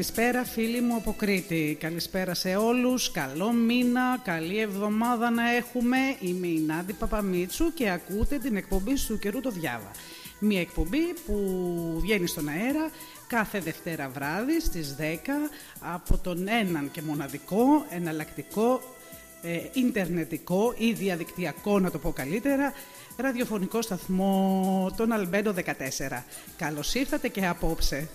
Καλησπέρα φίλοι μου από Κρήτη. Καλησπέρα σε όλους. Καλό μήνα, καλή εβδομάδα να έχουμε. Είμαι η Νάντι Παπαμίτσου και ακούτε την εκπομπή σου καιρού το Διάβα. Μια εκπομπή που βγαίνει στον αέρα κάθε Δευτέρα βράδυ στις 10 από τον έναν και μοναδικό, εναλλακτικό, ε, ιντερνετικό ή διαδικτυακό να το πω καλύτερα, ραδιοφωνικό σταθμό τον Αλμπέντο 14. Καλώς ήρθατε και απόψε.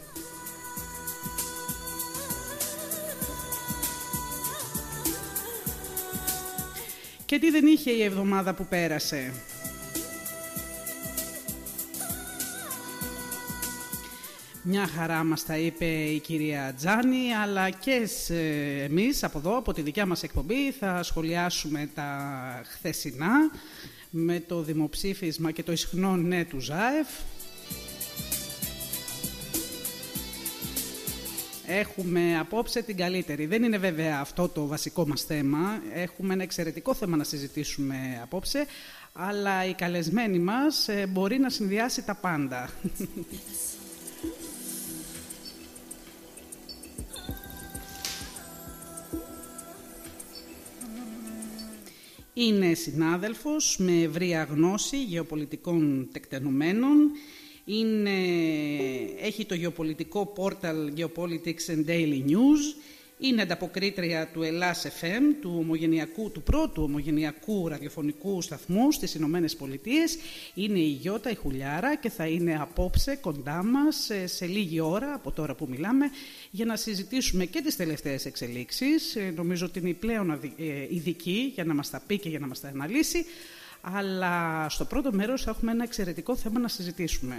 Και τι δεν είχε η εβδομάδα που πέρασε. Μια χαρά μας τα είπε η κυρία Τζάνη, αλλά και εμείς από εδώ, από τη δικιά μας εκπομπή, θα σχολιάσουμε τα χθεσινά με το δημοψήφισμα και το ισχνό ναι του ΖΑΕΦ. Έχουμε απόψε την καλύτερη. Δεν είναι βέβαια αυτό το βασικό μας θέμα. Έχουμε ένα εξαιρετικό θέμα να συζητήσουμε απόψε, αλλά η καλεσμένη μας ε, μπορεί να συνδυάσει τα πάντα. Είναι συνάδελφος με ευρία γνώση γεωπολιτικών τεκτενωμένων. Είναι, έχει το γεωπολιτικό πόρταλ Geopolitics and Daily News είναι ανταποκρίτρια του Ελλάς FM, του, ομογενειακού, του πρώτου ομογενειακού ραδιοφωνικού σταθμού στις Ηνωμένες Πολιτείες. Είναι η Γιώτα η Χουλιάρα και θα είναι απόψε κοντά μας σε, λίγη ώρα από τώρα που μιλάμε για να συζητήσουμε και τις τελευταίες εξελίξεις. Ε, νομίζω ότι είναι η πλέον ε, ειδική για να μας τα πει και για να μας τα αναλύσει. Αλλά στο πρώτο μέρος έχουμε ένα εξαιρετικό θέμα να συζητήσουμε.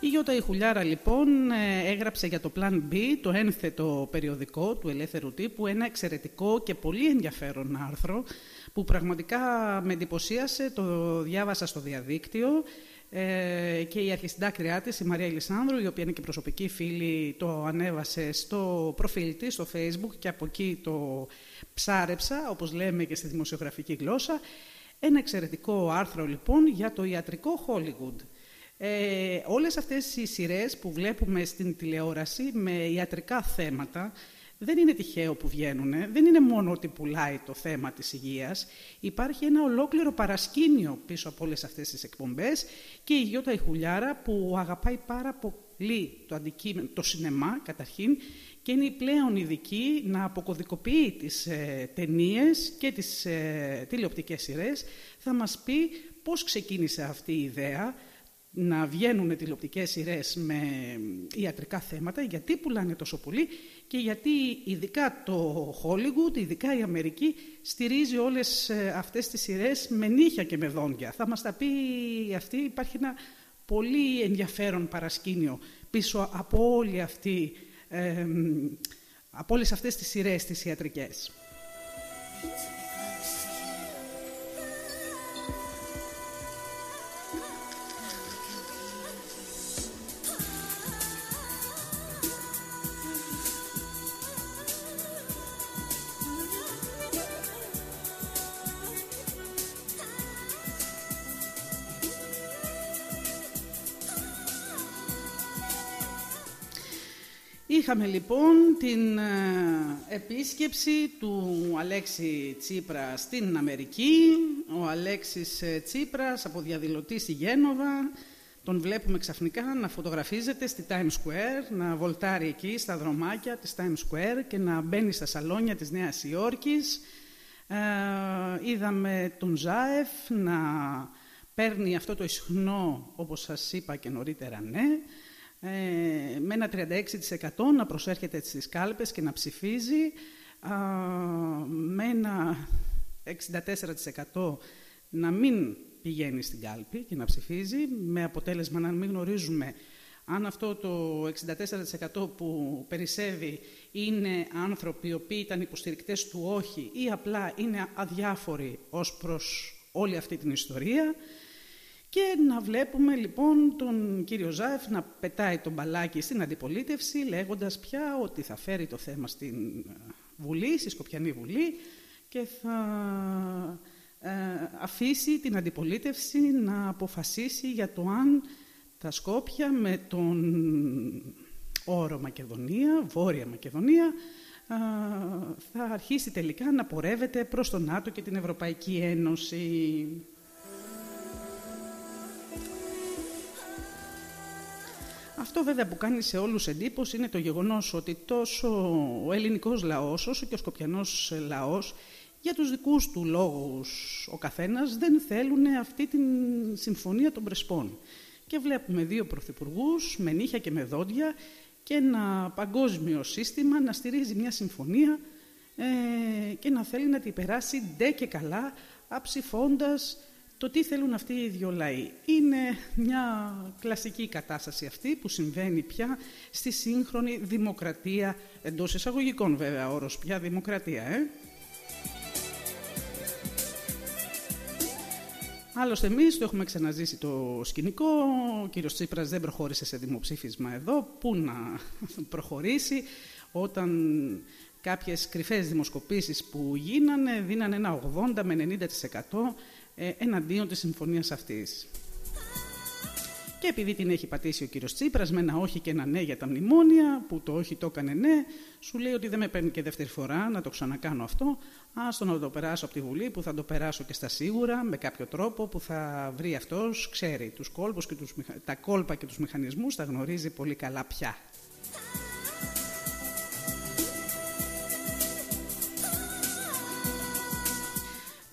Η Γιώτα Ιχουλιάρα λοιπόν ε, έγραψε για το Plan B, το ένθετο περιοδικό του ελεύθερου τύπου, ένα εξαιρετικό και πολύ ενδιαφέρον άρθρο που πραγματικά με εντυπωσίασε, το διάβασα στο διαδίκτυο ε, και η αρχισυντάκτριά της, η Μαρία Ελισάνδρου, η οποία είναι και προσωπική φίλη, το ανέβασε στο προφίλ της, στο facebook και από εκεί το ψάρεψα, όπως λέμε και στη δημοσιογραφική γλώσσα. Ένα εξαιρετικό άρθρο λοιπόν για το ιατρικό Hollywood. Ε, όλες αυτές οι σειρές που βλέπουμε στην τηλεόραση με ιατρικά θέματα δεν είναι τυχαίο που βγαίνουν, δεν είναι μόνο ότι πουλάει το θέμα της υγείας. Υπάρχει ένα ολόκληρο παρασκήνιο πίσω από όλες αυτές τις εκπομπές και η Γιώτα Ιχουλιάρα που αγαπάει πάρα πολύ το αντικείμενο, το σινεμά καταρχήν και είναι η πλέον ειδική να αποκωδικοποιεί τις ε, ταινίες και τις ε, τηλεοπτικές σειρές. Θα μας πει πώς ξεκίνησε αυτή η ιδέα, να βγαίνουν τηλεοπτικές σειρές με ιατρικά θέματα, γιατί πουλάνε τόσο πολύ και γιατί ειδικά το Hollywood, ειδικά η Αμερική, στηρίζει όλες ε, αυτές τις σειρές με νύχια και με δόντια. Θα μας τα πει αυτή, υπάρχει ένα πολύ ενδιαφέρον παρασκήνιο πίσω από όλη αυτή, ε, από όλες αυτές τις σειρές τις ιατρικές. Είχαμε λοιπόν την ε, επίσκεψη του Αλέξη Τσίπρα στην Αμερική. Ο Αλέξης ε, Τσίπρας από διαδηλωτή στη Γένοβα. Τον βλέπουμε ξαφνικά να φωτογραφίζεται στη Times Square, να βολτάρει εκεί στα δρομάκια της Times Square και να μπαίνει στα σαλόνια της Νέας Υόρκης. Ε, είδαμε τον Ζάεφ να παίρνει αυτό το ισχνό, όπως σας είπα και νωρίτερα, ναι, ε, με ένα 36% να προσέρχεται στις κάλπες και να ψηφίζει, με ένα 64% να μην πηγαίνει στην κάλπη και να ψηφίζει, με αποτέλεσμα να μην γνωρίζουμε αν αυτό το 64% που περισσεύει είναι άνθρωποι οι οποίοι ήταν υποστηρικτές του όχι ή απλά είναι αδιάφοροι ως προς όλη αυτή την ιστορία. Και να βλέπουμε λοιπόν τον κύριο Ζάεφ να πετάει τον μπαλάκι στην αντιπολίτευση λέγοντας πια ότι θα φέρει το θέμα στην ε, Βουλή, στη Σκοπιανή Βουλή και θα αφήσει την αντιπολίτευση να αποφασίσει για το αν τα Σκόπια με τον όρο Μακεδονία, Βόρεια Μακεδονία, θα αρχίσει τελικά να πορεύεται προς τον ΝΑΤΟ και την Ευρωπαϊκή Ένωση. Αυτό βέβαια που κάνει σε όλους εντύπωση είναι το γεγονός ότι τόσο ο ελληνικός λαός όσο και ο σκοπιανός λαός για τους δικούς του λόγους ο καθένας δεν θέλουν αυτή την συμφωνία των Πρεσπών. Και βλέπουμε δύο πρωθυπουργούς με νύχια και με δόντια και ένα παγκόσμιο σύστημα να στηρίζει μια συμφωνία ε, και να θέλει να την περάσει ντε και καλά αψηφώντας το τι θέλουν αυτοί οι δύο λαοί. Είναι μια κλασική κατάσταση αυτή που συμβαίνει πια στη σύγχρονη δημοκρατία, εντός εισαγωγικών βέβαια όρος πια δημοκρατία, ε. Άλλωστε, εμείς το έχουμε ξαναζήσει το σκηνικό. Ο κύριος Τσίπρας δεν προχώρησε σε δημοψήφισμα εδώ. Πού να προχωρήσει όταν κάποιες κρυφές δημοσκοπήσεις που γίνανε δίνανε ένα 80 με 90% ε, εναντίον της συμφωνίας αυτής. Και επειδή την έχει πατήσει ο κύριος Τσίπρας με ένα όχι και ένα ναι για τα μνημόνια, που το όχι το έκανε ναι, σου λέει ότι δεν με παίρνει και δεύτερη φορά να το ξανακάνω αυτό. Άστο να το περάσω από τη Βουλή, που θα το περάσω και στα σίγουρα, με κάποιο τρόπο που θα βρει αυτός, ξέρει τους κόλπους και τους, τα κόλπα και τους μηχανισμούς, τα γνωρίζει πολύ καλά πια.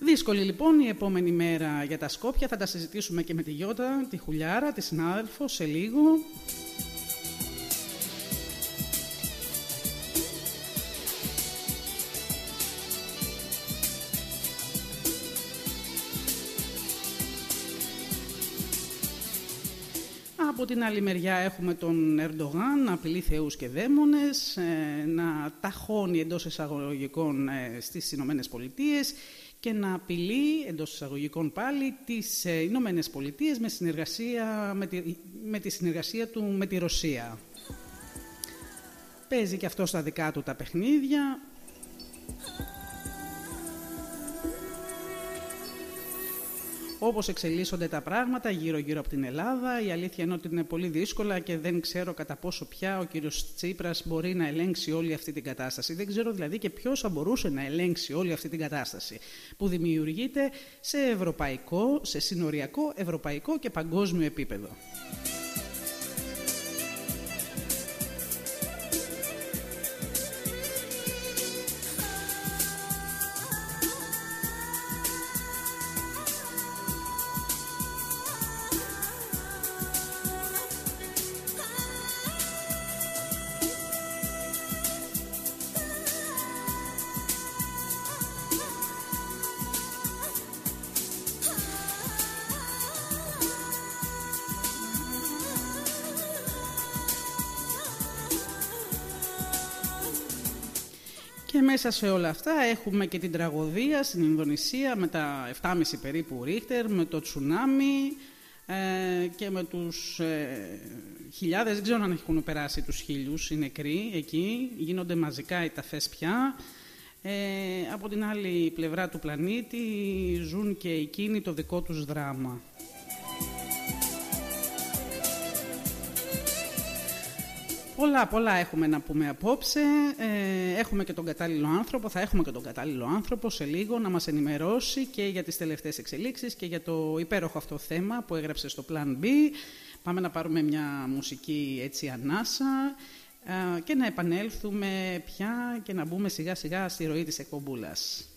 Δύσκολη λοιπόν η επόμενη μέρα για τα Σκόπια. Θα τα συζητήσουμε και με τη Γιώτα, τη Χουλιάρα, τη συνάδελφο σε λίγο. Από την άλλη μεριά έχουμε τον Ερντογάν να απειλεί θεούς και δαίμονες, ε, να ταχώνει εντός εισαγωγικών ε, στις Ηνωμένες Πολιτείες και να απειλεί, εντός εισαγωγικών πάλι, τις ε, Ηνωμένες Πολιτείες με, συνεργασία, με, τη, με τη συνεργασία του με τη Ρωσία. Παίζει και αυτό στα δικά του τα παιχνίδια. Όπως εξελίσσονται τα πράγματα γύρω-γύρω από την Ελλάδα. Η αλήθεια είναι ότι είναι πολύ δύσκολα και δεν ξέρω κατά πόσο πια ο κύριος Τσίπρας μπορεί να ελέγξει όλη αυτή την κατάσταση. Δεν ξέρω δηλαδή και ποιος θα μπορούσε να ελέγξει όλη αυτή την κατάσταση που δημιουργείται σε ευρωπαϊκό, σε συνοριακό, ευρωπαϊκό και παγκόσμιο επίπεδο. Μέσα σε όλα αυτά έχουμε και την τραγωδία στην Ινδονησία με τα 7,5 περίπου ρίχτερ, με το τσουνάμι ε, και με τους ε, χιλιάδες, δεν ξέρω αν έχουν περάσει τους χίλιους οι νεκροί εκεί, γίνονται μαζικά οι ταφές πια. Ε, από την άλλη πλευρά του πλανήτη ζουν και εκείνοι το δικό τους δράμα. Πολλά, πολλά έχουμε να πούμε απόψε. Ε, έχουμε και τον κατάλληλο άνθρωπο, θα έχουμε και τον κατάλληλο άνθρωπο σε λίγο να μας ενημερώσει και για τις τελευταίες εξελίξεις και για το υπέροχο αυτό θέμα που έγραψε στο Plan B. Πάμε να πάρουμε μια μουσική έτσι ανάσα ε, και να επανέλθουμε πια και να μπούμε σιγά σιγά στη ροή της εκπομπούλας.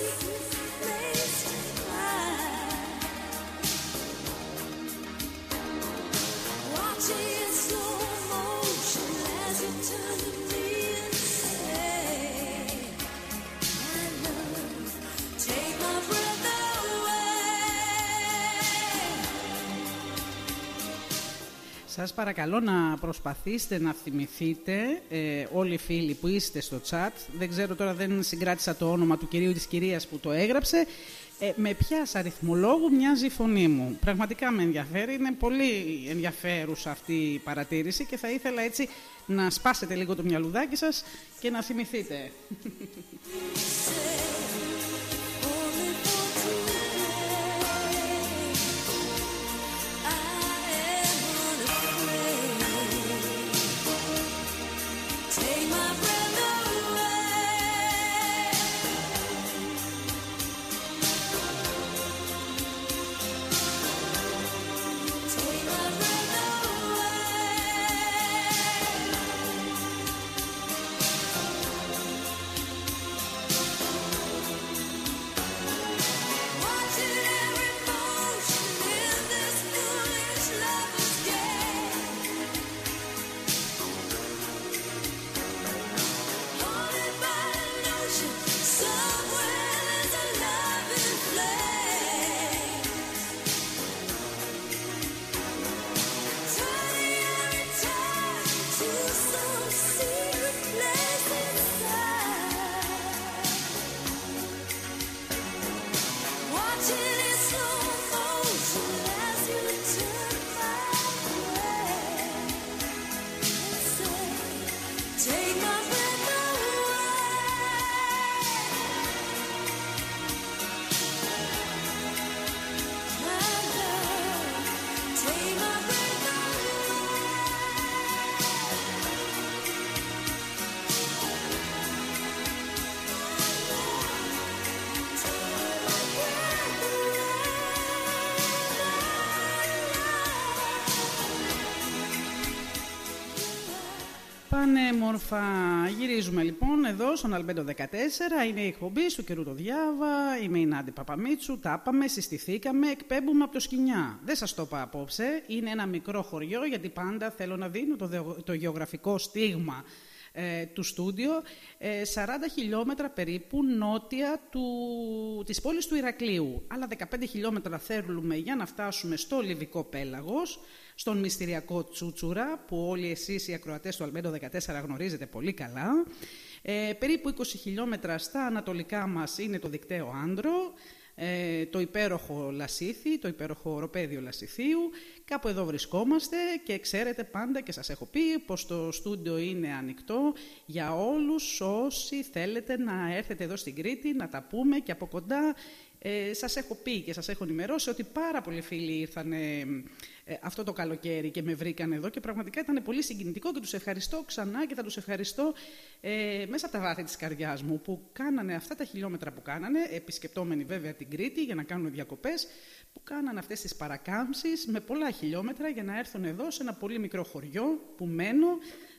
Thank you. Σας παρακαλώ να προσπαθήσετε να θυμηθείτε ε, όλοι οι φίλοι που είστε στο chat. Δεν ξέρω τώρα, δεν συγκράτησα το όνομα του κυρίου της κυρίας που το έγραψε. Ε, με ποιας αριθμολόγου μοιάζει η φωνή μου; Πραγματικά με ενδιαφέρει. Είναι πολύ ενδιαφέρουσα αυτή η παρατήρηση και θα ήθελα έτσι να σπάσετε λίγο το μυαλουδάκι σας και να θυμηθείτε. Πανέμορφα. Γυρίζουμε λοιπόν εδώ στον Αλμπέντο 14. Είναι η εκπομπή του καιρού το διάβα. Είμαι η Νάντι Παπαμίτσου. Τάπαμε, συστηθήκαμε, εκπέμπουμε από το σκηνιά. Δεν σας το είπα απόψε. Είναι ένα μικρό χωριό γιατί πάντα θέλω να δίνω το, το γεωγραφικό στίγμα ε, του στούντιο, 40 ε, χιλιόμετρα περίπου νότια του, της πόλης του Ηρακλείου. Άλλα 15 χιλιόμετρα θέλουμε για να φτάσουμε στο Λιβικό Πέλαγος, στον μυστηριακό Τσούτσουρα, που όλοι εσείς οι ακροατές του Αλμπέντο 14 γνωρίζετε πολύ καλά. Ε, περίπου 20 χιλιόμετρα στα ανατολικά μας είναι το δικταίο Άντρο, ε, το υπέροχο Λασίθι, το υπέροχο οροπέδιο Λασιθίου. Κάπου εδώ βρισκόμαστε και ξέρετε πάντα και σας έχω πει πως το στούντιο είναι ανοιχτό για όλους όσοι θέλετε να έρθετε εδώ στην Κρήτη, να τα πούμε και από κοντά. Ε, σας έχω πει και σας έχω ενημερώσει ότι πάρα πολλοί φίλοι ήρθαν ε, αυτό το καλοκαίρι και με βρήκαν εδώ και πραγματικά ήταν πολύ συγκινητικό και τους ευχαριστώ ξανά και θα τους ευχαριστώ ε, μέσα από τα βάθη της καρδιάς μου που κάνανε αυτά τα χιλιόμετρα που κάνανε, επισκεπτόμενοι βέβαια την Κρήτη για να κάνουν διακοπές, που κάνανε αυτές τις παρακάμψεις με πολλά χιλιόμετρα για να έρθουν εδώ σε ένα πολύ μικρό χωριό που μένω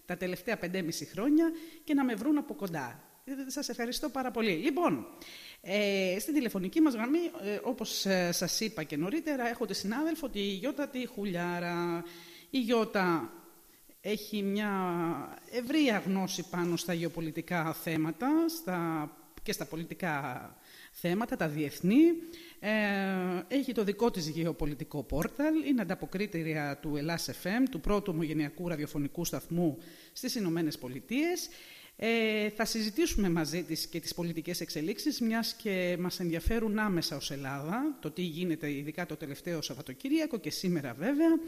τα τελευταία 5,5 χρόνια και να με βρουν από κοντά. Ε, σας ευχαριστώ πάρα πολύ. Λοιπόν, ε, στην τηλεφωνική μας γραμμή, ε, όπως ε, σας είπα και νωρίτερα, έχω τη συνάδελφο, τη Γιώτα τη Χουλιάρα. Η Γιώτα έχει μια ευρία γνώση πάνω στα γεωπολιτικά θέματα, στα και στα πολιτικά θέματα, τα διεθνή. Ε, έχει το δικό της γεωπολιτικό πόρταλ, είναι ανταποκρίτρια του Ελλάς FM, του πρώτου ομογενειακού ραδιοφωνικού σταθμού στις Ηνωμένες Πολιτείες. Ε, θα συζητήσουμε μαζί της και τις πολιτικές εξελίξεις, μιας και μας ενδιαφέρουν άμεσα ως Ελλάδα, το τι γίνεται ειδικά το τελευταίο Σαββατοκύριακο και σήμερα βέβαια,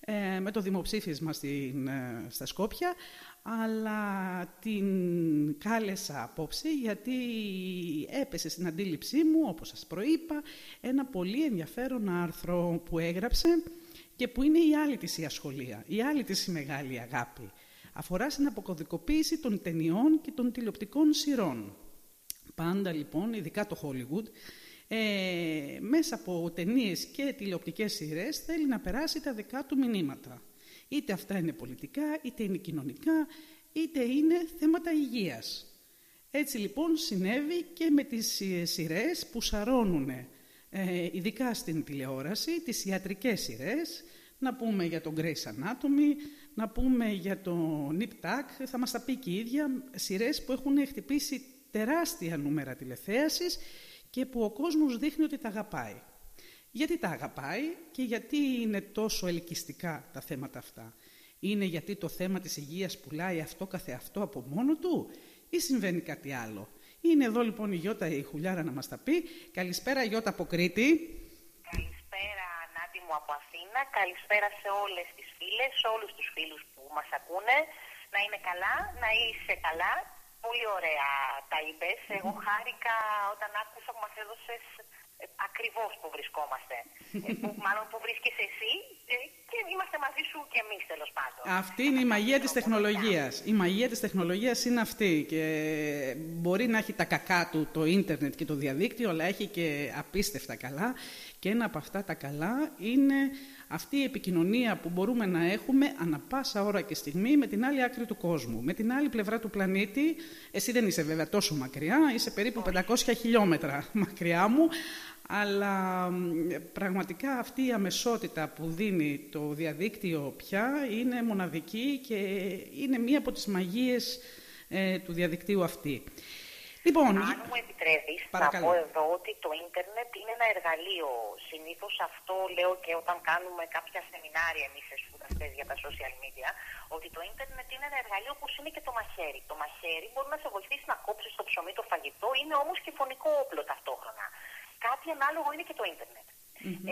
ε, με το δημοψήφισμα στην, ε, στα Σκόπια, αλλά την κάλεσα απόψε γιατί έπεσε στην αντίληψή μου, όπως σας προείπα, ένα πολύ ενδιαφέρον άρθρο που έγραψε και που είναι η άλλη της η ασχολία, η άλλη της η μεγάλη αγάπη αφορά στην αποκωδικοποίηση των ταινιών και των τηλεοπτικών σειρών. Πάντα λοιπόν, ειδικά το Hollywood, ε, μέσα από ταινίες και τηλεοπτικές σειρές θέλει να περάσει τα δικά του μηνύματα. Είτε αυτά είναι πολιτικά, είτε είναι κοινωνικά, είτε είναι θέματα υγείας. Έτσι λοιπόν συνέβη και με τις σειρές που σαρώνουν, ε, ειδικά στην τηλεόραση, τις ιατρικές σειρές, να πούμε για τον Grace Anatomy, να πούμε για το Nip Tuck, θα μας τα πει και η ίδια, σειρές που έχουν χτυπήσει τεράστια νούμερα τηλεθέασης και που ο κόσμος δείχνει ότι τα αγαπάει. Γιατί τα αγαπάει και γιατί είναι τόσο ελκυστικά τα θέματα αυτά; Είναι γιατί το θέμα της υγείας πουλάει αυτό καθεαυτό από μόνο του ή συμβαίνει κάτι άλλο; Είναι εδώ λοιπόν η Γιώτα η Χουλιάρα να μας τα πει. Καλησπέρα Γιώτα από Κρήτη. Καλησπέρα Νάτι μου από Αθήνα. Καλησπέρα σε όλες τις φίλες, σε όλους τους φίλους που μας ακούνε. Να είναι καλά, να είσαι καλά. Πολύ ωραία τα είπες. Εγώ χάρηκα όταν άκουσα που μας έδωσες ε, ακριβώς που βρισκόμαστε. Ε, που, μάλλον που βρίσκεις εσύ ε, και είμαστε μαζί σου και εμείς τέλος πάντων. Αυτή είναι η μαγεία της τεχνολογίας. Η μαγεία της τεχνολογίας είναι αυτή και μπορεί να έχει τα κακά του το ίντερνετ και το διαδίκτυο αλλά έχει και απίστευτα καλά και ένα από αυτά τα καλά είναι αυτή η επικοινωνία που μπορούμε να έχουμε ανα πάσα ώρα και στιγμή με την άλλη άκρη του κόσμου. Με την άλλη πλευρά του πλανήτη, εσύ δεν είσαι βέβαια τόσο μακριά, είσαι περίπου 500 χιλιόμετρα μακριά μου, αλλά πραγματικά αυτή η αμεσότητα που δίνει το διαδίκτυο πια είναι μοναδική και είναι μία από τις μαγείες ε, του διαδικτύου αυτή. Λοιπόν, Αν μου επιτρέπεις, θα πω εδώ ότι το ίντερνετ είναι ένα εργαλείο. Συνήθως αυτό λέω και όταν κάνουμε κάποια σεμινάρια εμείς οι σπουδαστές για τα social media, ότι το ίντερνετ είναι ένα εργαλείο όπω είναι και το μαχαίρι. Το μαχαίρι μπορεί να σε βοηθήσει να κόψεις το ψωμί το φαγητό, είναι όμως και φωνικό όπλο ταυτόχρονα. Κάτι ανάλογο είναι και το ίντερνετ.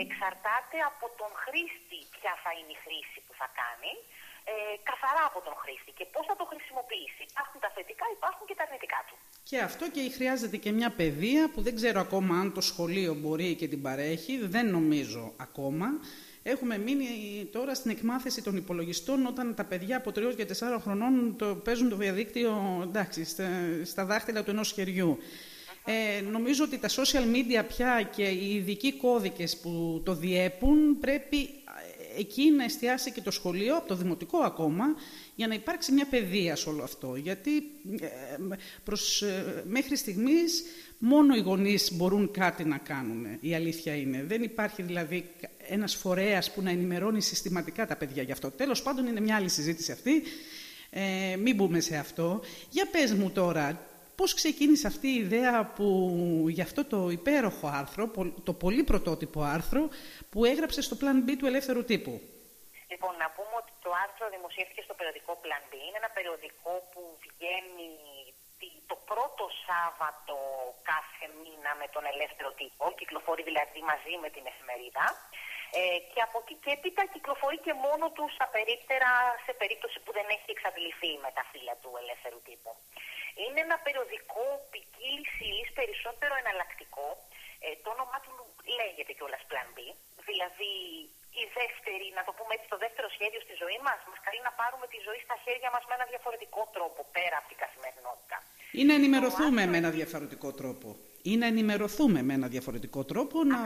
Εξαρτάται από τον χρήστη ποια θα είναι η χρήση που θα κάνει ε, καθαρά από τον χρήστη και πώς θα το χρησιμοποιήσει. Υπάρχουν τα θετικά, υπάρχουν και τα αρνητικά του. Και αυτό και χρειάζεται και μια παιδεία που δεν ξέρω ακόμα αν το σχολείο μπορεί και την παρέχει, δεν νομίζω ακόμα. Έχουμε μείνει τώρα στην εκμάθηση των υπολογιστών όταν τα παιδιά από 3 και 4 χρονών το, παίζουν το διαδίκτυο εντάξει, στα, στα δάχτυλα του ενός χεριού. Ε, νομίζω ότι τα social media πια και οι ειδικοί κώδικες που το διέπουν πρέπει εκεί να εστιάσει και το σχολείο, από το δημοτικό ακόμα, για να υπάρξει μια παιδεία σε όλο αυτό. Γιατί ε, προς, ε, μέχρι στιγμής μόνο οι γονείς μπορούν κάτι να κάνουν, η αλήθεια είναι. Δεν υπάρχει δηλαδή ένας φορέας που να ενημερώνει συστηματικά τα παιδιά γι' αυτό. Τέλος πάντων είναι μια άλλη συζήτηση αυτή, ε, μην μπούμε σε αυτό. Για πες μου τώρα, πώς ξεκίνησε αυτή η ιδέα που για αυτό το υπέροχο άρθρο, το πολύ πρωτότυπο άρθρο, που έγραψε στο Plan B του ελεύθερου τύπου. Λοιπόν, να πούμε ότι το άρθρο δημοσιεύτηκε στο περιοδικό Plan B. Είναι ένα περιοδικό που βγαίνει το πρώτο Σάββατο κάθε μήνα με τον ελεύθερο τύπο. Κυκλοφορεί δηλαδή μαζί με την εφημερίδα. Ε, και από εκεί και έπειτα κυκλοφορεί και μόνο τους στα περίπτερα σε περίπτωση που δεν έχει εξαντληθεί με τα φύλλα του ελεύθερου τύπου. Είναι ένα περιοδικό ποικίλης ύλη περισσότερο εναλλακτικό. Ε, το όνομά του λέγεται κιόλας Plan B δηλαδή η δεύτερη, να το πούμε έτσι, το δεύτερο σχέδιο στη ζωή μας, μας καλεί να πάρουμε τη ζωή στα χέρια μας με ένα διαφορετικό τρόπο, πέρα από την καθημερινότητα. Ή να ενημερωθούμε με ένα διαφορετικό τρόπο. Ή να ενημερωθούμε με ένα διαφορετικό τρόπο, να,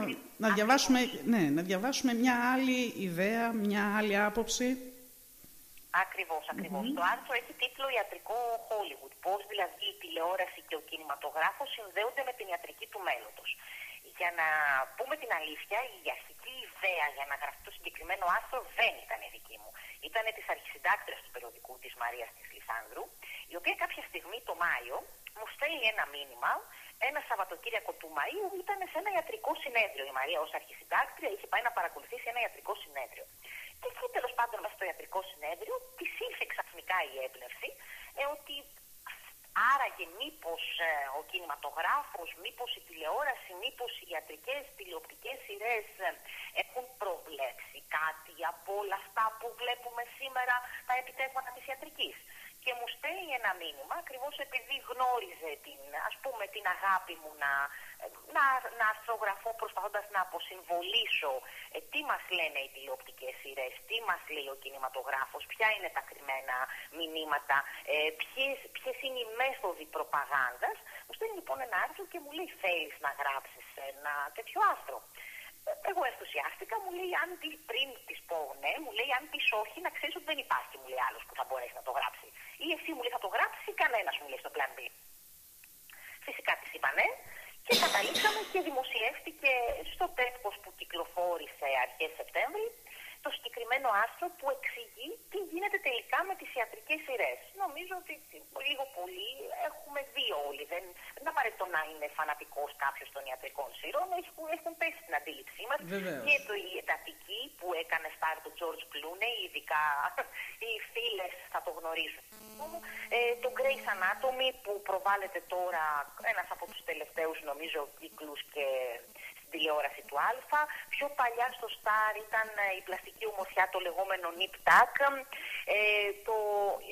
να, διαβάσουμε, ναι, να διαβάσουμε μια άλλη ιδέα, μια άλλη άποψη. Ακριβώς, ακριβώς. Το άρθρο έχει τίτλο «Ιατρικό Hollywood». Πώς δηλαδή η τηλεόραση και ο κινηματογράφος συνδέονται με την ιατρική του μέλλοντος. Για να πούμε την αλήθεια, η αρχική ιδέα για να γραφτεί το συγκεκριμένο άρθρο δεν ήταν η δική μου. Ήταν της αρχισυντάκτριας του περιοδικού της Μαρίας της Λισάνδρου, η οποία κάποια στιγμή το Μάιο μου στέλνει ένα μήνυμα ένα Σαββατοκύριακο του Μαΐου ήταν σε ένα ιατρικό συνέδριο. Η Μαρία ως αρχισυντάκτρια είχε πάει να παρακολουθήσει ένα ιατρικό συνέδριο. Και εκεί τέλος πάντων μέσα στο ιατρικό συνέδριο της ήρθε ξαφνικά η έμπνευση ε, ότι άραγε μήπως ε, ο κινηματογράφος, μήπως η τηλεόραση, μήπως οι ιατρικές τηλεοπτικές σειρές ε, έχουν προβλέψει κάτι από όλα αυτά που βλέπουμε σήμερα τα επιτεύγματα της ιατρικής. Και μου στέλνει ένα μήνυμα ακριβώς επειδή γνώριζε την, ας πούμε, την αγάπη μου να, να, να αρθρογραφώ προσπαθώντας να αποσυμβολήσω ε, τι μας λένε οι τηλεοπτικές σειρές, τι μας λέει ο κινηματογράφος, ποια είναι τα κρυμμένα μηνύματα, ε, ποιες, ποιες είναι οι μέθοδοι προπαγάνδας. Μου στέλνει λοιπόν ένα άρθρο και μου λέει θέλεις να γράψεις ένα τέτοιο άρθρο. Εγώ ενθουσιάστηκα, μου λέει αν τη, πριν της πω ναι, μου λέει αν τη όχι, να ξέρεις ότι δεν υπάρχει, μου λέει άλλος που θα μπορέσει να το γράψει. Ή εσύ μου λέει θα το γράψει ή κανένας μου λέει στο πλάν B. Φυσικά της είπα ναι και καταλήξαμε και δημοσιεύτηκε στο τέλος που κυκλοφόρησε αρχές Σεπτέμβρη το συγκεκριμένο άρθρο που εξηγεί τι γίνεται τελικά με τις ιατρικές σειρές. Νομίζω ότι λίγο πολύ έχουμε δει όλοι. Δεν, δεν απαραίτητο να είναι φανατικός κάποιος των ιατρικών σειρών, έχουν, έχουν πέσει στην αντίληψή μας. Και το η εντατική που έκανε στάρ του George Clooney, ειδικά οι φίλες θα το γνωρίζουν. Ε, το Grey's Anatomy που προβάλλεται τώρα ένας από τους τελευταίους νομίζω κύκλους και τηλεόραση του Α. Πιο παλιά στο Star ήταν ε, η πλαστική ομορφιά, το λεγόμενο Nip Tuck. Ε, το,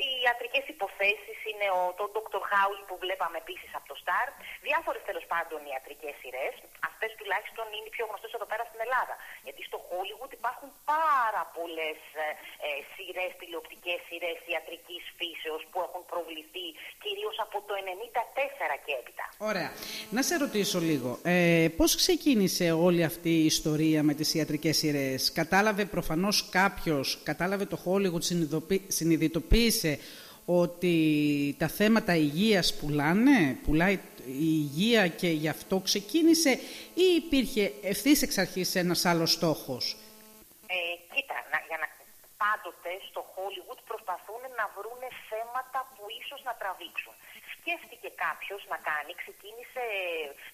οι ιατρικές υποθέσεις είναι ο, το Dr. House που βλέπαμε επίσης από το Star. Διάφορες τέλος πάντων ιατρικές σειρές. Αυτές τουλάχιστον είναι οι πιο γνωστές εδώ πέρα στην Ελλάδα. Γιατί στο Hollywood υπάρχουν πάρα πολλές ε, ε, σειρές, τηλεοπτικές σειρές ιατρικής φύσεως που έχουν προβληθεί κυρίως από το 1994 και έπειτα. Ωραία. Να σε ρωτήσω λίγο. Ε, πώς ξεκίνησε ξεκίνησε όλη αυτή η ιστορία με τις ιατρικές σειρές. Κατάλαβε προφανώς κάποιος, κατάλαβε το Hollywood, συνειδητοποίησε ότι τα θέματα υγείας πουλάνε, πουλάει η υγεία και γι' αυτό ξεκίνησε ή υπήρχε ευθύς εξ αρχής ένας άλλος στόχος; Ε, κοίτα, να, για να πάντοτε στο Hollywood προσπαθούν να βρουν θέματα που ίσως να τραβήξουν σκέφτηκε κάποιος να κάνει, ξεκίνησε,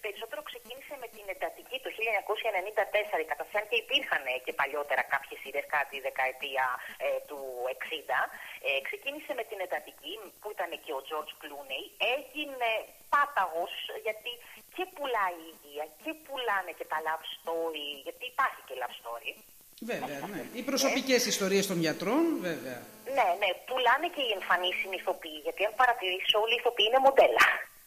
περισσότερο ξεκίνησε με την εντατική το 1994, κατ' και υπήρχαν και παλιότερα κάποιες σειρέ κατά τη δεκαετία ε, του 60. Ε, ξεκίνησε με την εντατική που ήταν και ο George Clooney, έγινε πάταγος γιατί και πουλάει η υγεία και πουλάνε και τα love story, γιατί υπάρχει και love story. Βέβαια, ναι. Οι προσωπικές ε. ιστορίες των γιατρών, βέβαια. Ναι, ναι. Πουλάνε και οι εμφανεί ηθοποιοί. Γιατί αν παρατηρήσεις, όλοι οι ηθοποιοί είναι μοντέλα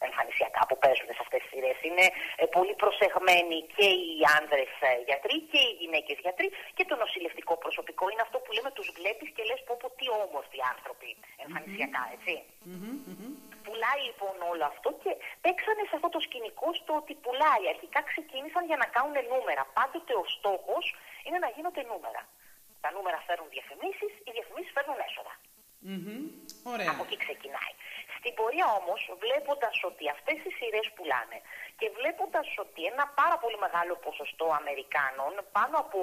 εμφανισιακά που παίζουν σε αυτές τις σειρές. Είναι ε, πολύ προσεγμένοι και οι άντρε ε, γιατροί και οι γυναίκες γιατροί και το νοσηλευτικό προσωπικό. Είναι αυτό που λέμε, τους βλέπεις και λες πω, πω τι όμορφοι άνθρωποι εμφανισιακά, έτσι. Πουλάει λοιπόν όλο αυτό και παίξανε σε αυτό το σκηνικό στο ότι πουλάει. Αρχικά ξεκίνησαν για να κάνουν νούμερα. Πάντοτε ο στόχος είναι να γίνονται νούμερα. Τα νούμερα φέρνουν διαφημίσεις, οι διαφημίσεις φέρνουν έσοδα. Mm-hmm. Από εκεί ξεκινάει. Στην πορεία όμως, βλέποντας ότι αυτές οι σειρές πουλάνε και βλέποντας ότι ένα πάρα πολύ μεγάλο ποσοστό Αμερικάνων, πάνω από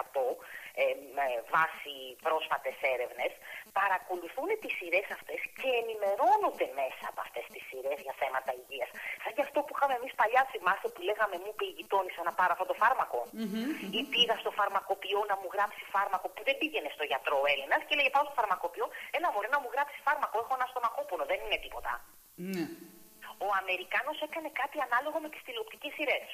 88% ε, με βάση πρόσφατες έρευνες, παρακολουθούν τις σειρές αυτές και ενημερώνονται μέσα από αυτές τις σειρές για θέματα υγείας. Σαν και αυτό που είχαμε εμείς παλιά, θυμάστε που λέγαμε μου είπε η γειτόνισσα να πάρω αυτό το φάρμακο. Ή πήγα στο φαρμακοποιό να μου γράψει φάρμακο που δεν πήγαινε στο γιατρό Έλληνας και λέγε πάω στο φαρμακοποιό, έλα μωρέ να μου γράψει φάρμακο, έχω ένα στομαχόπονο, δεν είναι τίποτα. Ναι. Ο Αμερικάνος έκανε κάτι ανάλογο με τις τηλεοπτικές σειρές.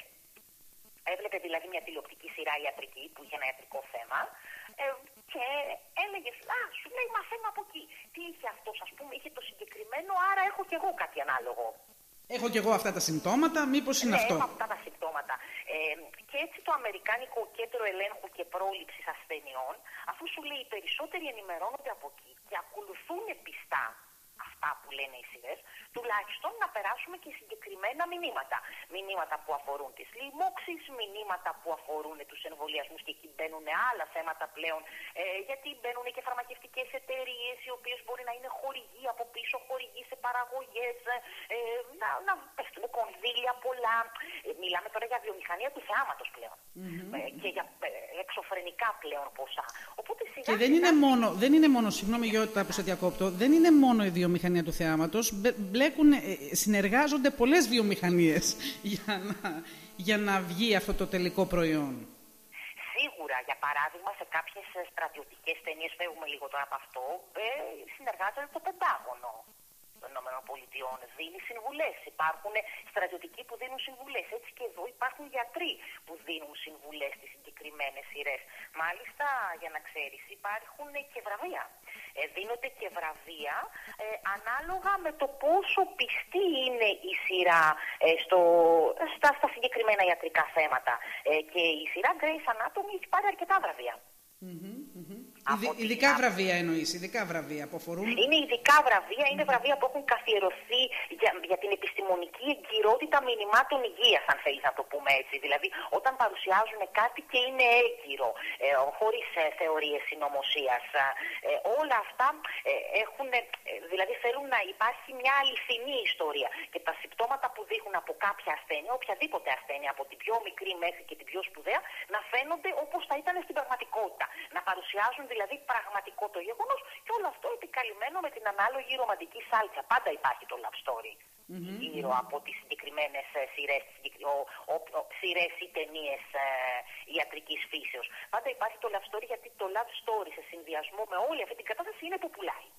Έβλεπε δηλαδή μια τηλεοπτική σειρά ιατρική που είχε ένα ιατρικό θέμα ε, και έλεγε, Α, σου λέει μαθαίνω από εκεί. Τι είχε αυτός, ας πούμε, είχε το συγκεκριμένο, άρα έχω κι εγώ κάτι ανάλογο. Έχω κι εγώ αυτά τα συμπτώματα, μήπως είναι ναι, αυτό; Έχω αυτά τα συμπτώματα. Ε, και έτσι το Αμερικάνικο Κέντρο Ελέγχου και Πρόληψης Ασθενειών, αφού σου λέει οι περισσότεροι ενημερώνονται από εκεί και ακολουθούν πιστά αυτά που λένε οι σειρές, τουλάχιστον να περάσουμε και συγκεκριμένα μηνύματα. Μηνύματα που αφορούν τις λοιμώξεις, μηνύματα που αφορούν τους εμβολιασμούς και εκεί μπαίνουν άλλα θέματα πλέον, ε, γιατί μπαίνουν και φαρμακευτικές εταιρείες οι οποίες μπορεί να είναι χορηγοί από πίσω, χορηγοί σε παραγωγές, ε, να, να πέφτουν κονδύλια πολλά. Ε, μιλάμε τώρα για βιομηχανία του θεάματος πλέον ε, και για ε, εξωφρενικά πλέον ποσά. Οπότε, σιγά, και δεν είναι μόνο, δεν είναι μόνο, συγγνώμη Γιώτα που σε διακόπτω, δεν είναι μόνο η βιομηχανία του θεάματος, μπλέκουν, ε, συνεργάζονται πολλές βιομηχανίες για να, για να βγει αυτό το τελικό προϊόν. Σίγουρα, για παράδειγμα, σε κάποιες στρατιωτικές ταινίες, φεύγουμε λίγο τώρα από αυτό, ε, συνεργάζονται το Πεντάγωνο των ΗΠΑ. Δίνει συμβουλές. Υπάρχουν στρατιωτικοί που δίνουν συμβουλές. Έτσι και εδώ υπάρχουν γιατροί που δίνουν συμβουλές στις συγκεκριμένες σειρές. Μάλιστα, για να ξέρεις, υπάρχουν και βραβεία. Ε, δίνονται και βραβεία ε, ανάλογα με το πόσο πιστή είναι η σειρά ε, στο, στα, στα συγκεκριμένα ιατρικά θέματα. Ε, και η σειρά Grace Anatomy έχει πάρει αρκετά βραβεία. Ειδικά βραβεία εννοείς, ειδικά βραβεία που αφορούν; Είναι ειδικά βραβεία, είναι βραβεία που έχουν καθιερωθεί για, για την επιστημονική εγκυρότητα μηνυμάτων υγείας, αν θέλεις να το πούμε έτσι. Δηλαδή, όταν παρουσιάζουν κάτι και είναι έγκυρο, ε, χωρίς ε, θεωρίες συνωμοσίας. Ε, όλα αυτά ε, έχουν, ε, δηλαδή θέλουν να υπάρχει μια αληθινή ιστορία. Και τα συμπτώματα που δείχνουν από κάποια ασθένεια, οποιαδήποτε ασθένεια, από την πιο μικρή μέχρι και την πιο σπουδαία, να φαίνονται όπως θα ήταν στην πραγματικότητα. Να παρουσιάζουν δηλαδή πραγματικό το γεγονός και όλο αυτό επικαλυμμένο με την ανάλογη ρομαντική σάλτσα. Πάντα υπάρχει το love story mm-hmm. γύρω από τις συγκεκριμένες σειρές σειρές ή ταινίες ε, ιατρικής φύσεως. Πάντα υπάρχει το love story γιατί το love story σε συνδυασμό με όλη αυτή την κατάσταση είναι που πουλάει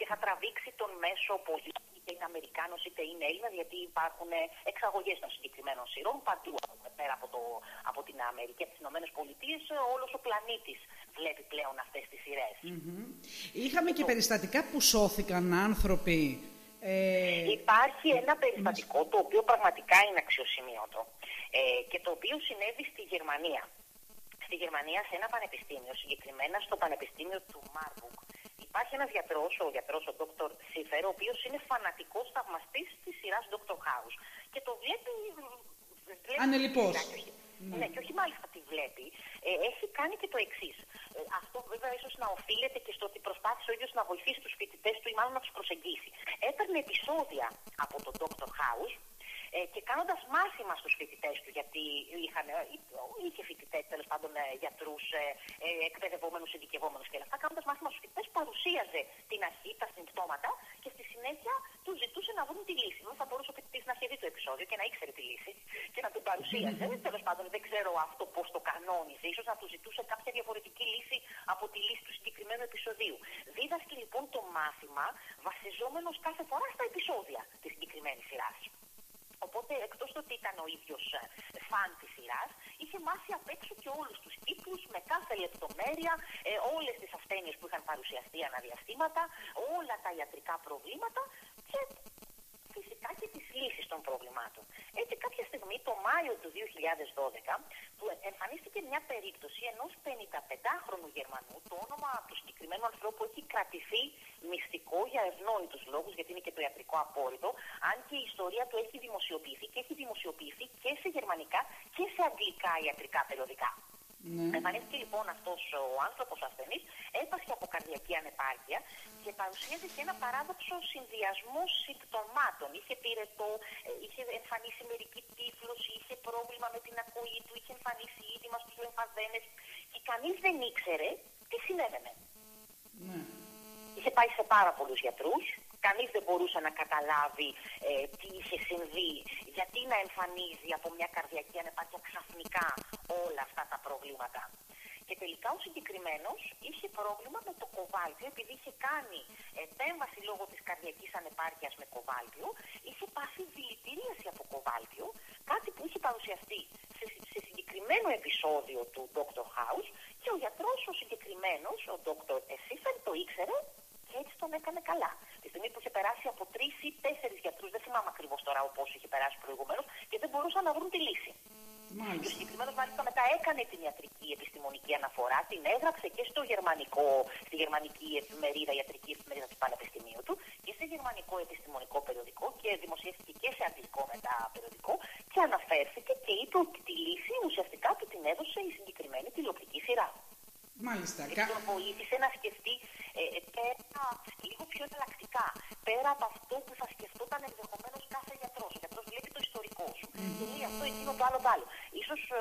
και θα τραβήξει τον μέσο πολίτη, είτε είναι Αμερικάνος είτε είναι Έλληνας, γιατί υπάρχουν εξαγωγές των συγκεκριμένων σειρών παντού πέρα από, το, από την Αμερική, από τις Ηνωμένες Πολιτείες, όλος ο πλανήτης βλέπει πλέον αυτές τις σειρές. Mm-hmm. Είχαμε και περιστατικά που σώθηκαν άνθρωποι. Ε... Υπάρχει ένα περιστατικό το οποίο πραγματικά είναι αξιοσημείωτο ε, και το οποίο συνέβη στη Γερμανία. Στη Γερμανία σε ένα πανεπιστήμιο, συγκεκριμένα στο Πανεπιστήμιο του Μάρμπουκ, υπάρχει ένας γιατρός, ο γιατρός ο Dr. Σίφερ, ο οποίος είναι φανατικός θαυμαστής της σειράς Dr. House. Και το βλέπει. Ανελειπώς. Ναι. ναι, και όχι μάλιστα τη βλέπει. Ε, έχει κάνει και το εξής. Ε, αυτό βέβαια ίσως να οφείλεται και στο ότι προσπάθησε ο ίδιος να βοηθήσει τους φοιτητές του ή μάλλον να τους προσεγγίσει. Έπαιρνε επεισόδια από τον Dr. House ε, και κάνοντας μάθημα στους φοιτητές του, γιατί είχαν, ε, είχε φοιτητέ τέλος πάντων ε, γιατρούς, ε, ε, εκπαιδευόμενους, ειδικευόμενους και αυτά, κάνοντας μάθημα στους φοιτητές, παρουσίαζε την αρχή, τα συμπτώματα και στη συνέχεια του ζητούσε να βρουν τη λύση. Δεν θα μπορούσε ο φοιτητής να έχει δει το επεισόδιο και να ήξερε τη λύση και να την παρουσίαζε. τέλος πάντων, δεν ξέρω αυτό πώς το κανόνιζε. σω να του ζητούσε κάποια διαφορετική λύση από τη λύση του συγκεκριμένου επεισοδίου. Δίδασκε λοιπόν το μάθημα βασιζόμενος κάθε φορά στα επεισόδια της συγκεκριμένης σειράς. Οπότε, εκτός το ότι ήταν ο ίδιος ε, φαν της σειράς, είχε μάθει απ' έξω και όλους τους τύπους με κάθε λεπτομέρεια, ε, όλες τις ασθένειες που είχαν παρουσιαστεί αναδιαστήματα, όλα τα ιατρικά προβλήματα και φυσικά και τις λύσεις των προβλημάτων. Έτσι κάποια στιγμή το Μάιο του 2012 του εμφανίστηκε μια περίπτωση ενός 55χρονου Γερμανού, το όνομα του συγκεκριμένου ανθρώπου έχει κρατηθεί μυστικό για ευνόητους λόγους, γιατί είναι και το ιατρικό απόρριτο, αν και η ιστορία του έχει δημοσιοποιηθεί και έχει δημοσιοποιηθεί και σε γερμανικά και σε αγγλικά ιατρικά περιοδικά. Ναι. Εμφανίστηκε λοιπόν αυτός ο άνθρωπος ασθενής, έπασε από καρδιακή ανεπάρκεια και παρουσίαζε και ένα παράδοξο συνδυασμό συμπτωμάτων. Είχε πυρετό, ε, είχε εμφανίσει μερική τύφλωση, είχε πρόβλημα με την ακοή του, είχε εμφανίσει ήτοιμα στους λεμφαδένες και κανείς δεν ήξερε τι συνέβαινε. Ναι. Είχε πάει σε πάρα πολλούς γιατρούς, κανείς δεν μπορούσε να καταλάβει ε, τι είχε συμβεί, γιατί να εμφανίζει από μια καρδιακή ανεπάρκεια ξαφνικά όλα αυτά τα προβλήματα. Και τελικά ο συγκεκριμένος είχε πρόβλημα με το κοβάλτιο, επειδή είχε κάνει επέμβαση λόγω της καρδιακής ανεπάρκειας με κοβάλτιο, είχε πάθει δηλητηρίαση από κοβάλτιο, κάτι που είχε παρουσιαστεί σε, σε συγκεκριμένο επεισόδιο του Dr. House και ο γιατρός ο συγκεκριμένος, ο Dr. Εσίφερ, το ήξερε και έτσι τον έκανε καλά. Τη στιγμή που είχε περάσει από τρεις ή τέσσερις γιατρούς, δεν θυμάμαι ακριβώς τώρα πώ είχε περάσει προηγουμένως, και δεν μπορούσαν να βρουν τη λύση. Μάλιστα. Και ο συγκεκριμένος μάλιστα μετά έκανε την ιατρική επιστημονική αναφορά, την έγραψε και στο γερμανικό, στη γερμανική εφημερίδα, ιατρική εφημερίδα του Πανεπιστημίου του και σε γερμανικό επιστημονικό περιοδικό και δημοσιεύτηκε και σε αγγλικό μετά περιοδικό και αναφέρθηκε και είπε ότι τη λύση ουσιαστικά του την έδωσε η συγκεκριμένη τηλεοπτική σειρά. Μάλιστα. Και τον βοήθησε να σκεφτεί ε, ε, πέρα, λίγο πιο εναλλακτικά. Πέρα από αυτό που θα σκεφτόταν ενδεχομένως κάθε γιατρός. Ο γιατρός βλέπει το ιστορικό σου. Mm. Και λέει αυτό, εκείνο, το άλλο, το άλλο. ίσως ε,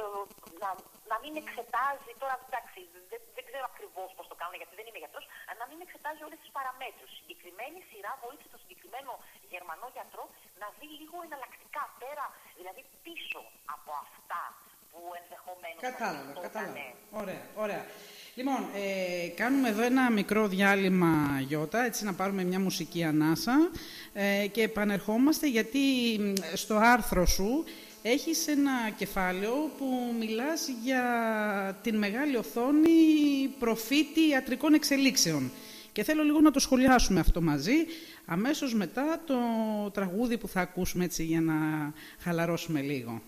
να, να μην εξετάζει, τώρα εντάξει, δεν, δεν ξέρω ακριβώς πώς το κάνουν γιατί δεν είμαι γιατρός, αλλά να μην εξετάζει όλες τις παραμέτρους. Συγκεκριμένη σειρά βοήθησε τον συγκεκριμένο Γερμανό γιατρό να δει λίγο εναλλακτικά πέρα, δηλαδή πίσω από αυτά που ενδεχομένως κατάλαβα, κατάλαβα. Ωραία, ωραία. Λοιπόν, ε, κάνουμε εδώ ένα μικρό διάλειμμα, Γιώτα, έτσι να πάρουμε μια μουσική ανάσα ε, και επανερχόμαστε γιατί στο άρθρο σου έχεις ένα κεφάλαιο που μιλάς για την μεγάλη οθόνη προφήτη ιατρικών εξελίξεων. Και θέλω λίγο να το σχολιάσουμε αυτό μαζί, αμέσως μετά το τραγούδι που θα ακούσουμε έτσι για να χαλαρώσουμε λίγο.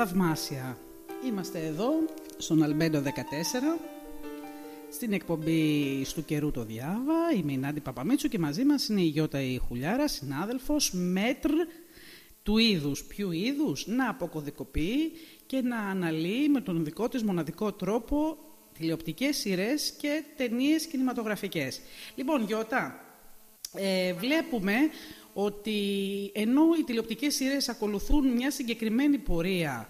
Θαυμάσια. Είμαστε εδώ, στον Αλμπέντο 14, στην εκπομπή «Στου καιρού το διάβα». Είμαι η Νάντι Παπαμίτσου και μαζί μας είναι η Γιώτα η Χουλιάρα, συνάδελφος, μέτρ του είδους. Ποιου είδους; Να αποκωδικοποιεί και να αναλύει με τον δικό της μοναδικό τρόπο τηλεοπτικές σειρές και ταινίες κινηματογραφικές. Λοιπόν, Γιώτα, ε, βλέπουμε ότι ενώ οι τηλεοπτικές σειρές ακολουθούν μια συγκεκριμένη πορεία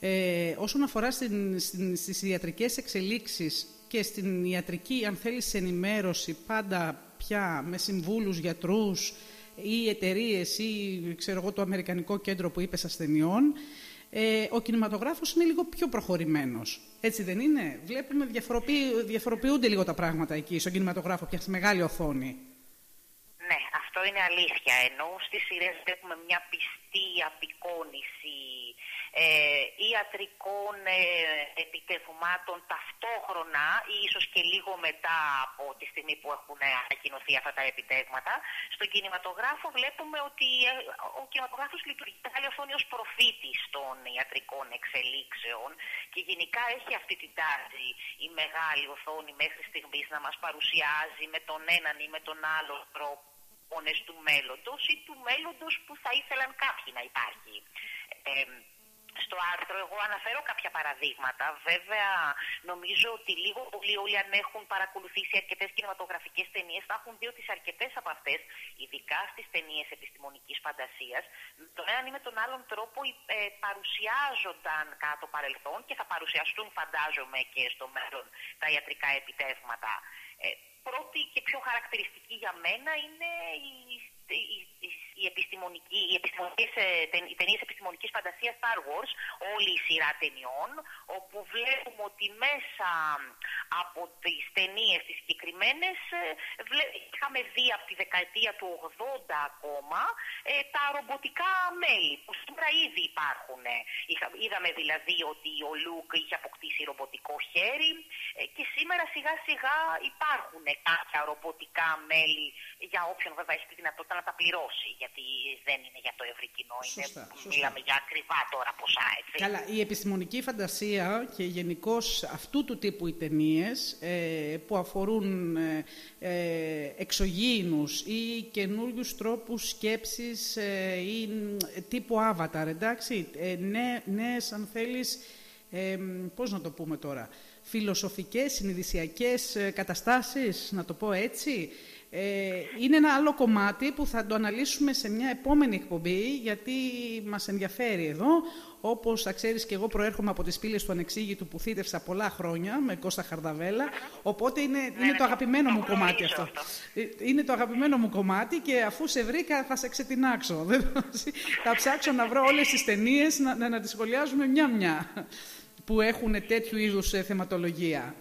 ε, όσον αφορά στην, στην, στις ιατρικές εξελίξεις και στην ιατρική, αν θέλεις, ενημέρωση, πάντα πια με συμβούλους γιατρούς ή εταιρείες ή ξέρω εγώ, το Αμερικανικό Κέντρο που είπες ασθενειών, ε, ο κινηματογράφος είναι λίγο πιο προχωρημένος. Έτσι δεν είναι; Βλέπουμε διαφοροποιούνται λίγο τα πράγματα εκεί, στον κινηματογράφο, πια στη μεγάλη οθόνη. Ναι, αυτό αυτό είναι αλήθεια. Ενώ στις σειρές έχουμε μια πιστή απεικόνηση ε, ιατρικών ε, επιτευγμάτων ταυτόχρονα ή ίσως και λίγο μετά από τη στιγμή που έχουν ανακοινωθεί αυτά τα επιτεύγματα. Στον κινηματογράφο βλέπουμε ότι ε, ο κινηματογράφος λειτουργεί μεγάλη οθόνη ως προφήτης των ιατρικών εξελίξεων και γενικά έχει αυτή την τάση η μεγάλη οθόνη μέχρι στιγμής να μας παρουσιάζει με τον έναν ή με τον άλλο τρόπο του μέλλοντος ή του μέλλοντος που θα ήθελαν κάποιοι να υπάρχει. Ε, στο άρθρο εγώ αναφέρω κάποια παραδείγματα. Βέβαια, νομίζω ότι λίγο πολύ όλοι αν έχουν παρακολουθήσει αρκετές κινηματογραφικές ταινίες θα έχουν δει ότι σε αρκετές από αυτές, ειδικά στις ταινίες επιστημονικής φαντασίας, με τον έναν ή με τον άλλον τρόπο ε, παρουσιάζονταν κατά το παρελθόν και θα παρουσιαστούν, φαντάζομαι, και στο μέλλον τα ιατρικά επιτεύγματα. Ε, πρώτη και πιο χαρακτηριστική για μένα είναι η, η, η η επιστημονική, οι, επιστημονικές, ε, οι ταινίες επιστημονικής φαντασίας Star Wars, όλη η σειρά ταινιών, όπου βλέπουμε ότι μέσα από τις ταινίες τις συγκεκριμένες ε, είχαμε δει από τη δεκαετία του 80 ακόμα ε, τα ρομποτικά μέλη που σήμερα ήδη υπάρχουν. Είδαμε δηλαδή ότι ο Λουκ είχε αποκτήσει ρομποτικό χέρι και σήμερα σιγά σιγά υπάρχουν κάποια ρομποτικά μέλη για όποιον βέβαια έχει τη δυνατότητα να τα πληρώσει γιατί δεν είναι για το ευρύ κοινό. είναι, σωστά. Μιλάμε για ακριβά τώρα ποσά, έτσι. Καλά, η επιστημονική φαντασία και γενικώς αυτού του τύπου οι ταινίες ε, που αφορούν ε, ε, εξωγήινους ή καινούριους τρόπους σκέψης ε, ή τύπου avatar, εντάξει, ε, νέ, νέες αν θέλεις, ε, πώς να το πούμε τώρα, φιλοσοφικές, συνειδησιακές καταστάσεις, να το πω έτσι, ε, είναι ένα άλλο κομμάτι που θα το αναλύσουμε σε μια επόμενη εκπομπή, γιατί μας ενδιαφέρει εδώ. Όπως θα ξέρεις και εγώ προέρχομαι από τις πύλες του Ανεξήγητου που θύτευσα πολλά χρόνια με Κώστα Χαρδαβέλα, οπότε είναι, είναι το ναι, αγαπημένο μου κομμάτι αυτό. Ε, είναι το αγαπημένο μου κομμάτι και αφού σε βρήκα θα σε ξετινάξω. θα ψάξω να βρω όλες τις ταινίες να, να, να τις σχολιάζουμε μια-μια που έχουν τέτοιου είδους ε, θεματολογία.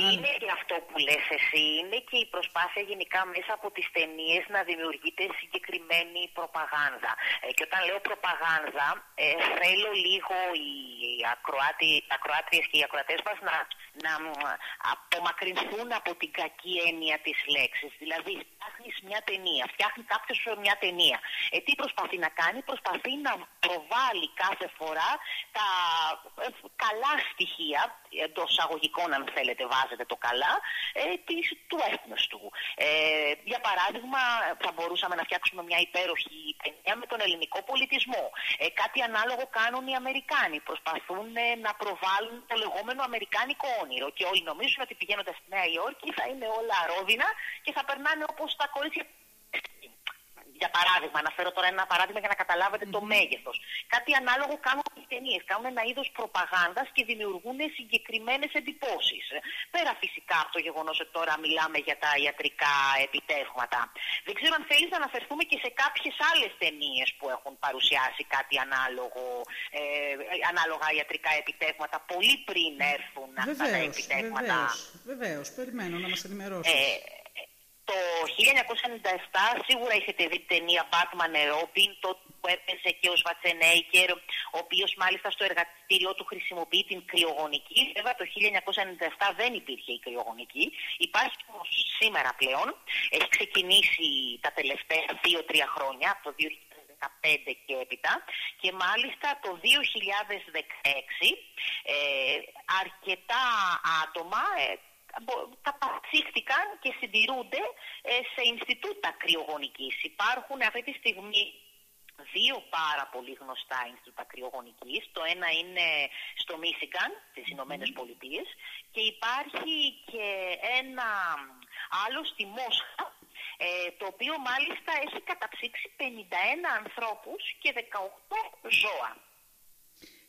Είναι και αυτό που λες εσύ, είναι και η προσπάθεια γενικά μέσα από τις ταινίες να δημιουργείται συγκεκριμένη προπαγάνδα. Ε, και όταν λέω προπαγάνδα, ε, θέλω λίγο οι ακροάτριες και οι ακροατές μας να, να απομακρυνθούν από την κακή έννοια της λέξης. Δηλαδή, φτιάχνεις μια ταινία, φτιάχνει κάποιος μια ταινία. Ε, τι προσπαθεί να κάνει, προσπαθεί να προβάλλει κάθε φορά τα ε, καλά στοιχεία, εντός αγωγικών αν θέλετε βάζετε το καλά, ε, της, του έθνους του. Ε, για παράδειγμα, θα μπορούσαμε να φτιάξουμε μια υπέροχη ταινία με τον ελληνικό πολιτισμό. Ε, κάτι ανάλογο κάνουν οι Αμερικάνοι. Προσπαθούν ε, να προβάλλουν το λεγόμενο αμερικάνικο όνειρο και όλοι νομίζουν ότι πηγαίνοντας στη Νέα Υόρκη θα είναι όλα αρρώδινα και θα περνάνε όπως τα κορίτσια για παράδειγμα, αναφέρω τώρα ένα παράδειγμα για να καταλάβετε το μέγεθος. Κάτι ανάλογο κάνουν οι ταινίες. Κάνουν ένα είδος προπαγάνδας και δημιουργούν συγκεκριμένες εντυπώσεις. Πέρα φυσικά από το γεγονός ότι τώρα μιλάμε για τα ιατρικά επιτεύγματα. Δεν ξέρω αν θέλεις να αναφερθούμε και σε κάποιες άλλες ταινίες που έχουν παρουσιάσει κάτι ανάλογο, ε, ανάλογα ιατρικά επιτεύγματα πολύ πριν έρθουν αυτά τα επιτεύγματα. Βεβαίως, περιμένω να μας ενημερώσεις. Ε, το 1997 σίγουρα έχετε δει την ταινία Batman Robin, το που έπαιζε και ο Σβατσενέικερ, ο οποίος μάλιστα στο εργαστήριό του χρησιμοποιεί την κρυογονική. Βέβαια το 1997 δεν υπήρχε η κρυογονική, υπάρχει όμως σήμερα πλέον. Έχει ξεκινήσει τα τελευταία 2-3 χρόνια, από το 2015 και έπειτα και μάλιστα το 2016 ε, αρκετά άτομα ε, καταψύχθηκαν και συντηρούνται ε, σε Ινστιτούτα κρυογονικής. Υπάρχουν αυτή τη στιγμή δύο πάρα πολύ γνωστά Ινστιτούτα κρυογονικής. Το ένα είναι στο Μίσιγκαν, στις Ηνωμένες Πολιτείες και υπάρχει και ένα άλλο στη Μόσχα ε, το οποίο μάλιστα έχει καταψύξει 51 ανθρώπους και 18 ζώα.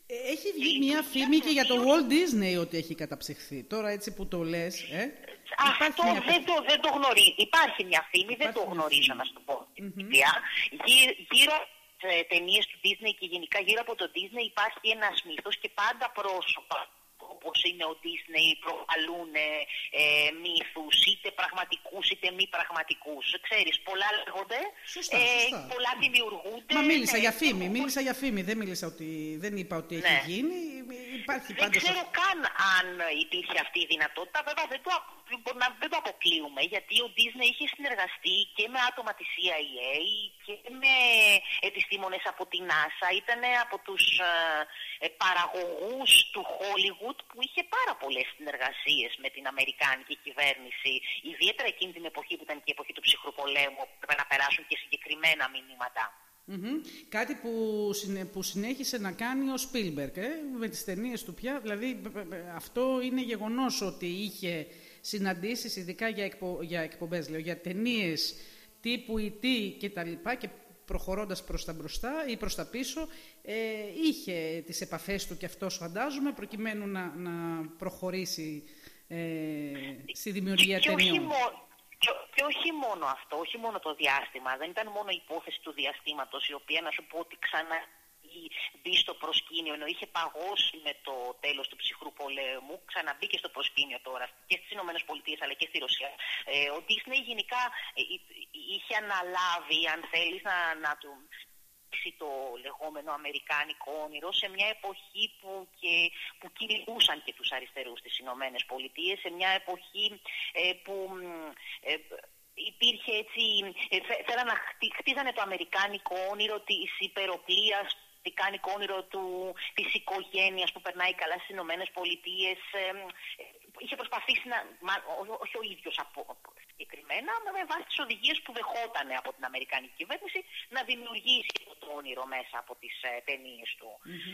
Ε, έχει βγει μια φήμη και για το Walt Disney ότι έχει καταψυχθεί. Τώρα έτσι που το λες, ε, Αυτό μια... δεν, το, δεν το γνωρίζω. Υπάρχει μια φήμη, δεν το γνωρίζω να σου το πω. Mm-hmm. Γύρω, γύρω ε, ταινίες του Disney και γενικά γύρω από το Disney υπάρχει ένας μύθος και πάντα πρόσωπα όπως είναι ο Disney προκαλούν ε, μύθους είτε πραγματικούς είτε μη πραγματικούς. Ξέρεις, πολλά λέγονται, σωστά, ε, σωστά. πολλά δημιουργούνται. Μα μίλησα ναι, για φήμη, ναι, μίλησα για φήμη, δεν, μίλησα ότι, δεν είπα ότι έχει Ναι. γίνει. Υπάρχει Δεν πάντως ξέρω καν αν υπήρχε αυτή η δυνατότητα. Βέβαια δεν το, απ- μπορεί να- δεν το αποκλείουμε γιατί ο Disney είχε συνεργαστεί και με άτομα της CIA και με επιστήμονες από την NASA. Ήταν από τους ε, ε, παραγωγούς του Hollywood που είχε πάρα πολλές συνεργασίες με την Αμερικάνικη κυβέρνηση. Ιδιαίτερα εκείνη την εποχή που ήταν και η εποχή του ψυχρού πολέμου που έπρεπε να περάσουν και συγκεκριμένα μηνύματα. Μμμ. Κάτι που, συνε- που συνέχισε να κάνει ο Σπίλμπεργκ ε, με τις ταινίες του πια. Δηλαδή π- π- π- αυτό είναι γεγονός ότι είχε συναντήσεις ειδικά για, εκπο, για εκπομπές, λέω, για ταινίες τύπου E.T. και τα λοιπά και προχωρώντας προς τα μπροστά ή προς τα πίσω ε, είχε τις επαφές του και αυτός φαντάζομαι προκειμένου να, να προχωρήσει ε, στη δημιουργία και, όχι ταινιών. μόνο, και, και όχι μόνο αυτό, όχι μόνο το διάστημα. Δεν ήταν μόνο η υπόθεση του διαστήματος, η οποία να σου πω ότι ξανά μπει στο προσκήνιο, ενώ είχε παγώσει με το τέλος του ψυχρού πολέμου, ξαναμπήκε στο προσκήνιο τώρα και στις Ηνωμένες Πολιτείες αλλά και στη Ρωσία. Ε, ο Disney γενικά ε, εί- είχε αναλάβει, αν θέλεις, να, να του στήσει το λεγόμενο αμερικάνικο όνειρο σε μια εποχή που, και, που κυνηγούσαν και τους αριστερούς στις Ηνωμένες Πολιτείες, σε μια εποχή ε, που μ, ε, υπήρχε έτσι, ε, θε- θέλαν να χτί- χτίζανε το αμερικάνικο όνειρο της υπεροπλίας, το αμερικάνικο όνειρο του, της οικογένειας που περνάει καλά στις Ηνωμένες Πολιτείες. ε, ε, είχε προσπαθήσει να, μα, ό- όχι ο ίδιος από, συγκεκριμένα, αλλά με βάση τις οδηγίες που δεχόταν από την Αμερικανική κυβέρνηση να δημιουργήσει αυτό το όνειρο μέσα από τις ε, ταινίες του.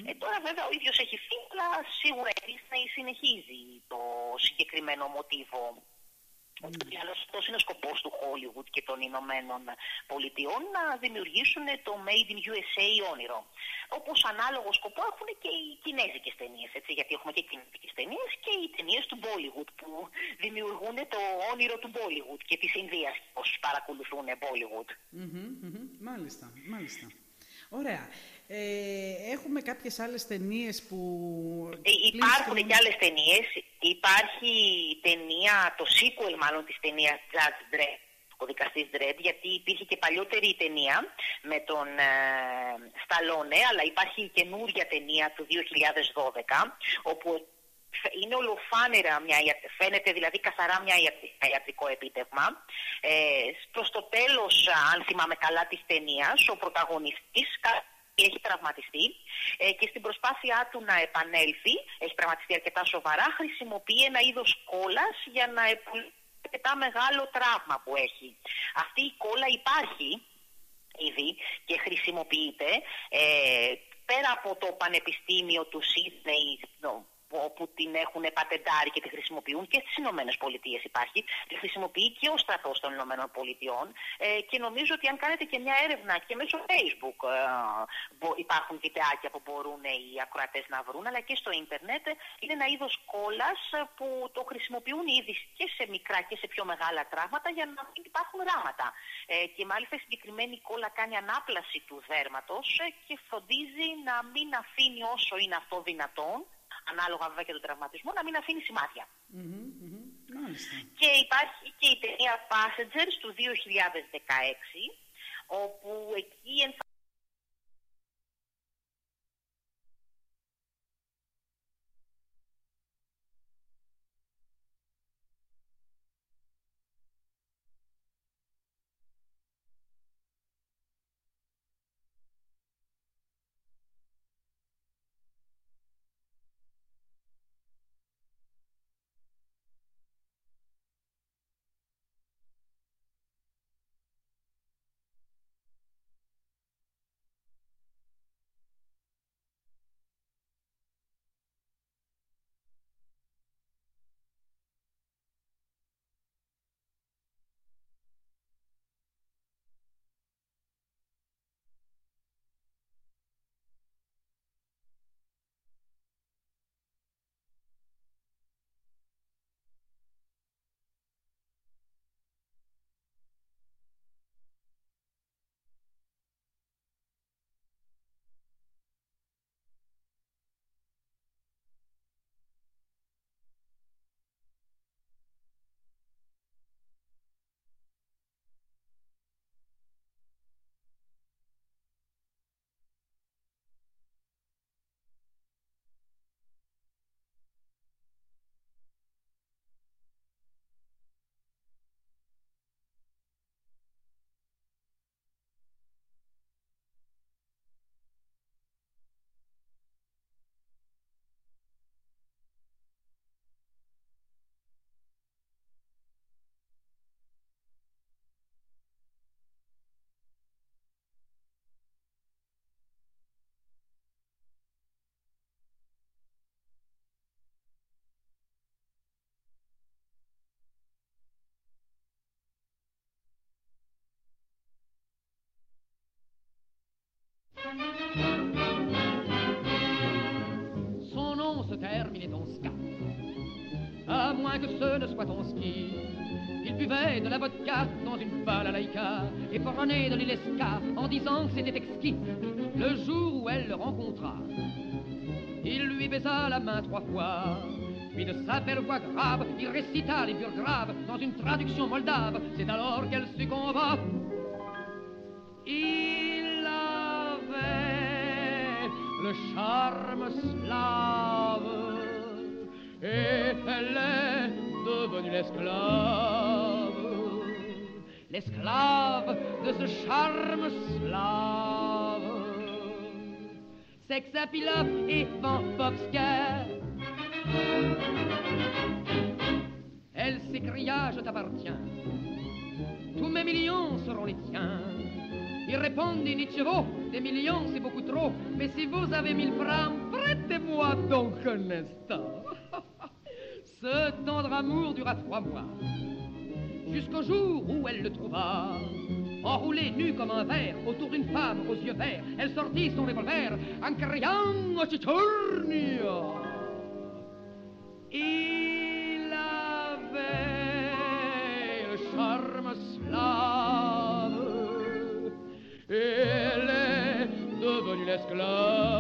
Ε, τώρα βέβαια ο ίδιος έχει φύγει, αλλά σίγουρα η Disney συνεχίζει το συγκεκριμένο μοτίβο ότι αυτός είναι ο σκοπός του Hollywood και των Ηνωμένων Πολιτειών να δημιουργήσουν το Made in USA όνειρο. Όπως ανάλογο σκοπό έχουν και οι κινέζικες ταινίες, έτσι, γιατί έχουμε και κινέζικες ταινίες και οι ταινίες του Bollywood που δημιουργούν το όνειρο του Bollywood και της Ινδίας όσους παρακολουθούν Bollywood. Μμμ, μμμ. Μάλιστα, μάλιστα. Ωραία. Ε, έχουμε κάποιες άλλες ταινίες που... Ε, υπάρχουν και άλλες ταινίες. Υπάρχει η ταινία, το sequel μάλλον της ταινίας Judge Dredd, ο δικαστής Dredd, γιατί υπήρχε και παλιότερη ταινία με τον ε, Σταλόνε, αλλά υπάρχει η καινούρια ταινία του 2012, όπου φ- είναι ολοφάνερα μια, ια- φαίνεται δηλαδή καθαρά μια ια- ένα ιατρικό επίτευγμα. Ε, προς το τέλος, αν θυμάμαι καλά της ταινίας, ο πρωταγωνιστής κα- έχει τραυματιστεί ε, και στην προσπάθειά του να επανέλθει, έχει τραυματιστεί αρκετά σοβαρά, χρησιμοποιεί ένα είδος κόλλας για να επουλήσει αρκετά μεγάλο τραύμα που έχει. Αυτή η κόλλα υπάρχει ήδη και χρησιμοποιείται ε, πέρα από το Πανεπιστήμιο του Σίδνεϊ όπου την έχουν πατεντάρει και τη χρησιμοποιούν και στις Ηνωμένες Πολιτείες υπάρχει, τη χρησιμοποιεί και ο στρατός των Ηνωμένων Πολιτειών ε, και νομίζω ότι αν κάνετε και μια έρευνα και μέσω Facebook ε, μπο- υπάρχουν βιντεάκια που μπορούν οι ακροατές να βρουν αλλά και στο ίντερνετ ε, είναι ένα είδος κόλλας ε, που το χρησιμοποιούν ήδη και σε μικρά και σε πιο μεγάλα τραύματα για να μην υπάρχουν ράματα. Ε, και μάλιστα η συγκεκριμένη κόλλα κάνει ανάπλαση του δέρματος ε, και φροντίζει να μην αφήνει όσο είναι αυτό δυνατόν ανάλογα βέβαια και τον τραυματισμό, να μην αφήνει σημάδια. Μμμ, μμμ. Μάλιστα. Και υπάρχει και η ταινία Passengers του 2016, όπου εκεί à moins que ce ne soit ton ski. Il buvait de la vodka dans une balalaïka et prenait de l'Ileska en disant que c'était exquis. Le jour où elle le rencontra, il lui baisa la main trois fois. Puis de sa belle voix grave, il récita les purs graves dans une traduction moldave. C'est alors qu'elle succomba. Il avait le charme slave et elle est devenue l'esclave. L'esclave de ce charme slave. Sex et Van. Elle s'écria, je t'appartiens. Tous mes millions seront les tiens. Il répondit, Nietzschevo, des millions c'est beaucoup trop. Mais si vous avez mille francs, prêtez-moi donc un instant. Ce tendre amour dura trois mois. Jusqu'au jour où elle le trouva enroulé nu comme un verre autour d'une femme aux yeux verts. Elle sortit son revolver en criant au Chichurnia. Il avait le charme slave. Elle est devenue l'esclave.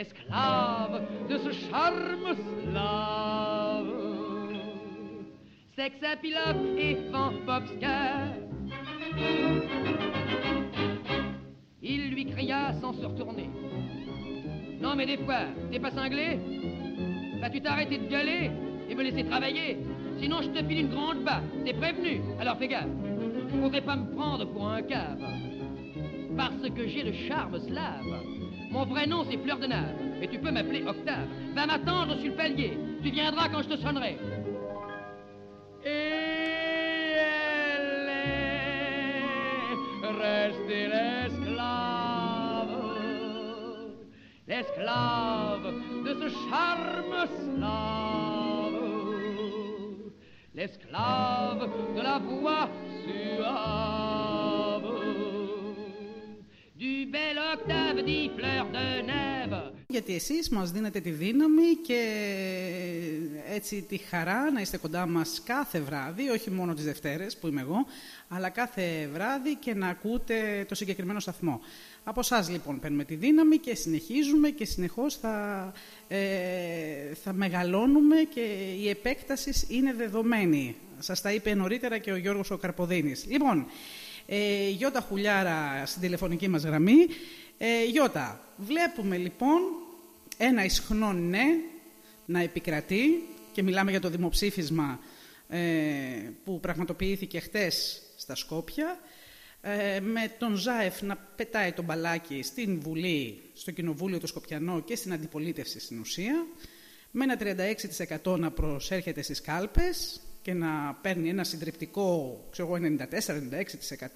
L'esclave de ce charme slave. Sex pilote et Van Popscar. Il lui cria sans se retourner. Non mais des fois, t'es pas cinglé? Vas-tu t'arrêter de gueuler et me laisser travailler Sinon je te file une grande bas, t'es prévenu Alors fais gaffe, faudrait pas me prendre pour un cave. Parce que j'ai le charme slave. Mon vrai nom c'est Fleur de Nave, et tu peux m'appeler Octave. Va m'attendre sur le palier, tu viendras quand je te sonnerai. Et elle est restée l'esclave, l'esclave de ce charme slave, l'esclave de la voix suave, du bel octave dit fleur de neve. γιατί εσείς μας δίνετε τη δύναμη και έτσι τη χαρά να είστε κοντά μας κάθε βράδυ, όχι μόνο τις Δευτέρες που είμαι εγώ, αλλά κάθε βράδυ και να ακούτε το συγκεκριμένο σταθμό. Από εσά λοιπόν παίρνουμε τη δύναμη και συνεχίζουμε και συνεχώς θα, ε, θα μεγαλώνουμε και η επέκταση είναι δεδομένη. Σας τα είπε νωρίτερα και ο Γιώργος ο Καρποδίνης. Λοιπόν, ε, Γιώτα Χουλιάρα στην τηλεφωνική μας γραμμή. Ε, Γιώτα, βλέπουμε λοιπόν ένα ισχνό ναι να επικρατεί και μιλάμε για το δημοψήφισμα ε, που πραγματοποιήθηκε χτες στα Σκόπια ε, με τον Ζάεφ να πετάει τον μπαλάκι στην Βουλή, στο Κοινοβούλιο το Σκοπιανό και στην αντιπολίτευση στην ουσία με ένα 36% να προσέρχεται στις κάλπες και να παίρνει ένα συντριπτικό, ξέρω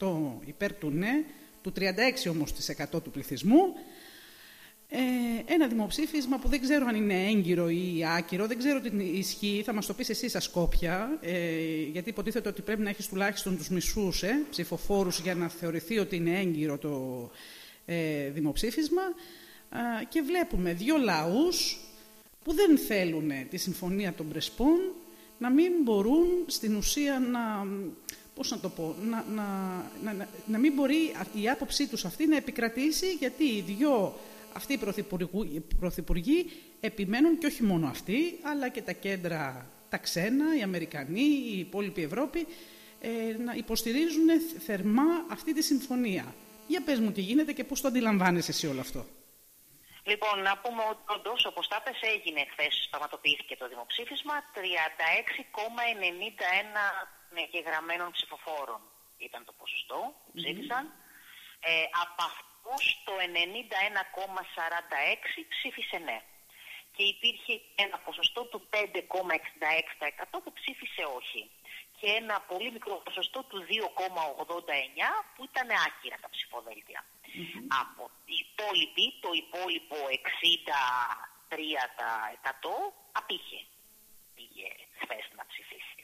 94-96% υπέρ του ναι, του 36% όμως του πληθυσμού. Ε, ένα δημοψήφισμα που δεν ξέρω αν είναι έγκυρο ή άκυρο, δεν ξέρω τι ισχύει, θα μας το πεις εσύ στα Σκόπια, ε, γιατί υποτίθεται ότι πρέπει να έχεις τουλάχιστον τους μισούς ε, ψηφοφόρους για να θεωρηθεί ότι είναι έγκυρο το ε, δημοψήφισμα. Και βλέπουμε δύο λαούς που δεν θέλουν τη συμφωνία των Πρεσπών να μην μπορούν στην ουσία να, πώς να το πω, να, να, να, να μην μπορεί η άποψή τους αυτή να επικρατήσει γιατί οι δυο αυτοί οι πρωθυπουργοί επιμένουν και όχι μόνο αυτοί, αλλά και τα κέντρα, τα ξένα, οι Αμερικανοί, η υπόλοιπη Ευρώπη, ε, να υποστηρίζουν θερμά αυτή τη συμφωνία. Για πες μου τι γίνεται και πώς το αντιλαμβάνεσαι εσύ όλο αυτό. Λοιπόν, να πούμε ότι όντως, όπως τα πες, έγινε χθες, πραγματοποιήθηκε το δημοψήφισμα. 36,91 εγγεγραμμένων ψηφοφόρων ήταν το ποσοστό που ψήφισαν. Ε, από το 91,46 ψήφισε ναι. Και υπήρχε ένα ποσοστό του 5,66% που ψήφισε όχι. Και ένα πολύ μικρό ποσοστό του 2,89% που ήταν άκυρα τα ψηφοδέλτια. Από οι υπόλοιποι, το υπόλοιπο 63% απήχε. Πήγε χθες να ψηφίσει.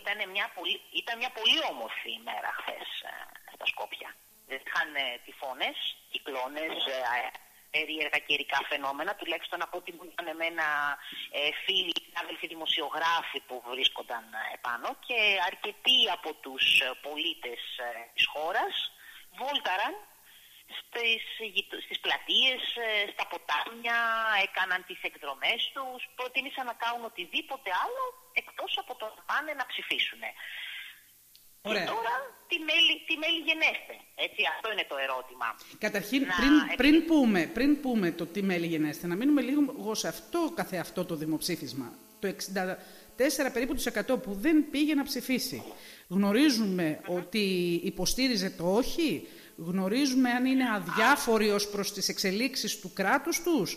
Ήταν μια, πολύ, ήταν μια πολύ όμορφη ημέρα χθες ε, στα Σκόπια. Δεν είχα υπήρχαν τυφώνες, κυκλώνες, περίεργα καιρικά φαινόμενα, τουλάχιστον από ό,τι μου είπαν εμένα ε, φίλοι, αδελφοί δημοσιογράφοι που βρίσκονταν επάνω και αρκετοί από τους πολίτες ε, της χώρας βόλταραν στις, στις πλατείες, ε, στα ποτάμια, έκαναν τις εκδρομές τους, προτίμησαν να κάνουν οτιδήποτε άλλο εκτός από το να πάνε να ψηφίσουν. Ωραία. Και τώρα τι μέλη, τι μέλη γενέστε. Έτσι, αυτό είναι το ερώτημα. Καταρχήν, πριν, πριν, πούμε, πριν πούμε το τι μέλη γενέστε, να μείνουμε λίγο σε αυτό καθε αυτό το δημοψήφισμα. Το 64 περίπου τους 100 που δεν πήγε να ψηφίσει. Γνωρίζουμε ότι υποστήριζε το όχι, γνωρίζουμε αν είναι αδιάφοροι ως προς τις εξελίξεις του κράτους τους.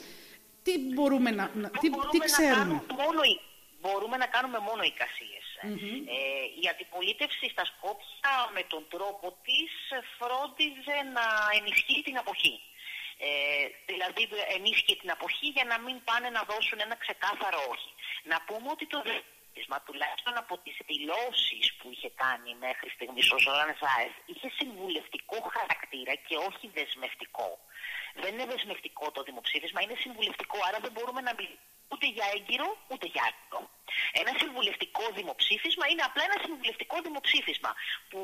Τι μπορούμε να, τι, τι ξέρουμε; Να μόνο, μπορούμε να κάνουμε μόνο εικασίες. Ε, η αντιπολίτευση στα Σκόπια με τον τρόπο της φρόντιζε να ενισχύει την αποχή. Ε, δηλαδή ενίσχυε την αποχή για να μην πάνε να δώσουν ένα ξεκάθαρο όχι. Να πούμε ότι το Μα τουλάχιστον από τις δηλώσεις που είχε κάνει μέχρι στιγμής ο Ζωράν Ζάεφ, είχε συμβουλευτικό χαρακτήρα και όχι δεσμευτικό. Δεν είναι δεσμευτικό το δημοψήφισμα, είναι συμβουλευτικό, άρα δεν μπορούμε να μιλήσουμε ούτε για έγκυρο ούτε για έγκυρο. Ένα συμβουλευτικό δημοψήφισμα είναι απλά ένα συμβουλευτικό δημοψήφισμα που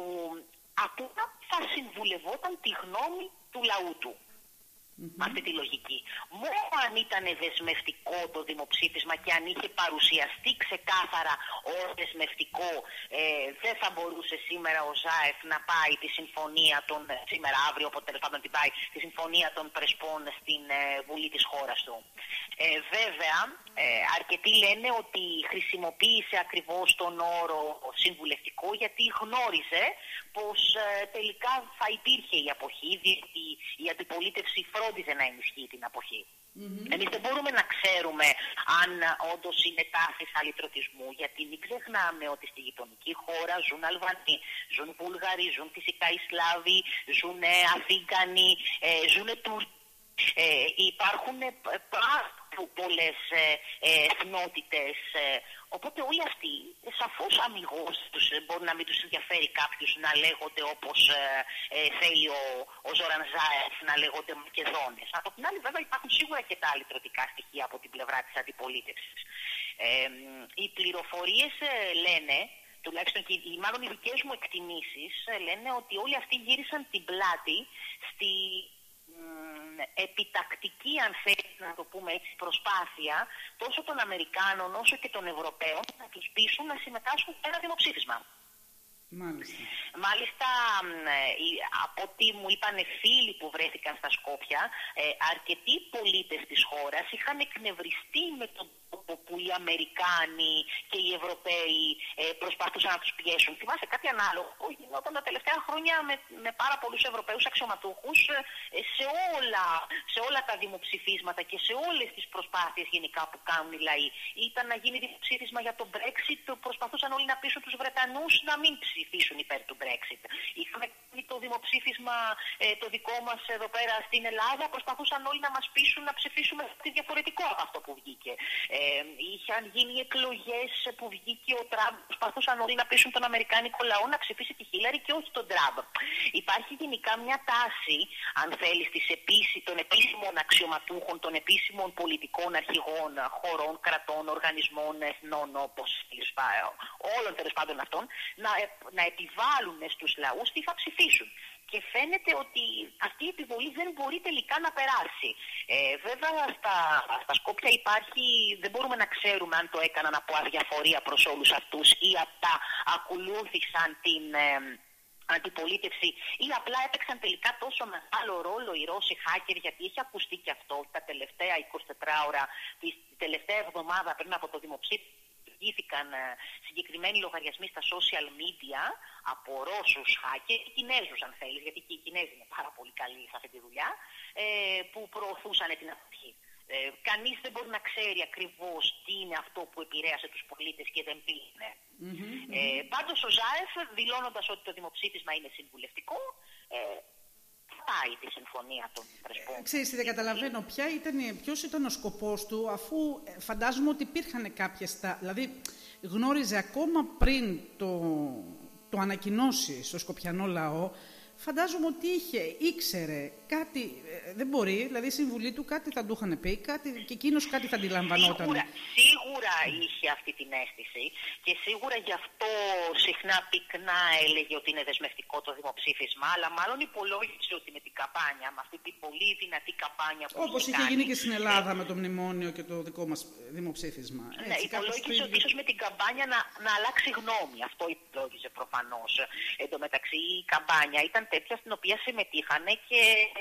απλά θα συμβουλευόταν τη γνώμη του λαού του mm-hmm. αυτή τη λογική. Μόνο αν ήταν δεσμευτικό το δημοψήφισμα και αν είχε παρουσιαστεί ξεκάθαρα ως δεσμευτικό, ε, δεν θα μπορούσε σήμερα ο ΖΑΕΦ να πάει τη συμφωνία των, σήμερα αύριο, οπότε τέλος πάντων την πάει, τη συμφωνία των Πρεσπών στην ε, Βουλή της χώρας του. Ε, βέβαια, ε, αρκετοί λένε ότι χρησιμοποίησε ακριβώς τον όρο συμβουλευτικό γιατί γνώριζε πως ε, τελικά θα υπήρχε η αποχή, διότι η αντιπολίτευση φρόντιζε να ενισχύει την αποχή. Mm-hmm. Εμείς δεν μπορούμε να ξέρουμε αν όντως είναι τάση αλυτρωτισμού, γιατί μην ξεχνάμε ότι στη γειτονική χώρα ζουν Αλβανοί, ζουν Βούλγαροι, ζουν φυσικά οι Σλάβοι, ζουν Αθήγανοι, ε, ζουν Τούρκοι. Ε, υπάρχουν πάρα πολλές ε, ε, εθνότητες ε, Οπότε όλοι αυτοί σαφώς αμυγός ε, μπορεί να μην τους ενδιαφέρει κάποιου να λέγονται όπως ε, ε, θέλει ο, ο Ζόραν Ζάεφ να λέγονται Μακεδόνες. Από την άλλη, βέβαια, υπάρχουν σίγουρα και τα αλλητρωτικά στοιχεία από την πλευρά της αντιπολίτευσης. Ε, οι πληροφορίες ε, λένε, τουλάχιστον και οι, μάλλον οι δικές μου εκτιμήσεις, λένε ότι όλοι αυτοί γύρισαν την πλάτη στη επιτακτική, αν θέλεις να το πούμε έτσι, προσπάθεια τόσο των Αμερικάνων όσο και των Ευρωπαίων να τους πείσουν να συμμετάσχουν σε ένα δημοψήφισμα. Μάλιστα. Μάλιστα, ε, από ό,τι μου είπαν φίλοι που βρέθηκαν στα Σκόπια, ε, αρκετοί πολίτες της χώρας είχαν εκνευριστεί με τον τρόπο που οι Αμερικάνοι και οι Ευρωπαίοι ε, προσπαθούσαν να τους πιέσουν. Θυμάσαι κάτι ανάλογο γινόταν τα τελευταία χρόνια με, με πάρα πολλούς Ευρωπαίους αξιωματούχους σε, όλα, σε όλα τα δημοψηφίσματα και σε όλες τις προσπάθειες γενικά που κάνουν οι λαοί. Ήταν να γίνει δημοψήφισμα για το Brexit, προσπαθούσαν όλοι να πείσουν τους Βρετανούς να μην ψηφίσουν ψηφίσουν υπέρ του Brexit. Είχαμε κάνει το δημοψήφισμα ε, το δικό μας εδώ πέρα στην Ελλάδα. Προσπαθούσαν όλοι να μας πείσουν να ψηφίσουμε κάτι διαφορετικό από αυτό που βγήκε. Ε, είχαν γίνει εκλογές που βγήκε ο Τραμπ. Προσπαθούσαν όλοι να πείσουν τον Αμερικάνικο λαό να ψηφίσει τη Χίλαρη και όχι τον Τραμπ. Υπάρχει γενικά μια τάση, αν θέλεις, των επίσημων αξιωματούχων, των επίσημων πολιτικών αρχηγών χωρών, κρατών, οργανισμών, εθνών, όπως όλων τέλος πάντων αυτών, να, να επιβάλλουν στους λαούς τι θα ψηφίσουν. Και φαίνεται ότι αυτή η επιβολή δεν μπορεί τελικά να περάσει. Ε, βέβαια στα, στα Σκόπια υπάρχει, δεν μπορούμε να ξέρουμε αν το έκαναν από αδιαφορία προς όλους αυτούς ή αυτά ακολούθησαν την... Ε, αντιπολίτευση ή απλά έπαιξαν τελικά τόσο μεγάλο ρόλο οι Ρώσοι hacker γιατί έχει ακουστεί και αυτό τα τελευταία 24 ώρα, τη τελευταία εβδομάδα πριν από το δημοψήφισμα δημιουργήθηκαν ε, συγκεκριμένοι λογαριασμοί στα social media από Ρώσους hackers και Κινέζους αν θέλεις, γιατί και οι Κινέζοι είναι πάρα πολύ καλοί σε αυτή τη δουλειά, ε, που προωθούσαν την αποχή. Ε, κανείς δεν μπορεί να ξέρει ακριβώς τι είναι αυτό που επηρέασε τους πολίτες και δεν πήγαινε. Mm-hmm, ε, πάντως ο Ζάεφ δηλώνοντας ότι το δημοψήφισμα είναι συμβουλευτικό ε, πάει τη συμφωνία των Πρεσπών. Ε, ξέρεις, δεν καταλαβαίνω ποια ήταν, ποιος ήταν ο σκοπός του, αφού ε, φαντάζομαι ότι υπήρχαν κάποιες... Δηλαδή, γνώριζε ακόμα πριν το, το ανακοινώσει στο Σκοπιανό λαό, φαντάζομαι ότι είχε, ήξερε κάτι, ε, δεν μπορεί, δηλαδή η συμβουλή του κάτι θα του είχαν πει, κάτι, και εκείνος κάτι θα αντιλαμβανόταν. Σίγουρα, σίγουρα είχε αυτή την αίσθηση και σίγουρα γι' αυτό συχνά πυκνά έλεγε ότι είναι δεσμευτικό το δημοψήφισμα, αλλά μάλλον υπολόγισε ότι με την καμπάνια, με αυτή την πολύ δυνατή καμπάνια που Όπως είχε γίνει και στην Ελλάδα με το μνημόνιο και το δικό μας δημοψήφισμα. Ναι, υπολόγισε ότι ίσως με την καμπάνια να, να αλλάξει γνώμη. Αυτό υπολόγιζε προφανώς. Εν τω μεταξύ η καμπάνια ήταν τέτοια στην οποία συμμετείχαν και ε, ε, ε,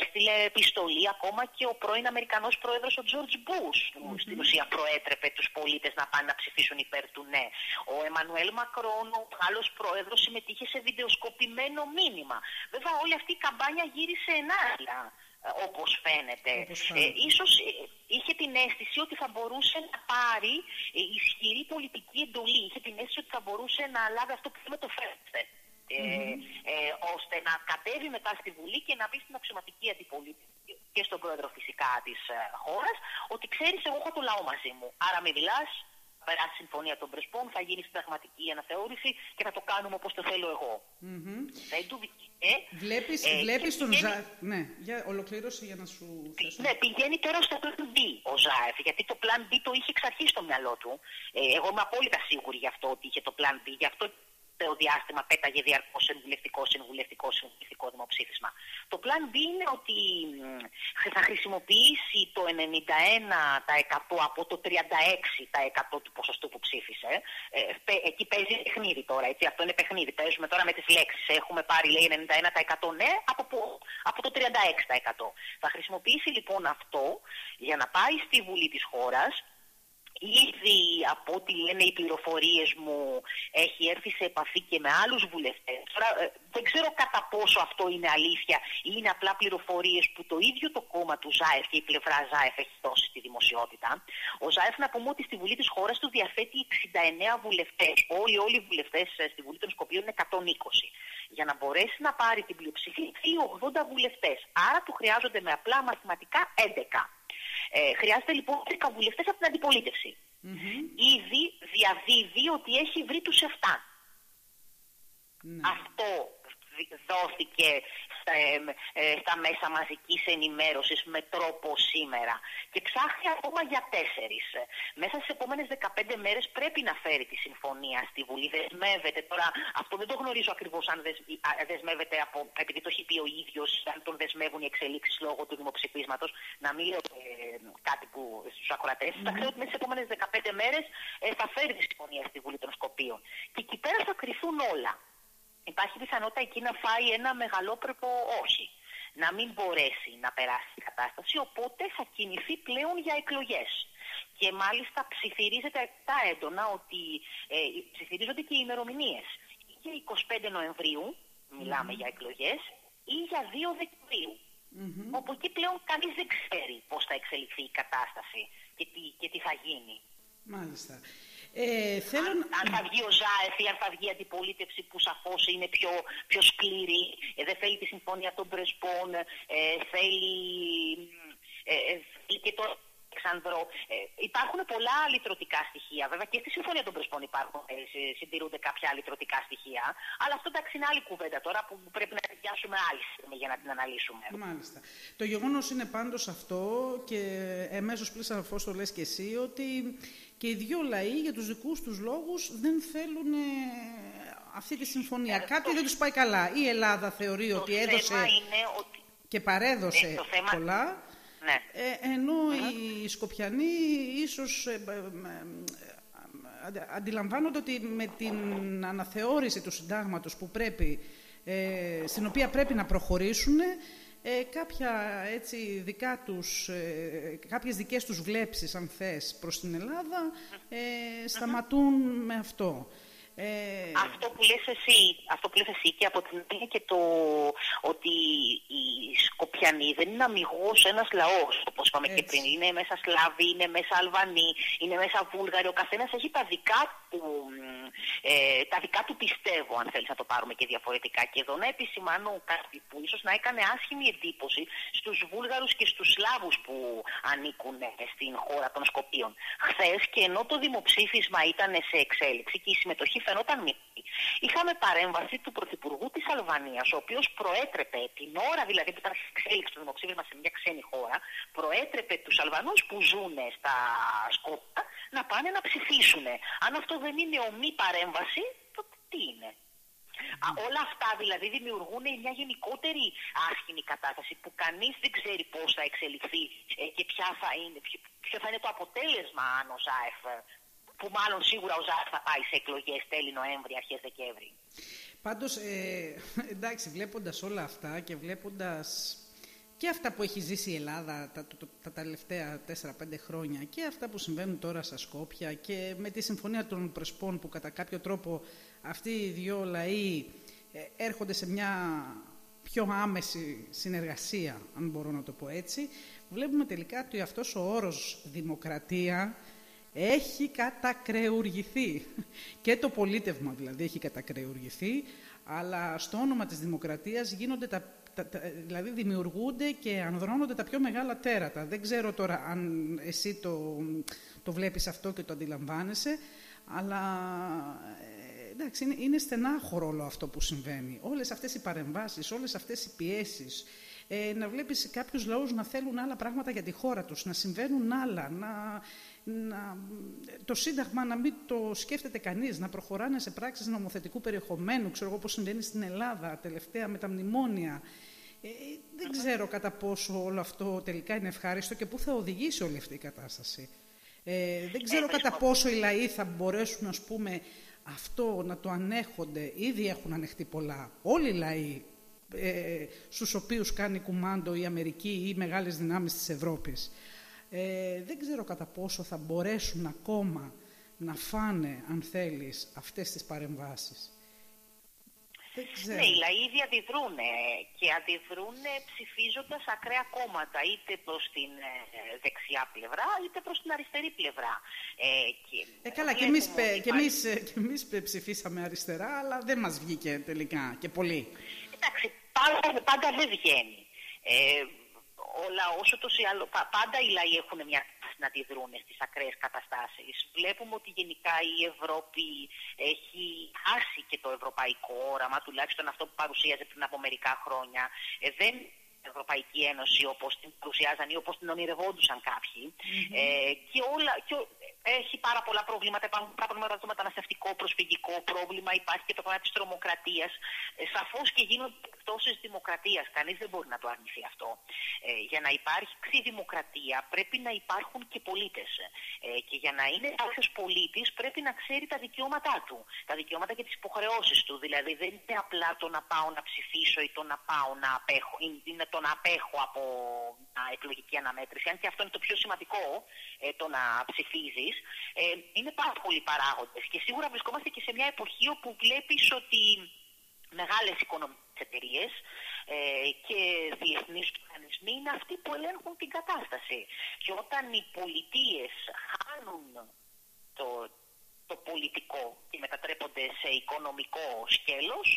έστειλε επιστολή ακόμα και ο πρώην Αμερικανός πρόεδρος ο Τζορτζ Μπούς που στην ουσία προέτρεπε τους πολίτες να πάνε να ψηφίσουν υπέρ του ναι. Ο Εμμανουέλ Μακρόν, ο άλλος πρόεδρος, συμμετείχε σε βιντεοσκοπημένο μήνυμα. Βέβαια όλη αυτή η καμπάνια γύρισε ενάντια όπως φαίνεται. Όπως Ε, φαίνεται. ίσως ε, είχε την αίσθηση ότι θα μπορούσε να πάρει ε, ισχυρή πολιτική εντολή. Είχε την αίσθηση ότι θα μπορούσε να λάβει αυτό που λέμε το φέρτε. Ε, ε, ώστε να κατέβει μετά στη Βουλή και να πει στην αξιωματική αντιπολίτευση και στον πρόεδρο φυσικά της ε, χώρας ότι ξέρεις εγώ έχω το λαό μαζί μου. Άρα με μιλάς, θα περάσει η συμφωνία των Πρεσπών, θα γίνει συνταγματική αναθεώρηση και θα το κάνουμε όπως το θέλω εγώ. Μμμ. Δεν του βγήκε. Βλέπεις, Ε, βλέπεις και τον πηγαίνει- Ζα... Ναι, για ολοκλήρωση για να σου θέσω. Ναι, πηγαίνει τώρα στο plan B ο Ζάεφ, γιατί το plan B το είχε εξ αρχής στο μυαλό του. Ε, εγώ είμαι απόλυτα σίγουρη γι' αυτό ότι είχε το plan B, γι' αυτό το διάστημα πέταγε διαρκώς συμβουλευτικό, συμβουλευτικό, συμβουλευτικό δημοψήφισμα. Το plan B είναι ότι μ, θα χρησιμοποιήσει το 91% από το 36% του ποσοστού που ψήφισε. Ε, πε- εκεί παίζει παιχνίδι τώρα, έτσι, αυτό είναι παιχνίδι. Παίζουμε τώρα με τις λέξεις. Έχουμε πάρει, λέει, 91% ναι, από, που- από το 36%. Θα χρησιμοποιήσει λοιπόν αυτό για να πάει στη Βουλή της χώρας Ήδη από ό,τι λένε οι πληροφορίες μου έχει έρθει σε επαφή και με άλλους βουλευτές. Τώρα, ε, δεν ξέρω κατά πόσο αυτό είναι αλήθεια ή είναι απλά πληροφορίες που το ίδιο το κόμμα του Ζάεφ και η πλευρά Ζάεφ έχει δώσει στη δημοσιότητα. Ο Ζάεφ να πούμε ότι στη Βουλή της χώρας του διαθέτει 69 βουλευτές. Όλοι, όλοι οι βουλευτές ε, στη Βουλή των Σκοπίων είναι 120. Για να μπορέσει να πάρει την πλειοψηφία θέλει 80 βουλευτές. Άρα του χρειάζονται με απλά μαθηματικά 11. Ε, χρειάζεται λοιπόν 10 βουλευτές από την αντιπολίτευση. Μμμ. Ήδη διαδίδει ότι έχει βρει τους 7. Ναι. Αυτό δι- δόθηκε στα, εμ, ε, στα μέσα μαζικής ενημέρωσης με τρόπο σήμερα και ψάχνει ακόμα για τέσσερις. Ε, Μέσα στις επόμενες 15 μέρες πρέπει να φέρει τη συμφωνία στη Βουλή. Δεσμεύεται τώρα, αυτό δεν το γνωρίζω ακριβώς αν δεσ- α, δεσμεύεται από, επειδή το έχει πει ο ίδιος, αν τον δεσμεύουν οι εξελίξεις λόγω του δημοψηφίσματος, να μην λέω ε, κάτι που στους ακροατές. Θα ξέρω ότι μέσα στις επόμενες 15 μέρες ε, θα φέρει τη συμφωνία στη Βουλή των Σκοπίων. Και εκεί πέρα θα κρυθούν όλα υπάρχει πιθανότητα εκεί να φάει ένα μεγαλόπρεπο όχι. Να μην μπορέσει να περάσει η κατάσταση, οπότε θα κινηθεί πλέον για εκλογές. Και μάλιστα ψιθυρίζεται αρκετά έντονα ότι ε, ψιθυρίζονται και οι ημερομηνίες. Ή για 25 νοεμβρίου, μιλάμε για εκλογές, ή για 2 δεκεμβρίου. Μμμ. Όπου εκεί πλέον κανείς δεν ξέρει πώς θα εξελιχθεί η κατάσταση και τι, και τι θα γίνει. Μάλιστα. Ε, θέλω Αν, να... αν θα βγει ο Ζάεφ ή αν θα βγει η αντιπολίτευση που σαφώς είναι πιο, πιο σκληρή, ε, δεν θέλει τη συμφωνία των Πρεσπών, ε, θέλει ε, ε, θέλει και το Αλεξανδρό. Ε, υπάρχουν πολλά λυτρωτικά στοιχεία. Βέβαια και στη Συμφωνία των Πρεσπών υπάρχουν, ε, συ- συντηρούνται κάποια λυτρωτικά στοιχεία. Αλλά αυτό εντάξει είναι άλλη κουβέντα τώρα που πρέπει να πιάσουμε άλλη στιγμή για να την αναλύσουμε. Μάλιστα. Το γεγονός είναι πάντως αυτό και εμέσως πλήρως σαφώς το λες και εσύ ότι και οι δύο λαοί για τους δικούς τους λόγους δεν θέλουν ε, αυτή τη συμφωνία. Κάτι δεν τους πάει καλά. Η Ελλάδα θεωρεί Το ότι θέμα έδωσε είναι ότι. και παρέδωσε Ε, το θέμα- πολλά, Ναι. ε, ενώ οι Σκοπιανοί ίσως ε, ε, ε, αντε- αντιλαμβάνονται ότι με την αναθεώρηση του συντάγματος που πρέπει, ε, στην οποία πρέπει να προχωρήσουν, ε, κάποια έτσι δικά τους, ε, κάποιες δικές τους βλέψεις, αν θες, προς την Ελλάδα, ε, σταματούν με αυτό. Ε, Αυτό που λες εσύ, αυτό που λες εσύ και από την άλλη και το ότι οι Σκοπιανοί δεν είναι αμυγός ένας λαός, όπως είπαμε και Έτσι. πριν. Είναι μέσα Σλάβοι, είναι μέσα Αλβανοί, είναι μέσα Βούλγαροι. Ο καθένας έχει τα δικά του μ, ε, τα δικά του πιστεύω, αν θέλεις να το πάρουμε και διαφορετικά. Και εδώ να επισημάνω κάτι που ίσως να έκανε άσχημη εντύπωση στους Βούλγαρους και στους Σλάβους που ανήκουν στην χώρα των Σκοπίων. Χθες, και ενώ το δημοψήφισμα ήταν σε εξέλιξη και η συμμετοχή φαινόταν μικρή, είχαμε παρέμβαση του Πρωθυπουργού της Αλβανίας, ο οποίος προέτρεπε την ώρα δηλαδή που ήταν σε εξέλιξη το δημοψήφισμα σε μια ξένη χώρα, προέτρεπε τους Αλβανούς που ζουν στα Σκόπια να πάνε να ψηφίσουν. Αν αυτό δεν είναι ομή παρέμβαση, τότε τι είναι; Α, όλα αυτά δηλαδή δημιουργούν μια γενικότερη άσχημη κατάσταση που κανείς δεν ξέρει πώς θα εξελιχθεί ε, και ποια θα είναι, ποιο θα είναι το αποτέλεσμα αν ο ΖΑΕΦ, που μάλλον σίγουρα ο ΖΑΕΦ θα πάει σε εκλογές τέλη Νοέμβρη, αρχές Δεκέμβρη. Πάντως, ε, εντάξει, βλέποντας όλα αυτά και βλέποντας και αυτά που έχει ζήσει η Ελλάδα τα, τα, τα τελευταία 4-5 χρόνια και αυτά που συμβαίνουν τώρα στα Σκόπια και με τη Συμφωνία των Πρεσπών που κατά κάποιο τρόπο αυτοί οι δύο λαοί ε, έρχονται σε μια πιο άμεση συνεργασία, αν μπορώ να το πω έτσι, βλέπουμε τελικά ότι αυτός ο όρος δημοκρατία έχει κατακρεουργηθεί. Και το πολίτευμα δηλαδή έχει κατακρεουργηθεί, αλλά στο όνομα της δημοκρατίας γίνονται τα δηλαδή δημιουργούνται και ανδρώνονται τα πιο μεγάλα τέρατα. Δεν ξέρω τώρα αν εσύ το, το βλέπεις αυτό και το αντιλαμβάνεσαι, αλλά ε, εντάξει, είναι, είναι στενάχωρο όλο αυτό που συμβαίνει. Όλες αυτές οι παρεμβάσεις, όλες αυτές οι πιέσεις, ε, να βλέπεις κάποιους λαούς να θέλουν άλλα πράγματα για τη χώρα τους, να συμβαίνουν άλλα, να, να, το Σύνταγμα να μην το σκέφτεται κανείς, να προχωράνε σε πράξεις νομοθετικού περιεχομένου, ξέρω εγώ πώς συμβαίνει στην Ελλάδα τελευταία με τα μνημόνια. Ε, δεν ξέρω κατά πόσο όλο αυτό τελικά είναι ευχάριστο και πού θα οδηγήσει όλη αυτή η κατάσταση. Ε, δεν ξέρω κατά πόσο οι λαοί θα μπορέσουν, ας πούμε, αυτό να το ανέχονται. Ήδη έχουν ανεχτεί πολλά. Όλοι οι λαοί ε, στους οποίους κάνει κουμάντο η Αμερική ή οι μεγάλες δυνάμεις της Ευρώπης. Ε, δεν ξέρω κατά πόσο θα μπορέσουν ακόμα να φάνε, αν θέλεις, αυτές τις παρεμβάσεις. Ναι, οι λαοί ήδη αντιδρούν και αντιδρούν ψηφίζοντας ακραία κόμματα είτε προς την ε, δεξιά πλευρά είτε προς την αριστερή πλευρά. Ε, και ε, καλά, και εμείς, και, εμείς, και εμείς ψηφίσαμε αριστερά, αλλά δεν μας βγήκε τελικά και πολύ. Εντάξει, πάντα, πάντα δεν βγαίνει. Ε, όλα, όσο το άλλο, πάντα οι λαοί έχουν μια να αντιδρούν στις ακραίες καταστάσεις. Βλέπουμε ότι γενικά η Ευρώπη έχει χάσει και το ευρωπαϊκό όραμα, τουλάχιστον αυτό που παρουσίαζε πριν από μερικά χρόνια. Ε, δεν Ευρωπαϊκή Ένωση όπως την παρουσιάζαν ή όπως την ονειρευόντουσαν Ε, και, όλα, και έχει πάρα πολλά προβλήματα. Υπάρχουν πάρα πολλά το μεταναστευτικό, προσφυγικό πρόβλημα. Υπάρχει και το πρόβλημα της τρομοκρατίας. Ε, Σαφώς και γίνονται εκτόσει δημοκρατίας. Κανείς δεν μπορεί να το αρνηθεί αυτό. Ε, για να υπάρχει δημοκρατία πρέπει να υπάρχουν και πολίτες. Ε, και για να είναι κάποιος πολίτης πρέπει να ξέρει τα δικαιώματά του. Τα δικαιώματα και τις υποχρεώσεις του. Δηλαδή δεν είναι απλά το να πάω να ψηφίσω ή το να πάω να απέχω. Είναι το να απέχω από εκλογική αναμέτρηση. Αν και αυτό είναι το πιο σημαντικό, ε, το να ψηφίζεις. Ε, είναι πάρα πολλοί παράγοντες. Και σίγουρα βρισκόμαστε και σε μια εποχή όπου βλέπεις ότι μεγάλες οικονομικές εταιρείες ε, και διεθνείς οργανισμοί είναι αυτοί που ελέγχουν την κατάσταση. Και όταν οι πολιτείες χάνουν το, το πολιτικό και μετατρέπονται σε οικονομικό σκέλος,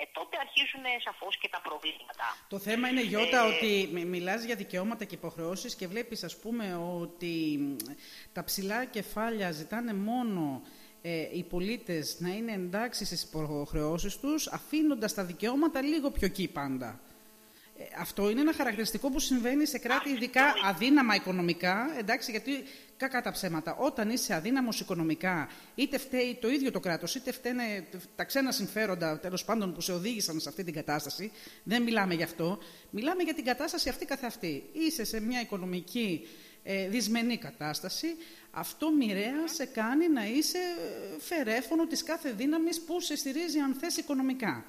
ε, τότε αρχίζουν σαφώς και τα προβλήματα. Το θέμα είναι, Γιώτα, ε, ότι μιλάς για δικαιώματα και υποχρεώσεις και βλέπεις, ας πούμε, ότι τα ψηλά κεφάλια ζητάνε μόνο ε, οι πολίτες να είναι εντάξει στις υποχρεώσεις τους, αφήνοντας τα δικαιώματα λίγο πιο εκεί πάντα. Ε, αυτό είναι ένα χαρακτηριστικό που συμβαίνει σε κράτη ειδικά αδύναμα οικονομικά, εντάξει, γιατί κακά τα ψέματα. Όταν είσαι αδύναμος οικονομικά, είτε φταίει το ίδιο το κράτος, είτε φταίνε τα ξένα συμφέροντα τέλος πάντων που σε οδήγησαν σε αυτή την κατάσταση, δεν μιλάμε γι' αυτό. Μιλάμε για την κατάσταση αυτή καθ' αυτή. Είσαι σε μια οικονομική ε, δυσμενή κατάσταση. Αυτό μοιραία σε κάνει να είσαι ε, φερέφωνο της κάθε δύναμης που σε στηρίζει αν θες οικονομικά.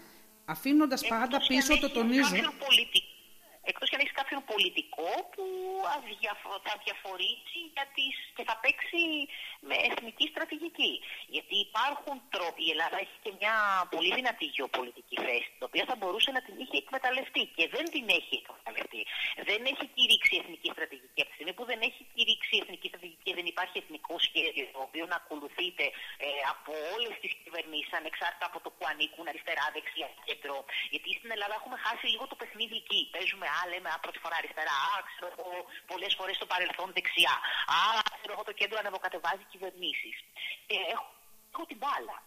Αφήνοντας πάντα πίσω, το τονίζω... Εκτός και αν έχεις κάποιον πολιτικό που θα διαφορήσει για τις, και θα παίξει με εθνική στρατηγική. Γιατί υπάρχουν τρόποι, η Ελλάδα έχει και μια πολύ δυνατή γεωπολιτική θέση, την οποία θα μπορούσε να την είχε εκμεταλλευτεί και δεν την έχει εκμεταλλευτεί. Δεν έχει κηρύξει εθνική στρατηγική. Από τη στιγμή που δεν έχει κηρύξει εθνική στρατηγική και δεν υπάρχει εθνικό σχέδιο, το οποίο να ακολουθείται ε, από όλες τις κυβερνήσεις, ανεξάρτητα από το που ανήκουν αριστερά, δεξιά, κέντρο. Γιατί στην Ελλάδα έχουμε χάσει λίγο το παιχνίδι εκεί. Παίζουμε, α, λέμε, α, πρώτη φορά αριστερά, α, ξέρω εγώ, πολλές φορές στο παρελθόν δεξιά. Α, ξέρω εγώ, το κέντρο ανεβοκατεβάζει κυβερνήσεις. Ε, έχω, έχω την μπάλα.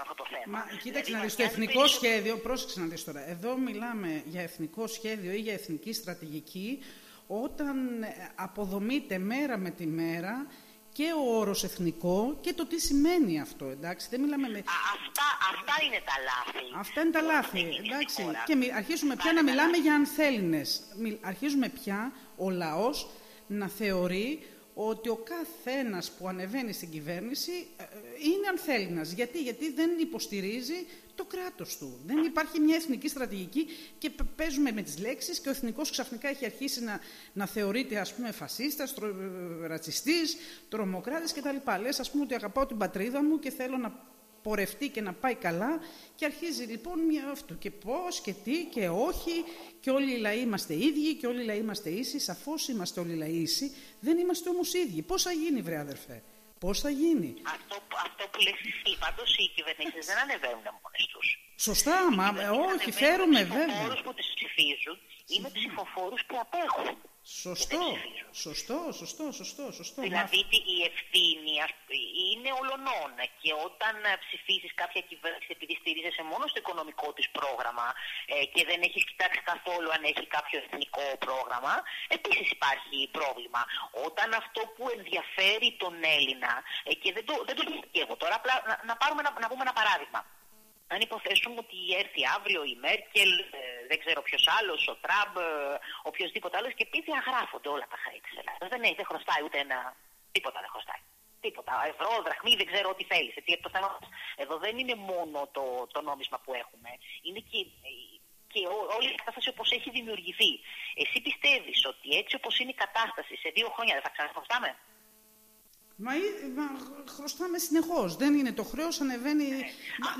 Αυτό το θέμα. Μα κοίταξε δηλαδή, να δεις, το εθνικό σχέδιο, πρόσεξε να δεις τώρα, εδώ μιλάμε για εθνικό σχέδιο ή για εθνική στρατηγική όταν ε, αποδομείται μέρα με τη μέρα και ο όρος εθνικό και το τι σημαίνει αυτό, εντάξει. Δεν μιλάμε με... αυτά, αυτά είναι τα λάθη. Αυτά είναι τα λάθη, εντάξει. Και αρχίζουμε πια να μιλάμε για ανθέλινες. Αρχίζουμε πια ο λαός να θεωρεί ότι ο καθένας που ανεβαίνει στην κυβέρνηση ε, είναι ανθέλινας. Γιατί, γιατί δεν υποστηρίζει το κράτος του. Δεν υπάρχει μια εθνική στρατηγική και παίζουμε με τις λέξεις και ο εθνικός ξαφνικά έχει αρχίσει να, να θεωρείται ας πούμε φασίστας, τρο, ε, ρατσιστής, τρομοκράτης κτλ. Λες ας πούμε ότι αγαπάω την πατρίδα μου και θέλω να πορευτεί και να πάει καλά και αρχίζει λοιπόν μια αυτό και πώς και τι και όχι και όλοι οι λαοί είμαστε ίδιοι και όλοι οι λαοί είμαστε ίσοι, σαφώς είμαστε όλοι οι λαοί ίσοι, δεν είμαστε όμως ίδιοι. Πώς θα γίνει βρε αδερφέ, πώς θα γίνει; Αυτό, αυτό που λες εσύ, πάντως οι κυβερνήσεις δεν ανεβαίνουν μόνες τους. Σωστά, μα όχι, φέρουμε βέβαια. Οι που τις ψηφίζουν είναι ψηφοφόρους που απέχουν. Σωστό, σωστό, σωστό, σωστό, σωστό. Δηλαδή η ευθύνη είναι ολονών και όταν ψηφίζει κάποια κυβέρνηση επειδή στηρίζεσαι μόνο στο οικονομικό της πρόγραμμα ε, και δεν έχεις κοιτάξει καθόλου αν έχει κάποιο εθνικό πρόγραμμα, επίσης υπάρχει πρόβλημα. Όταν αυτό που ενδιαφέρει τον Έλληνα, ε, και δεν το, δεν το εγώ τώρα, απλά να, να, πάρουμε, να, να πούμε ένα παράδειγμα αν υποθέσουμε ότι έρθει αύριο η Μέρκελ, ε, δεν ξέρω ποιος άλλος, ο Τραμπ, ε, οποιοδήποτε άλλος και πει διαγράφονται όλα τα χρέη τη Ελλάδα. Δεν, δεν χρωστάει ούτε ένα. Τίποτα δεν χρωστάει. Τίποτα. Ευρώ, δραχμή, δεν ξέρω τι θέλεις. το θέμα εδώ δεν είναι μόνο το, το νόμισμα που έχουμε. Είναι και, και όλη η κατάσταση όπως έχει δημιουργηθεί. Εσύ πιστεύεις ότι έτσι όπως είναι η κατάσταση σε δύο χρόνια δεν θα ξαναχρωστάμε; Μα, μα χρωστάμε συνεχώς. Δεν είναι το χρέος, ανεβαίνει. Ε,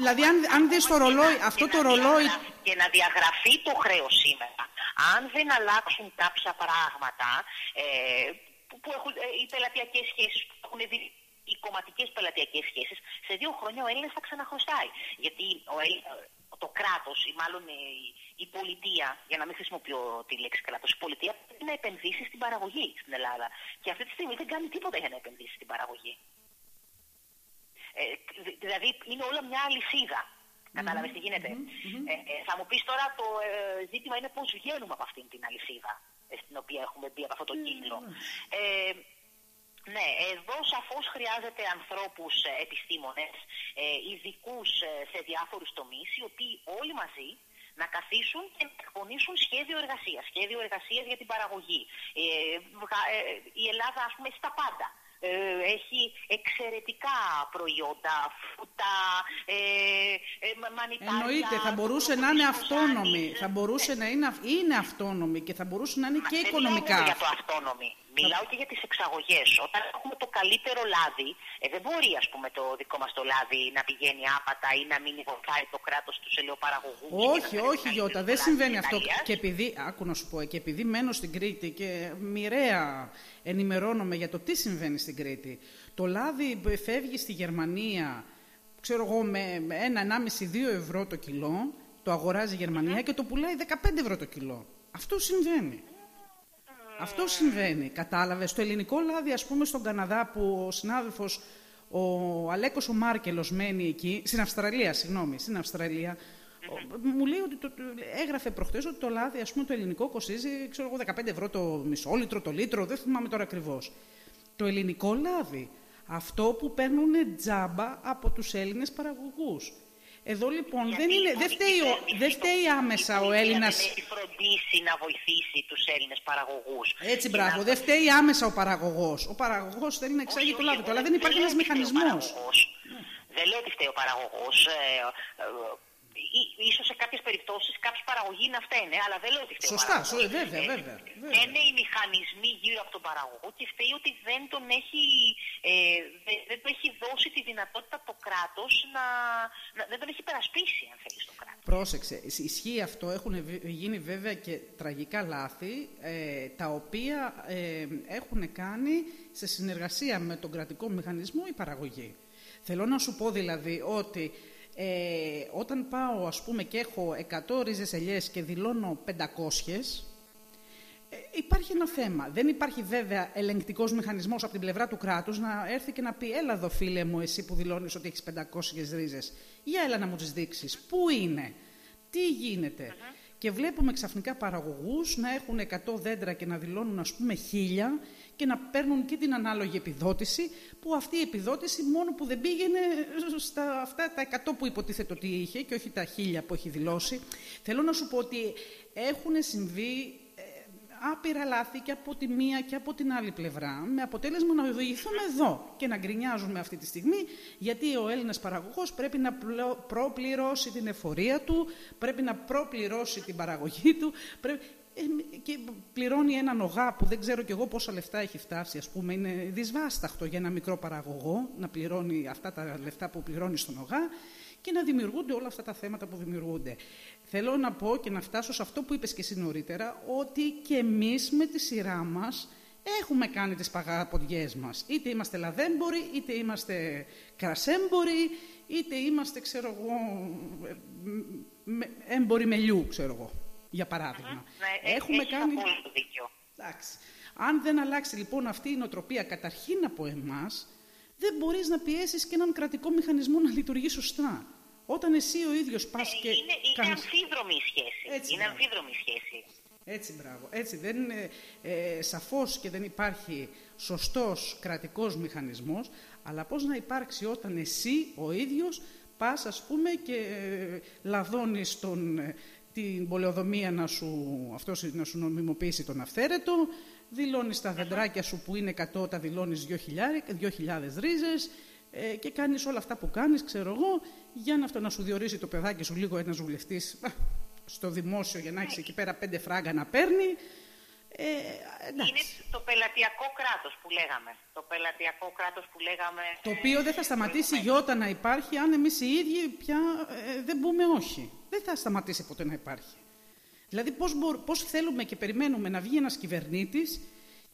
δηλαδή, αν, αν δεις το ρολόι, αυτό το ρολόι. Και να διαγραφεί το χρέος σήμερα, αν δεν αλλάξουν κάποια πράγματα ε, που, που έχουν ε, οι πελατειακές σχέσεις που έχουν δει οι κομματικές πελατειακές σχέσεις, σε δύο χρόνια ο Έλληνας θα ξαναχρωστάει. Γιατί ο, το κράτος, ή μάλλον η, η πολιτεία, για να μην χρησιμοποιώ τη λέξη κράτος, η πολιτεία πρέπει να επενδύσει στην παραγωγή στην Ελλάδα. Και αυτή τη στιγμή δεν κάνει τίποτα για να επενδύσει στην παραγωγή. Ε, δηλαδή είναι όλα μια αλυσίδα. Κατάλαβες τι γίνεται; Ε, ε, θα μου πεις τώρα το ε, ζήτημα είναι πώς βγαίνουμε από αυτήν την αλυσίδα ε, στην οποία έχουμε μπει από αυτό το κύκλο. Ε, ναι, εδώ σαφώς χρειάζεται ανθρώπους ε, επιστήμονες, ε, ειδικούς ε, σε διάφορους τομείς, οι οποίοι όλοι μαζί να καθίσουν και να εκπονήσουν σχέδιο εργασίας, σχέδιο εργασίας για την παραγωγή. η Ελλάδα, ας πούμε, έχει τα πάντα. έχει εξαιρετικά προϊόντα, φούτα, ε, μανιτάρια... Εννοείται, θα μπορούσε να είναι αυτόνομη, θα μπορούσε να είναι, είναι αυτόνομη και θα μπορούσε να είναι και οικονομικά. Δεν για το αυτόνομη. Μιλάω και για τις εξαγωγές. Όταν έχουμε το καλύτερο λάδι, ε, δεν μπορεί ας πούμε, το δικό μας το λάδι να πηγαίνει άπατα ή να μην βοηθάει το κράτος τους ελαιοπαραγωγού. Όχι, όχι, Γιώτα, δεν συμβαίνει αυτό. Και επειδή, άκου να σου πω, και επειδή μένω στην Κρήτη και μοιραία ενημερώνομαι για το τι συμβαίνει στην Κρήτη. Το λάδι φεύγει στη Γερμανία, ξέρω εγώ, με ένα-ενάμιση-δύο ευρώ το κιλό, το αγοράζει η Γερμανία και το πουλάει 15 ευρώ το κιλό. Αυτό συμβαίνει. Αυτό συμβαίνει. Κατάλαβες. Στο ελληνικό λάδι, ας πούμε, στον Καναδά, που ο συνάδελφος ο Αλέκος ο Μάρκελος μένει εκεί, στην Αυστραλία, συγγνώμη, στην Αυστραλία, μου λέει ότι το, έγραφε προχτές ότι το λάδι, ας πούμε, το ελληνικό κοστίζει, ξέρω εγώ, 15 ευρώ το μισό λίτρο, το λίτρο, δεν θυμάμαι τώρα ακριβώς. Το ελληνικό λάδι, αυτό που παίρνουν τζάμπα από τους Έλληνες παραγωγούς. Εδώ λοιπόν δεν, είναι, δεν, φταίει, δεν φταίει άμεσα ο Έλληνα. Δεν έχει φροντίσει να βοηθήσει τους Έλληνες παραγωγούς. Έτσι, μπράβο. Δεν φταίει άμεσα ο παραγωγός. Ο παραγωγός θέλει να εξάγει το λάδι αλλά δεν υπάρχει ένας μηχανισμός. Δεν λέω ότι φταίει ο παραγωγός. Ε, ε, ίσως σε κάποιες περιπτώσεις κάποιοι παραγωγοί να φταίνε, αλλά δεν λέω ότι φταίει Σωστά, σωστά, βέβαια, βέβαια. Είναι οι μηχανισμοί γύρω από τον παραγωγό και φταίει ότι δεν τον έχει, ε, δεν, δεν του έχει δώσει τη δυνατότητα το κράτος να, να δεν τον έχει περασπίσει, αν θέλεις, το κράτος. Πρόσεξε, ισχύει αυτό, έχουν γίνει βέβαια και τραγικά λάθη, ε, τα οποία ε, έχουν κάνει σε συνεργασία με τον κρατικό μηχανισμό η παραγωγή. Θέλω να σου πω δηλαδή ότι ε, όταν πάω ας πούμε και έχω 100 ρίζες ελιές και δηλώνω 500, ε, υπάρχει ένα θέμα. Δεν υπάρχει βέβαια ελεγκτικός μηχανισμός από την πλευρά του κράτους να έρθει και να πει «Έλα εδώ φίλε μου εσύ που δηλώνεις ότι έχεις 500 ρίζες, για έλα να μου τις δείξεις, πού είναι, τι γίνεται». Και βλέπουμε ξαφνικά παραγωγούς να έχουν 100 δέντρα και να δηλώνουν ας πούμε χίλια και να παίρνουν και την ανάλογη επιδότηση, που αυτή η επιδότηση μόνο που δεν πήγαινε στα αυτά τα 100 που υποτίθεται ότι είχε και όχι τα 1000 που έχει δηλώσει. Θέλω να σου πω ότι έχουν συμβεί ε, άπειρα λάθη και από τη μία και από την άλλη πλευρά, με αποτέλεσμα να οδηγηθούμε εδώ και να γκρινιάζουμε αυτή τη στιγμή, γιατί ο Έλληνας παραγωγός πρέπει να προπληρώσει την εφορία του, πρέπει να προπληρώσει την παραγωγή του, πρέπει... Ε, και πληρώνει έναν ογά που δεν ξέρω κι εγώ πόσα λεφτά έχει φτάσει, ας πούμε, είναι δυσβάσταχτο για ένα μικρό παραγωγό να πληρώνει αυτά τα λεφτά που πληρώνει στον ογά και να δημιουργούνται όλα αυτά τα θέματα που δημιουργούνται. Θέλω να πω και να φτάσω σε αυτό που είπες και εσύ νωρίτερα, ότι και εμείς με τη σειρά μας έχουμε κάνει τις παγαποδιές μας. Είτε είμαστε λαδέμποροι, είτε είμαστε κρασέμποροι, είτε είμαστε, ξέρω εγώ, ε, έμποροι μελιού, ξέρω εγώ για παράδειγμα. Ναι, Έχουμε κάνει... το δίκιο. Εντάξει. Αν δεν αλλάξει λοιπόν αυτή η νοοτροπία καταρχήν από εμάς, δεν μπορείς να πιέσεις και έναν κρατικό μηχανισμό να λειτουργεί σωστά. Όταν εσύ ο ίδιος πας ε, και... Είναι, είναι κάνεις... αμφίδρομη η σχέση. Έτσι, είναι αμφίδρομη σχέση. Έτσι, μπράβο. Έτσι, δεν είναι, ε, σαφώς και δεν υπάρχει σωστός κρατικός μηχανισμός, αλλά πώς να υπάρξει όταν εσύ ο ίδιος πας, ας πούμε, και ε, λαδώνεις τον, ε, την πολεοδομία να σου, αυτός, να σου νομιμοποιήσει τον αυθαίρετο, δηλώνεις τα δεντράκια σου που είναι 100, τα δηλώνεις 2.000, 2.000 ρίζες ε, και κάνεις όλα αυτά που κάνεις, ξέρω εγώ, για να, αυτό, να σου διορίσει το παιδάκι σου λίγο ένας βουλευτής στο δημόσιο για να έχεις εκεί πέρα πέντε φράγκα να παίρνει. Ε, είναι το πελατειακό κράτος που λέγαμε. Το πελατειακό κράτος που λέγαμε... Το οποίο δεν θα σταματήσει γιώτα να υπάρχει αν εμείς οι ίδιοι πια ε, δεν πούμε όχι δεν θα σταματήσει ποτέ να υπάρχει. Δηλαδή πώς, πώς θέλουμε και περιμένουμε να βγει ένας κυβερνήτης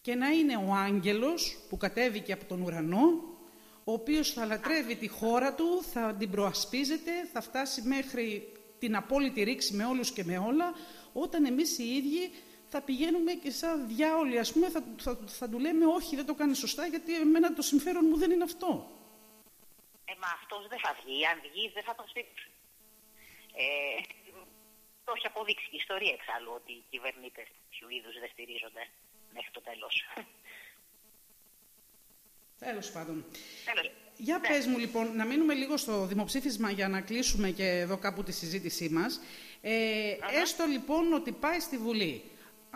και να είναι ο άγγελος που κατέβηκε από τον ουρανό, ο οποίος θα λατρεύει τη χώρα του, θα την προασπίζεται, θα φτάσει μέχρι την απόλυτη ρήξη με όλους και με όλα, όταν εμείς οι ίδιοι θα πηγαίνουμε και σαν διάολοι, ας πούμε, θα, θα, θα του λέμε όχι, δεν το κάνει σωστά, γιατί εμένα το συμφέρον μου δεν είναι αυτό. Ε, μα αυτός δεν θα βγει. Αν βγει, δεν θα τον στήριξει. Ε, το έχει αποδείξει η ιστορία εξάλλου ότι οι κυβερνήτες τέτοιου είδους δεν στηρίζονται μέχρι το τέλος. Τέλος πάντων. Για ναι. πες μου λοιπόν, να μείνουμε λίγο στο δημοψήφισμα για να κλείσουμε και εδώ κάπου τη συζήτησή μας. Ε, έστω λοιπόν ότι πάει στη Βουλή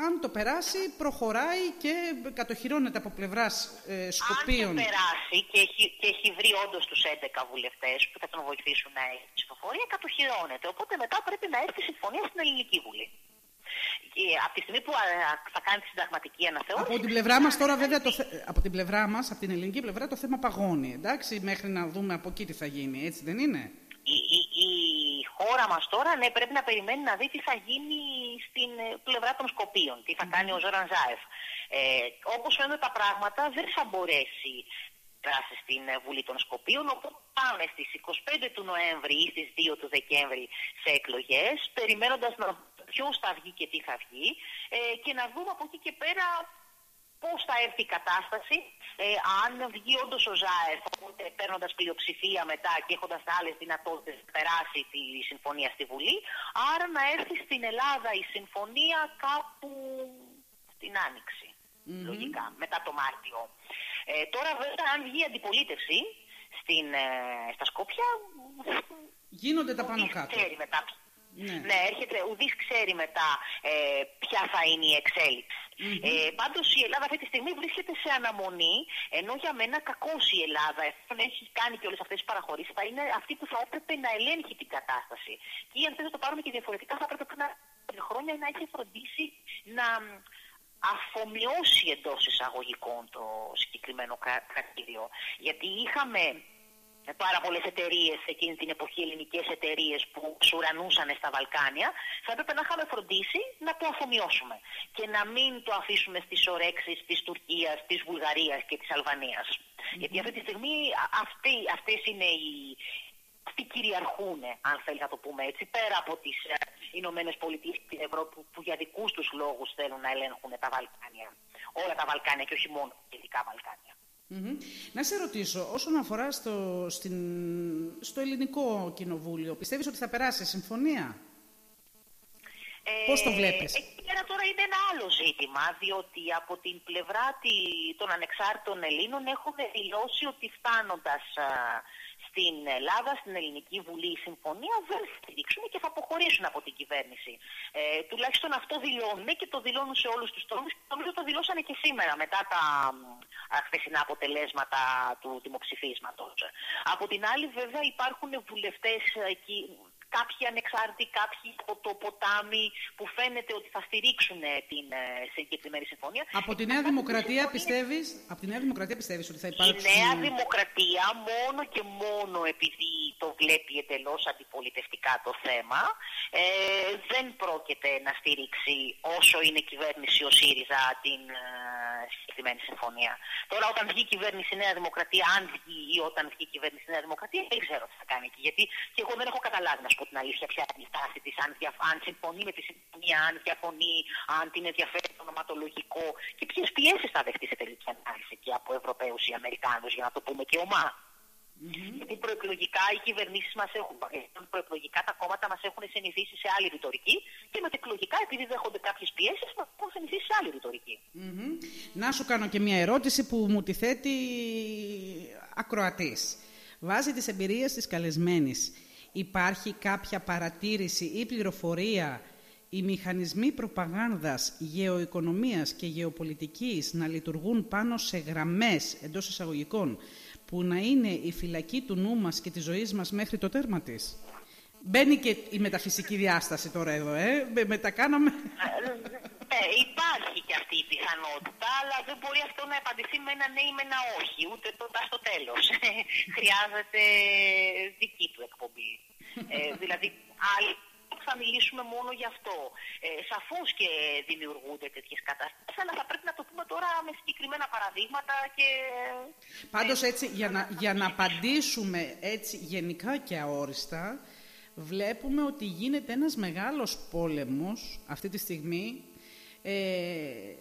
αν το περάσει, προχωράει και κατοχυρώνεται από πλευράς ε, Σκοπίων. Αν το περάσει και έχει, και έχει βρει όντως τους 11 βουλευτές που θα τον βοηθήσουν να έχει ψηφοφορία, κατοχυρώνεται. Οπότε μετά πρέπει να έρθει συμφωνία στην Ελληνική Βουλή. Και από τη στιγμή που θα κάνει τη συνταγματική αναθεώρηση. Από την πλευρά μας τώρα, βέβαια, το από την πλευρά μας, από την ελληνική πλευρά, το θέμα παγώνει. Εντάξει, μέχρι να δούμε από εκεί τι θα γίνει, έτσι δεν είναι; Η, η, η χώρα μας τώρα ναι, πρέπει να περιμένει να δει τι θα γίνει στην ε, πλευρά των Σκοπίων, τι θα κάνει ο Ζόραν Ζάεφ. Ε, όπως φαίνονται τα πράγματα δεν θα μπορέσει δράσει στην ε, Βουλή των Σκοπίων, οπότε πάμε στις 25 του Νοέμβρη ή στις 2 του Δεκέμβρη σε εκλογές, περιμένοντας να ποιος θα βγει και τι θα βγει ε, και να δούμε από εκεί και πέρα πώς θα έρθει η κατάσταση, ε, αν βγει όντως ο ΖΑΕΡ, παίρνοντας πλειοψηφία μετά και έχοντας άλλες δυνατότητες περάσει τη συμφωνία στη Βουλή, άρα να έρθει στην Ελλάδα η συμφωνία κάπου στην Άνοιξη. Λογικά, μετά το Μάρτιο. Ε, τώρα βέβαια αν βγει αντιπολίτευση στην, ε, στα Σκόπια... Γίνονται τα πάνω κάτω. Μετά, ναι. ναι, έρχεται, ουδής ξέρει μετά ε, ποια θα είναι η εξέλιξη. Ε, Πάντως η Ελλάδα αυτή τη στιγμή βρίσκεται σε αναμονή, ενώ για μένα κακώ η Ελλάδα, εφόσον έχει κάνει και όλες αυτές τις παραχωρήσεις, θα είναι αυτή που θα έπρεπε να ελέγχει την κατάσταση. Και αν θέλετε να το πάρουμε και διαφορετικά, θα έπρεπε πριν χρόνια να έχει φροντίσει να αφομοιώσει εντός εισαγωγικών το συγκεκριμένο κρατήριο. Γιατί είχαμε πάρα πολλές εταιρείες εκείνη την εποχή, ελληνικές εταιρείες που σουρανούσαν στα Βαλκάνια, θα έπρεπε να είχαμε φροντίσει να το αφομοιώσουμε και να μην το αφήσουμε στις ορέξεις της Τουρκίας, της Βουλγαρίας και της Αλβανίας. Γιατί αυτή τη στιγμή αυτές είναι οι, αυτοί κυριαρχούν, αν θέλεις να το πούμε έτσι, πέρα από τις ε, Ηνωμένες Πολιτείες και την Ευρώπη που για δικούς τους λόγους θέλουν να ελέγχουν τα Βαλκάνια. Όλα τα Βαλκάνια και όχι μόνο τα δυτικά Βαλκάνια. Να σε ρωτήσω, όσον αφορά στο, στην, στο ελληνικό κοινοβούλιο, πιστεύεις ότι θα περάσει συμφωνία; Ε, Πώς το βλέπεις; Εκεί τώρα είναι ένα άλλο ζήτημα, διότι από την πλευρά των ανεξάρτητων Ελλήνων έχουν δηλώσει ότι φτάνοντας στην Ελλάδα, στην Ελληνική Βουλή η συμφωνία δεν θα στηρίξουν και θα αποχωρήσουν από την κυβέρνηση. Ε, τουλάχιστον αυτό δηλώνουν και το δηλώνουν σε όλους τους τόμου και νομίζω το δηλώσανε και σήμερα μετά τα χθεσινά αποτελέσματα του δημοψηφίσματος. Από την άλλη, βέβαια, υπάρχουν βουλευτές εκεί κάποιοι ανεξάρτητοι, κάποιοι από το ποτάμι που φαίνεται ότι θα στηρίξουν την ε, συγκεκριμένη συμφωνία. Από τη Νέα Δημοκρατία πιστεύεις, από τη Νέα Δημοκρατία πιστεύεις ότι θα υπάρξει... Η Νέα Δημοκρατία μόνο και μόνο επειδή το βλέπει εντελώς αντιπολιτευτικά το θέμα ε, δεν πρόκειται να στηρίξει όσο είναι κυβέρνηση ο ΣΥΡΙΖΑ την ε, συγκεκριμένη συμφωνία. Τώρα όταν βγει η κυβέρνηση Νέα Δημοκρατία, αν βγει ή όταν βγει η κυβέρνηση Νέα Δημοκρατία, δεν ξέρω τι θα κάνει εκεί. Γιατί και εγώ δεν έχω καταλάβει να πω την αλήθεια ποια είναι η στάση της, αν, αν συμφωνεί με τη συμφωνία, αν διαφωνεί, αν την ενδιαφέρει το ονοματολογικό και ποιες πιέσεις θα δεχτεί σε τελική ανάλυση και από Ευρωπαίους ή Αμερικάνους, για να το πούμε και ομά. Mm-hmm. Γιατί προεκλογικά οι κυβερνήσεις μας έχουν, προεκλογικά τα κόμματα μας έχουν συνηθίσει σε άλλη ρητορική και μετεκλογικά, επειδή δέχονται κάποιες πιέσεις, μας έχουν συνηθίσει σε άλλη ρητορική. Mm-hmm. Να σου κάνω και μια ερώτηση που μου τη θέτει ακροατής. Βάζει τις εμπειρίες της καλεσμένης υπάρχει κάποια παρατήρηση ή πληροφορία οι μηχανισμοί προπαγάνδας, γεωοικονομίας και γεωπολιτικής να λειτουργούν πάνω σε γραμμές εντός εισαγωγικών που να είναι η φυλακή του νου μας και της ζωής μας μέχρι το τέρμα της; Μπαίνει και η μεταφυσική διάσταση τώρα εδώ, ε. Μετακάναμε. Ε, υπάρχει και αυτή η πιθανότητα, αλλά δεν μπορεί αυτό να απαντηθεί με ένα ναι ή με ένα όχι, ούτε τότε στο τέλος. Χρειάζεται δική του εκπομπή. Ε, δηλαδή, άλλοι θα μιλήσουμε μόνο γι' αυτό. Ε, Σαφώς και δημιουργούνται τέτοιες καταστάσεις, αλλά θα πρέπει να το πούμε τώρα με συγκεκριμένα παραδείγματα και. Πάντως, έτσι, για να, για να απαντήσουμε έτσι γενικά και αόριστα, βλέπουμε ότι γίνεται ένας μεγάλος πόλεμος αυτή τη στιγμή ε,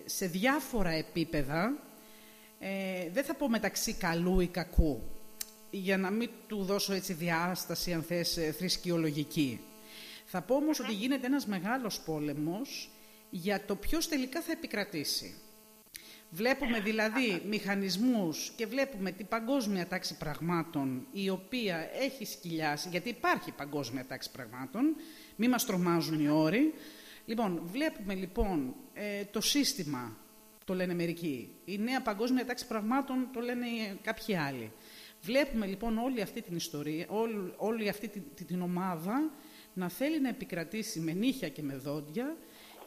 σε διάφορα επίπεδα, ε, δεν θα πω μεταξύ καλού ή κακού, για να μην του δώσω έτσι διάσταση, αν θες, ε, θρησκειολογική. Θα πω όμως ότι γίνεται ένας μεγάλος πόλεμος για το ποιος τελικά θα επικρατήσει. Βλέπουμε δηλαδή μηχανισμούς και βλέπουμε την παγκόσμια τάξη πραγμάτων η οποία έχει σκυλιάσει, γιατί υπάρχει παγκόσμια τάξη πραγμάτων, μη μας τρομάζουν οι όροι, Λοιπόν, βλέπουμε λοιπόν ε, το σύστημα, το λένε μερικοί. Η νέα παγκόσμια τάξη πραγμάτων το λένε κάποιοι άλλοι. Βλέπουμε λοιπόν όλη αυτή την ιστορία, όλη, όλη αυτή την, την ομάδα να θέλει να επικρατήσει με νύχια και με δόντια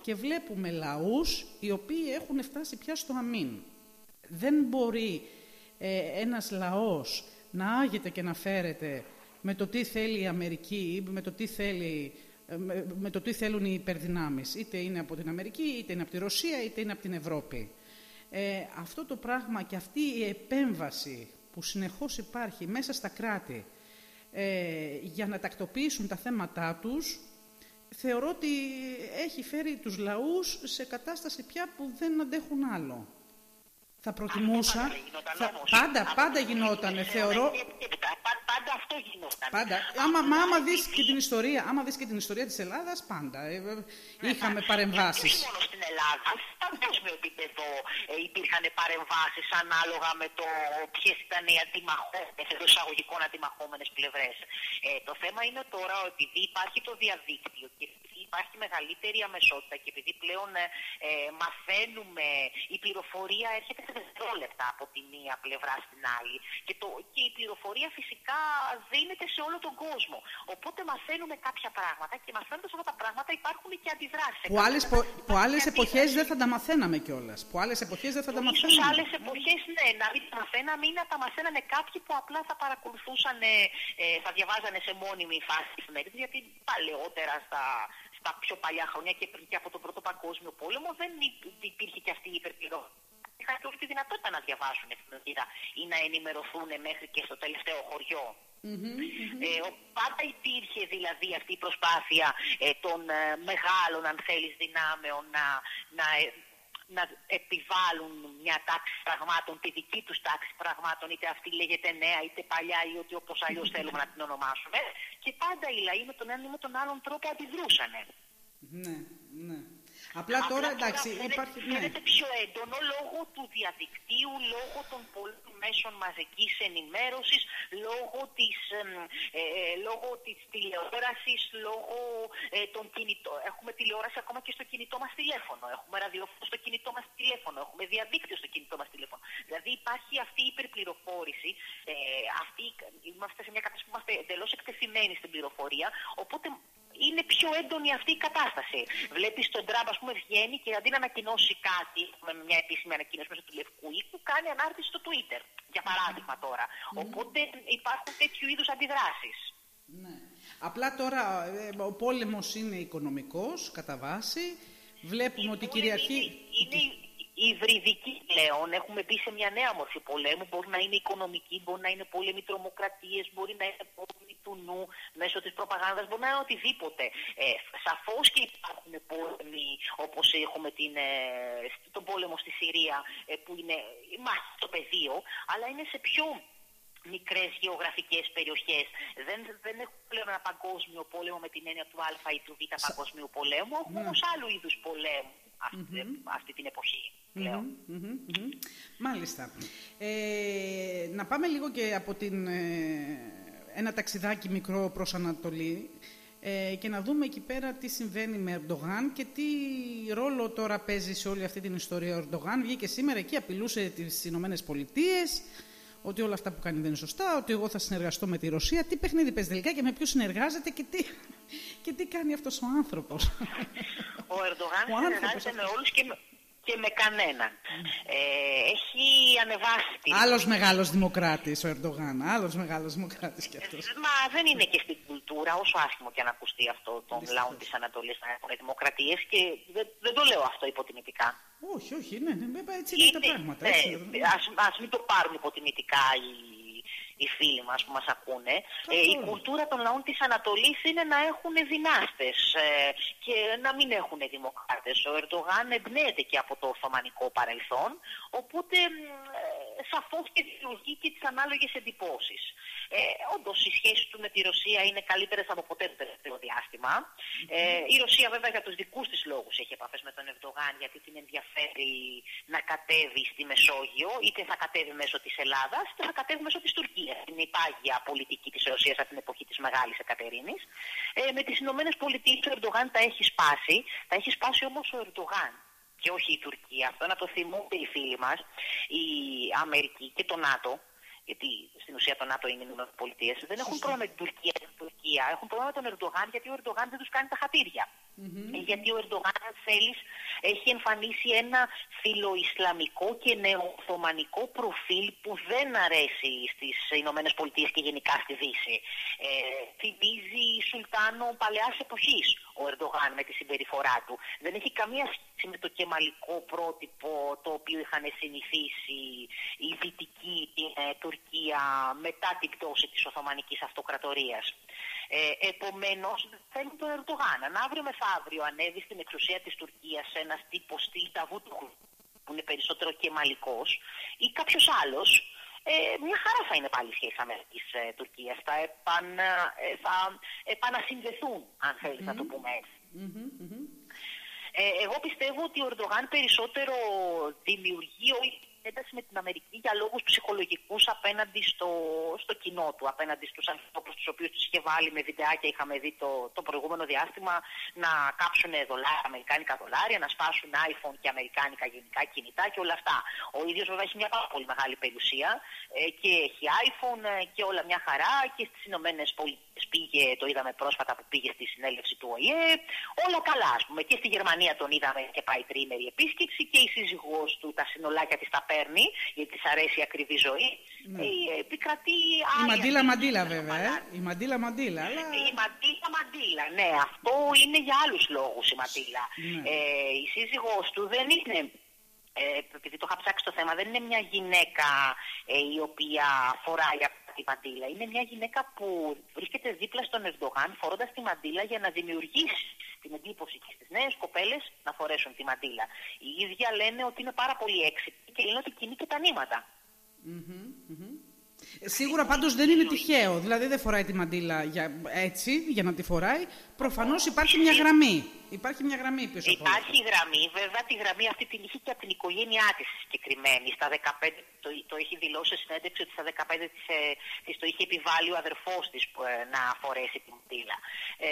και βλέπουμε λαούς οι οποίοι έχουν φτάσει πια στο αμήν. Δεν μπορεί ε, ένας λαός να άγεται και να φέρεται με το τι θέλει η Αμερική ή με το τι θέλει ε, με το τι θέλουν οι υπερδυνάμεις. Είτε είναι από την Αμερική, είτε είναι από τη Ρωσία, είτε είναι από την Ευρώπη. Ε, αυτό το πράγμα και αυτή η επέμβαση που συνεχώς υπάρχει μέσα στα κράτη ε, για να τακτοποιήσουν τα θέματά τους, θεωρώ ότι έχει φέρει τους λαούς σε κατάσταση πια που δεν αντέχουν άλλο. Θα προτιμούσα... Θα, πάντα, πάντα γινόταν, θεωρώ... Πάντα αυτό γινόταν. Πάντα. Άμα, μα, άμα δεις και την ιστορία, άμα δεις και την ιστορία της Ελλάδας, πάντα. Ε, ε είχαμε παρεμβάσεις. Όχι μόνο στην Ελλάδα, σε παγκόσμιο επίπεδο ε, υπήρχαν παρεμβάσεις ανάλογα με το ποιες ήταν οι αντιμαχόμενες, εντός εισαγωγικών αντιμαχόμενες πλευρές. Ε, το θέμα είναι τώρα ότι επειδή υπάρχει το διαδίκτυο και υπάρχει μεγαλύτερη αμεσότητα και επειδή πλέον ε, ε, μαθαίνουμε, η πληροφορία έρχεται σε δευτερόλεπτα από τη μία πλευρά στην άλλη και, το, και η πληροφορία φυσικά δίνεται σε όλο τον κόσμο. Οπότε μαθαίνουμε κάποια πράγματα και μαθαίνοντας αυτά τα πράγματα υπάρχουν και αντιδράσεις. Που άλλες που άλλες εποχές δεν θα τα μαθαίναμε κιόλας. Που άλλες εποχές δεν θα τα μαθαίναμε. Σε άλλες εποχές, ναι, να μην τα μαθαίναμε ή να τα μαθαίνανε κάποιοι που απλά θα παρακολουθούσαν, ε, θα διαβάζανε σε μόνιμη φάση εφημερίδε, γιατί παλαιότερα στα, στα πιο παλιά χρόνια και πριν και από τον Πρώτο Παγκόσμιο Πόλεμο δεν υπήρχε και αυτή η υπερπληρώση είχαν και όλη τη δυνατότητα να διαβάσουν εφημερίδα ή να ενημερωθούν μέχρι και στο τελευταίο χωριό. Mm-hmm, Ε, πάντα υπήρχε δηλαδή αυτή η προσπάθεια ε, των ε, μεγάλων, αν θέλεις, δυνάμεων να, να, ε, να επιβάλλουν μια τάξη πραγμάτων, τη δική τους τάξη πραγμάτων, είτε αυτή λέγεται νέα, είτε παλιά ή ότι όπως αλλιώς θέλουμε να την ονομάσουμε. Και πάντα οι λαοί με τον ένα ή με τον άλλον τρόπο αντιδρούσαν. Ναι, ναι. Απλά τώρα, εντάξει, φαίνεται, υπάρχει... Ναι. Φαίνεται πιο έντονο λόγω του διαδικτύου, λόγω των πολλών μέσων μαζικής ενημέρωσης, λόγω της, ε, λόγω της τηλεόρασης, λόγω ε, των κινητών. Έχουμε τηλεόραση ακόμα και στο κινητό μας τηλέφωνο, έχουμε ραδιόφωνο στο κινητό μας τηλέφωνο, έχουμε διαδίκτυο στο κινητό μας τηλέφωνο. Δηλαδή υπάρχει αυτή η υπερπληροφόρηση, ε, αυτή, είμαστε σε μια κατάσταση που είμαστε εντελώς εκτεθειμένοι στην πληροφορία, οπότε είναι πιο έντονη αυτή η κατάσταση. Βλέπεις τον Τραμπ, ας πούμε, βγαίνει και αντί να ανακοινώσει κάτι με μια επίσημη ανακοίνωση μέσα του Λευκού Οίκου, κάνει ανάρτηση στο Twitter. Για παράδειγμα τώρα. Mm. Οπότε υπάρχουν τέτοιου είδους αντιδράσεις. Ναι. Απλά τώρα ε, ο πόλεμος είναι οικονομικός κατά βάση. Βλέπουμε ότι κυριαρχεί. Είναι, είναι υβριδική πλέον. Έχουμε μπει σε μια νέα μορφή πολέμου. Μπορεί να είναι οικονομική, μπορεί να είναι πόλεμοι τρομοκρατίες, μπορεί να είναι πόλεμοι του νου μέσω της προπαγάνδας, μπορεί να είναι οτιδήποτε. Ε, Σαφώς και υπάρχουν πόλεμοι όπως έχουμε την, ε, τον πόλεμο στη Συρία ε, που είναι μάχη στο πεδίο, αλλά είναι σε πιο μικρές γεωγραφικές περιοχές. Δεν, δεν έχουμε πλέον ένα παγκόσμιο πόλεμο με την έννοια του Α ή του Β παγκόσμιου πολέμου, έχουμε ναι. όμως άλλου είδους πολέμου αυτή, την εποχή. Μάλιστα. Ε, να πάμε λίγο και από την, ε, ένα ταξιδάκι μικρό προς Ανατολή ε, και να δούμε εκεί πέρα τι συμβαίνει με Ερντογάν και τι ρόλο τώρα παίζει σε όλη αυτή την ιστορία ο Ερντογάν. Βγήκε σήμερα εκεί, απειλούσε τις Ηνωμένες Πολιτείες, ότι όλα αυτά που κάνει δεν είναι σωστά, ότι εγώ θα συνεργαστώ με τη Ρωσία. Τι παιχνίδι παίζει τελικά και με ποιου συνεργάζεται και τι, και τι κάνει αυτός ο άνθρωπος. Ο Ερντογάν συνεργάζεται με όλους και με, και με κανέναν. Ε, έχει ανεβάσει την... Άλλος μεγάλος δημοκράτης ο Ερντογάν, άλλος μεγάλος δημοκράτης κι αυτός. Μα δεν είναι και στην κουλτούρα, όσο άσχημο και αν ακουστεί αυτό των λαών της Ανατολής να έχουν δημοκρατίες και δεν, δεν το λέω αυτό υποτιμητικά. Όχι, όχι, ναι, ναι, έτσι είναι, τα πράγματα. Ναι, έτσι, ας, ας μην το πάρουν υποτιμητικά οι οι φίλοι μας που μας ακούνε, ε, η κουλτούρα των λαών της Ανατολής είναι να έχουν δυνάστες ε, και να μην έχουν δημοκράτες. Ο Ερντογάν εμπνέεται και από το Οθωμανικό παρελθόν, οπότε ε, σαφώς και δημιουργεί και τις ανάλογες εντυπώσεις. Ε, Όντως οι σχέσεις του με τη Ρωσία είναι καλύτερες από ποτέ το τελευταίο διάστημα. Ε, η Ρωσία, βέβαια, για τους δικούς της λόγους έχει επαφές με τον Ερντογάν, γιατί την ενδιαφέρει να κατέβει στη Μεσόγειο, είτε θα κατέβει μέσω της Ελλάδας, είτε θα κατέβει μέσω της Τουρκίας. Είναι η πάγια πολιτική της Ρωσίας από την εποχή της Μεγάλης Εκατερίνης. Ε, με τις Ηνωμένες Πολιτείες ο Ερντογάν τα έχει σπάσει. Τα έχει σπάσει όμως ο Ερντογάν και όχι η Τουρκία. Αυτό να το θυμούνται οι φίλοι μας, η Αμερική και το ΝΑΤΟ, γιατί στην ουσία το ΝΑΤΟ είναι οι ΗΠΑ, δεν έχουν πρόβλημα με την Τουρκία και την Τουρκία. Έχουν πρόβλημα με τον Ερντογάν γιατί ο Ερντογάν δεν τους κάνει τα χατήρια. Mm-hmm. Γιατί ο Ερντογάν, αν θέλεις, έχει εμφανίσει ένα φιλοϊσλαμικό και νεοοθωμανικό προφίλ που δεν αρέσει στις Ηνωμένες Πολιτείες και γενικά στη Δύση. Ε, θυμίζει Σουλτάνο παλαιάς εποχής ο Ερντογάν με τη συμπεριφορά του. Δεν έχει καμία σχέση με το κεμαλικό πρότυπο το οποίο είχαν συνηθίσει οι δυτικοί την ε, Τουρκία μετά την πτώση της Οθωμανικής Αυτοκρατορίας. Ε, Επομένως, θέλει τον Ερντογάν. Αν αύριο μεθαύριο ανέβει στην εξουσία της Τουρκίας ένας τύπος στυλ Ταβούτουχου, που είναι περισσότερο κεμαλικό, ή κάποιος άλλος, ε, μια χαρά θα είναι πάλι η σχέση Αμερικής ε, Τουρκίας. Θα, επαν, ε, θα επανασυνδεθούν, αν θέλεις mm-hmm. να το πούμε έτσι. Mm-hmm, ε, εγώ πιστεύω ότι ο Ερντογάν περισσότερο δημιουργεί ένταση με την Αμερική για λόγους ψυχολογικούς απέναντι στο, στο κοινό του, απέναντι στους ανθρώπους τους οποίους τους είχε βάλει με βιντεάκια, είχαμε δει το, το προηγούμενο διάστημα, να κάψουν δολάρια, αμερικάνικα δολάρια, να σπάσουν iPhone και αμερικάνικα γενικά κινητά και όλα αυτά. Ο ίδιος βέβαια έχει μια πάρα πολύ μεγάλη περιουσία ε, και έχει iPhone ε, και όλα μια χαρά και στις Ηνωμένες Πολιτείες πήγε, το είδαμε πρόσφατα που πήγε στη συνέλευση του ΟΗΕ, όλα καλά ας πούμε. Και στη Γερμανία τον είδαμε και πάει τρίμερη επίσκεψη και η σύζυγός του τα συνολάκια της τα παίρνει, γιατί της αρέσει η ακριβή ζωή. Ναι. Ε, επικρατεί Η Μαντίλα Μαντίλα βέβαια, ε. η Μαντίλα Μαντίλα. Αλλά... Η Μαντίλα Μαντίλα, ναι, αυτό είναι για άλλους λόγους η Μαντίλα. Ναι. Ε, η σύζυγός του δεν είναι ε, επειδή το είχα ψάξει το θέμα, δεν είναι μια γυναίκα ε, η οποία φοράει τη μαντήλα. Είναι μια γυναίκα που βρίσκεται δίπλα στον Ερντογάν φορώντας τη μαντήλα για να δημιουργήσει την εντύπωση και στις νέες κοπέλες να φορέσουν τη μαντήλα. Οι ίδια λένε ότι είναι πάρα πολύ έξυπνη και λένε ότι κινεί και τα νηματα Σίγουρα πάντως δεν είναι τυχαίο. Δηλαδή δεν φοράει τη μαντήλα για, έτσι, για να τη φοράει. Προφανώς υπάρχει μια γραμμή. Υπάρχει μια γραμμή πίσω από Υπάρχει γραμμή, βέβαια τη γραμμή αυτή την είχε και από την οικογένειά της συγκεκριμένη. Στα 15, το, το έχει δηλώσει σε συνέντευξη ότι στα 15 της, ε, της το είχε επιβάλει ο αδερφός της ε, να φορέσει την μαντήλα. Ε,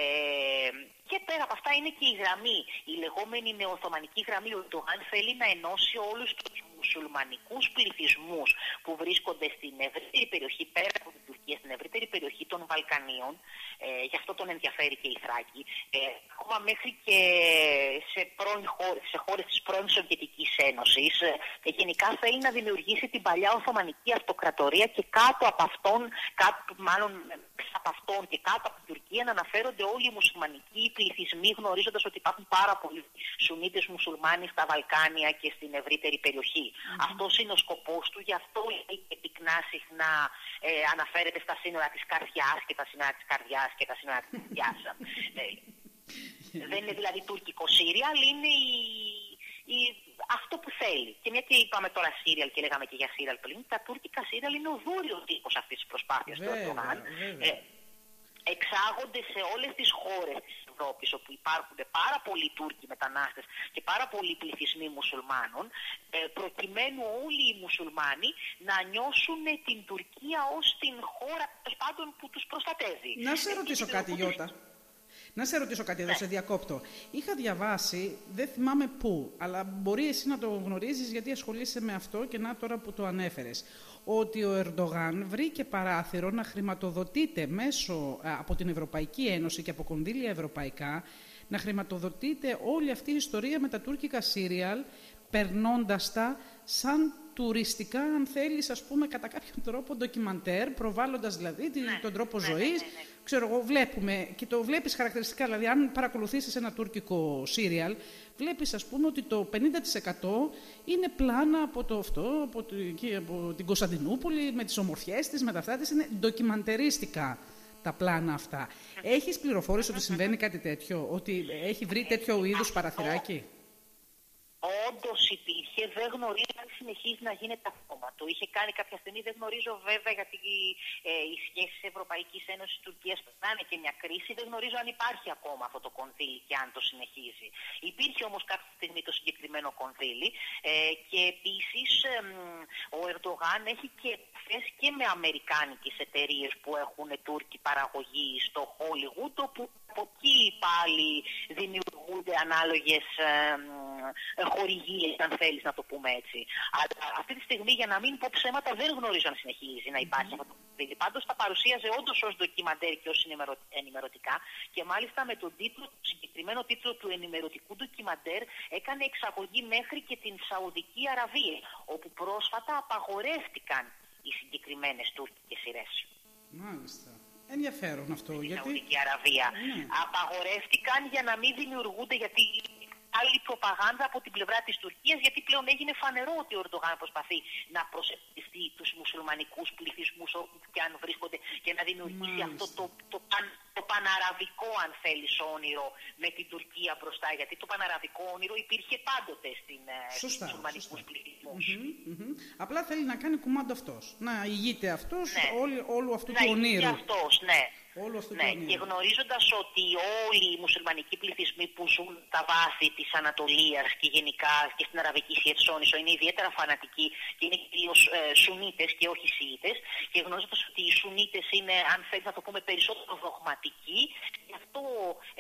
και πέρα από αυτά είναι και η γραμμή, η λεγόμενη νεοοθωμανική γραμμή. Ο Ντογάν θέλει να ενώσει όλους τους μουσουλμανικούς πληθυσμούς που βρίσκονται στην ευρύτερη περιοχή, πέρα από την Τουρκία, στην ευρύτερη περιοχή των Βαλκανίων, ε, γι' αυτό τον ενδιαφέρει και η Θράκη, ε, ακόμα μέχρι και σε, πρώην χώρες, σε χώρες της πρώην Σοβιετικής Ένωσης, ε, γενικά θέλει να δημιουργήσει την παλιά Οθωμανική Αυτοκρατορία και κάτω από αυτόν, κάτω, μάλλον από αυτόν και κάτω από την Τουρκία να αναφέρονται όλοι οι μουσουλμανικοί πληθυσμοί, γνωρίζοντας ότι υπάρχουν πάρα πολλοί Σουνίτες μουσουλμάνοι στα Βαλκάνια και στην ευρύτερη περιοχή. Mm-hmm. Αυτός είναι ο σκοπός του, γι' αυτό και πυκνά συχνά ε, αναφέρεται στα σύνορα της καρδιάς και τα σύνορα της καρδιάς και τα σύνορα της καρδιάς. ε, δεν είναι δηλαδή τουρκικό Σύριαλ, είναι η, η, αυτό που θέλει. Και μια και είπαμε τώρα Σύριαλ και λέγαμε και για Σύριαλ πριν, τα τουρκικά Σύριαλ είναι ο δούριο τύπος αυτής της προσπάθειας του Ερντογάν. Ε, εξάγονται σε όλες τις χώρες της Ευρώπης όπου υπάρχουν πάρα πολλοί Τούρκοι μετανάστες και πάρα πολλοί πληθυσμοί μουσουλμάνων ε, προκειμένου όλοι οι μουσουλμάνοι να νιώσουν την Τουρκία ως την χώρα πάντων που τους προστατεύει. Να σε ρωτήσω κάτι Γιώτα. Να σε ρωτήσω κάτι εδώ, ναι. σε διακόπτω. Είχα διαβάσει, δεν θυμάμαι πού, αλλά μπορεί εσύ να το γνωρίζεις γιατί ασχολείσαι με αυτό και να τώρα που το ανέφερες ότι ο Ερντογάν βρήκε παράθυρο να χρηματοδοτείται μέσω από την Ευρωπαϊκή Ένωση και από κονδύλια ευρωπαϊκά να χρηματοδοτείται όλη αυτή η ιστορία με τα τουρκικά σύριαλ περνώντας τα σαν τουριστικά, αν θέλεις, ας πούμε, κατά κάποιον τρόπο ντοκιμαντέρ, προβάλλοντας δηλαδή ναι, τον τρόπο ναι, ναι ζωής. Ναι, ναι, Ξέρω εγώ, βλέπουμε και το βλέπεις χαρακτηριστικά, δηλαδή αν παρακολουθήσεις ένα τουρκικό σύριαλ, βλέπεις ας πούμε ότι το 50% είναι πλάνα από το αυτό, από, το, από την Κωνσταντινούπολη, με τις ομορφιές της, με τα αυτά της, είναι ντοκιμαντερίστικα τα πλάνα αυτά. Έχεις πληροφόρηση ότι συμβαίνει κάτι τέτοιο, ότι έχει βρει τέτοιο είδους παραθυράκι; Όντως υπήρχε, δεν γνωρίζω αν συνεχίζει να γίνεται ακόμα. Το είχε κάνει κάποια στιγμή, δεν γνωρίζω βέβαια γιατί ε, οι σχέσεις Ευρωπαϊκής Ένωσης Τουρκίας περνάνε και μια κρίση. Δεν γνωρίζω αν υπάρχει ακόμα αυτό το κονδύλι και αν το συνεχίζει. Υπήρχε όμως κάποια στιγμή το συγκεκριμένο κονδύλι ε, και επίσης ε, ο Ερντογάν έχει και επαφέ και με αμερικάνικες εταιρείες που έχουν Τούρκοι παραγωγή στο Hollywood, όπου από εκεί πάλι δημιουργούνται ανάλογες ε, χορηγίες, αν θέλεις να το πούμε έτσι. Αλλά αυτή τη στιγμή, για να μην πω ψέματα, δεν γνωρίζω αν συνεχίζει να υπάρχει αυτό το βιβλίο. Πάντως τα παρουσίαζε όντως ως ντοκιμαντέρ και ως ενημερωτικά και μάλιστα με τον τίτλο, συγκεκριμένο τίτλο του ενημερωτικού ντοκιμαντέρ έκανε εξαγωγή μέχρι και την Σαουδική Αραβία, όπου πρόσφατα απαγορεύτηκαν οι συγκεκριμένες τουρκικές σειρές. Μάλιστα. Ενδιαφέρον αυτό. Στην γιατί... Σαουδική Αραβία. Ναι. Απαγορεύτηκαν για να μην δημιουργούνται, γιατί άλλη προπαγάνδα από την πλευρά της Τουρκίας, γιατί πλέον έγινε φανερό ότι ο Ερντογάν προσπαθεί να προσευχηθεί τους μουσουλμανικούς πληθυσμούς όπου και αν βρίσκονται και να δημιουργήσει αυτό το, το, παν, το παναραβικό, αν θέλεις, όνειρο με την Τουρκία μπροστά. Γιατί το παναραβικό όνειρο υπήρχε πάντοτε στην, ε, στους μουσουλμανικούς πληθυσμούς. Απλά θέλει να κάνει κουμάντο αυτός. Να ηγείται αυτός ναι. όλου αυτού να του ονείρου. Να αυτός, ναι. Όλο του ναι, και γνωρίζοντας ότι όλοι οι μουσουλμανικοί πληθυσμοί που ζουν τα βάθη της Ανατολίας και γενικά και στην Αραβική Χερσόνησο είναι ιδιαίτερα φανατικοί και είναι κυρίως ε, Σουνίτες και όχι Σιήτες, και γνωρίζοντας ότι οι Σουνίτες είναι, αν θέλεις να το πούμε, περισσότερο δογματικοί, γι' αυτό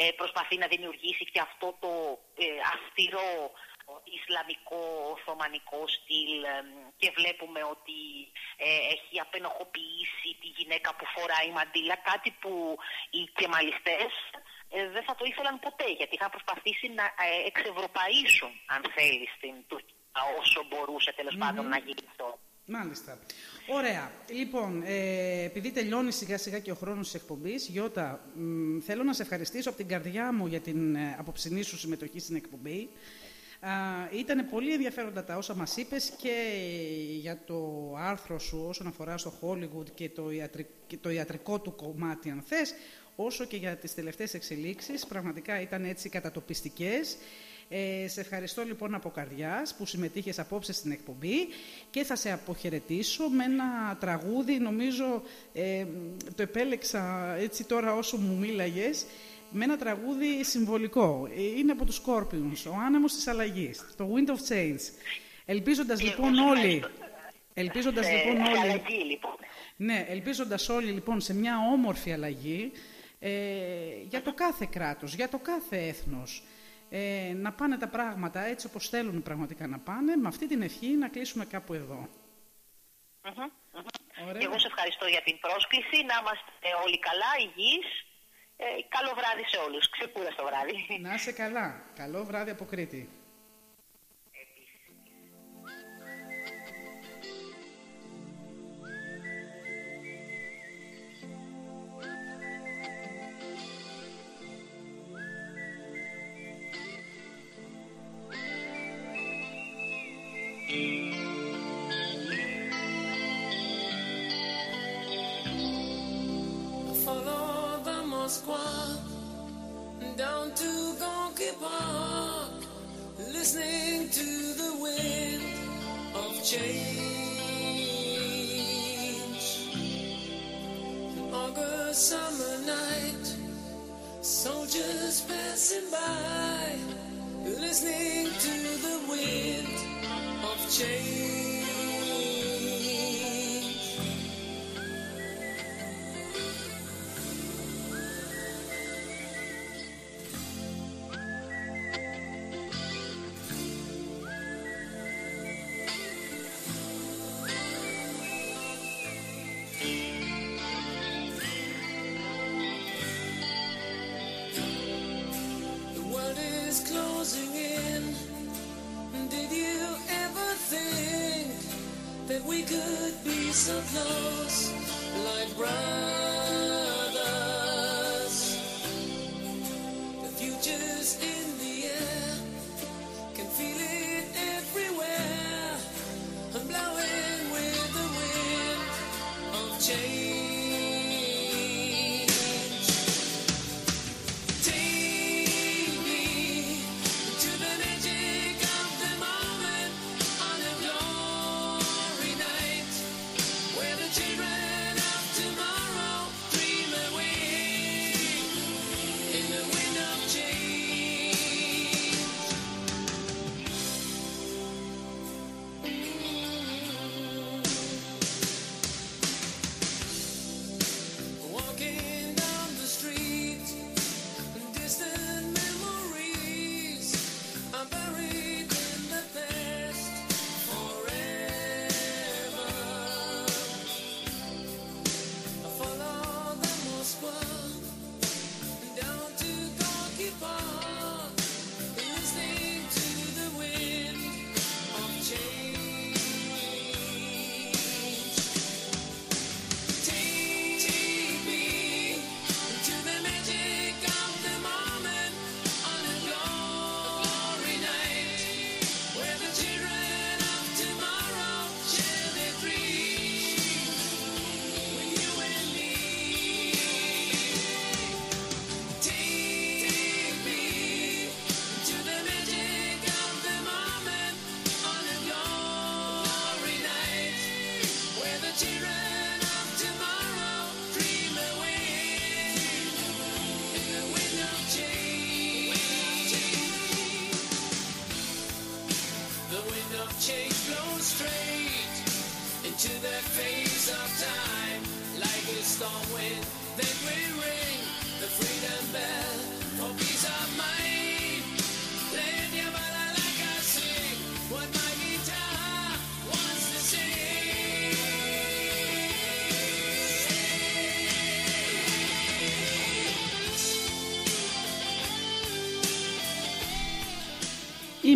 ε, προσπαθεί να δημιουργήσει και αυτό το ε, αυστηρό Ισλαμικό, Οθωμανικό στυλ και βλέπουμε ότι ε, έχει απενοχοποιήσει τη γυναίκα που φοράει μαντήλα, κάτι που οι κεμαλιστές ε, δεν θα το ήθελαν ποτέ γιατί είχαν προσπαθήσει να ε, εξευρωπαίσουν αν θέλεις στην Τουρκία όσο μπορούσε πάντων να γίνει αυτό. Μάλιστα. Ωραία. Λοιπόν, ε, επειδή τελειώνει σιγά σιγά και ο χρόνος της εκπομπής, Γιώτα, θέλω να σε ευχαριστήσω από την καρδιά μου για την ε, απόψινή σου συμμετοχή στην εκπομπή. Ήταν πολύ ενδιαφέροντα τα όσα μας είπες και για το άρθρο σου όσον αφορά στο Hollywood και το, και το ιατρικό του κομμάτι αν θες, όσο και για τις τελευταίες εξελίξεις. Πραγματικά ήταν έτσι κατατοπιστικές. Ε, σε ευχαριστώ λοιπόν από καρδιάς που συμμετείχες απόψε στην εκπομπή και θα σε αποχαιρετήσω με ένα τραγούδι, νομίζω ε, το επέλεξα έτσι τώρα όσο μου μίλαγες, με ένα τραγούδι συμβολικό. Είναι από τους Scorpions, ο άνεμος της αλλαγής, το Wind of Change. Ελπίζοντας λοιπόν όλοι... Ελπίζοντας λοιπόν όλοι... Λοιπόν. Ναι, ελπίζοντας όλοι λοιπόν σε μια όμορφη αλλαγή ε, για το κάθε κράτος, για το κάθε έθνος. Ε, να πάνε τα πράγματα έτσι όπως θέλουν πραγματικά να πάνε, με αυτή την ευχή να κλείσουμε κάπου εδώ. Εγώ σε ευχαριστώ για την πρόσκληση, να είμαστε όλοι καλά, υγιείς ε, καλό βράδυ σε όλους. Ξεκούραστο βράδυ. Να είσαι καλά. Καλό βράδυ από Κρήτη. Listening to the wind of change. An August summer night, soldiers passing by, listening to the wind of change. closing in. Did you ever think that we could be so close, like brown?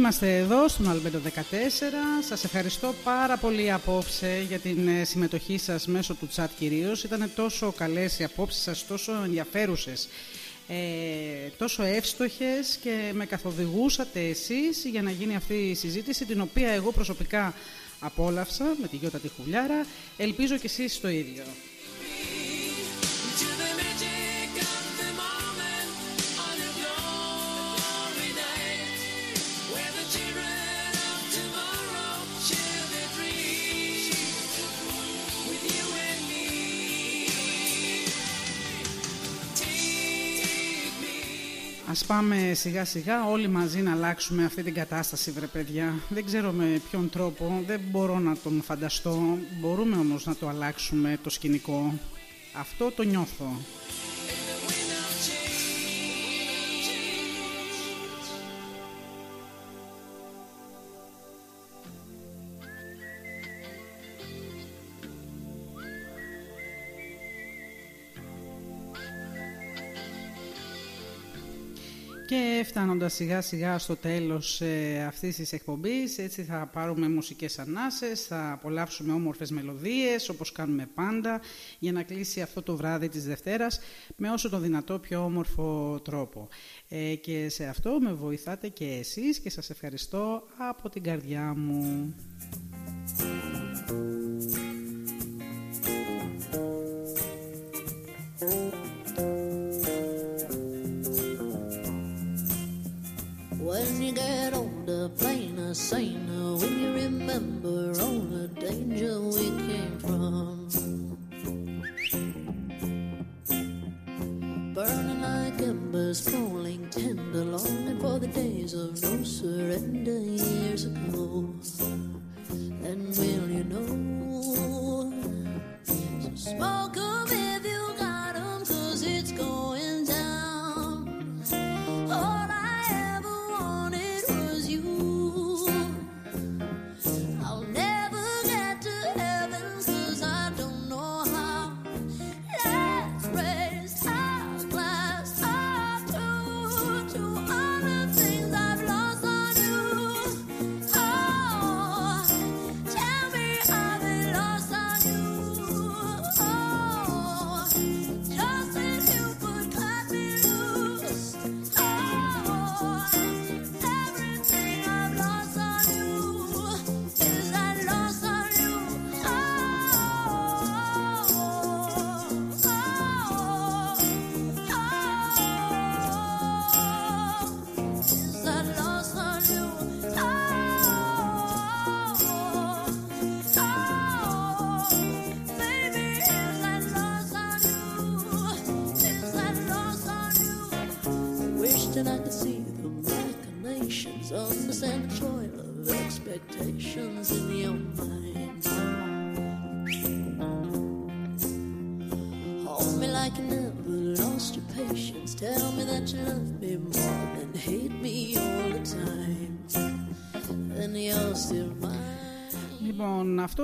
Είμαστε εδώ στον Αλμπέντο 14. Σας ευχαριστώ πάρα πολύ απόψε για την ε, συμμετοχή σας μέσω του chat κυρίως. Ήταν τόσο καλές οι απόψεις σας, τόσο ενδιαφέρουσες, ε, τόσο εύστοχες και με καθοδηγούσατε εσείς για να γίνει αυτή η συζήτηση, την οποία εγώ προσωπικά απόλαυσα με τη Γιώτα τη Χουλιάρα. Ελπίζω και εσείς το ίδιο. Πάμε σιγά σιγά όλοι μαζί να αλλάξουμε αυτή την κατάσταση βρε παιδιά. Δεν ξέρω με ποιον τρόπο, δεν μπορώ να τον φανταστώ. Μπορούμε όμως να το αλλάξουμε το σκηνικό. Αυτό το νιώθω. Και φτάνοντας σιγά σιγά στο τέλος ε, αυτής της εκπομπής, έτσι θα πάρουμε μουσικές ανάσες, θα απολαύσουμε όμορφες μελωδίες όπως κάνουμε πάντα για να κλείσει αυτό το βράδυ της Δευτέρας με όσο το δυνατό πιο όμορφο τρόπο. Ε, και σε αυτό με βοηθάτε και εσείς και σας ευχαριστώ από την καρδιά μου.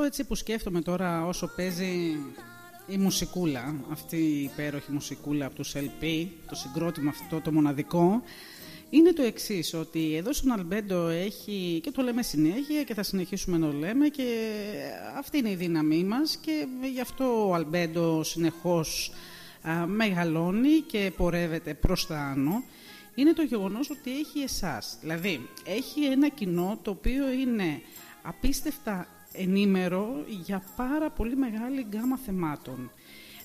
Αυτό έτσι που σκέφτομαι τώρα όσο παίζει η μουσικούλα, αυτή η υπέροχη μουσικούλα από τους LP, το συγκρότημα αυτό το μοναδικό, είναι το εξής ότι εδώ στον Αλμπέντο έχει, και το λέμε συνέχεια και θα συνεχίσουμε να το λέμε και αυτή είναι η δύναμή μας και γι' αυτό ο Αλμπέντο συνεχώς α, μεγαλώνει και πορεύεται προς τα άνω είναι το γεγονός ότι έχει εσάς. Δηλαδή, έχει ένα κοινό το οποίο είναι απίστευτα ενήμερο για πάρα πολύ μεγάλη γκάμα θεμάτων.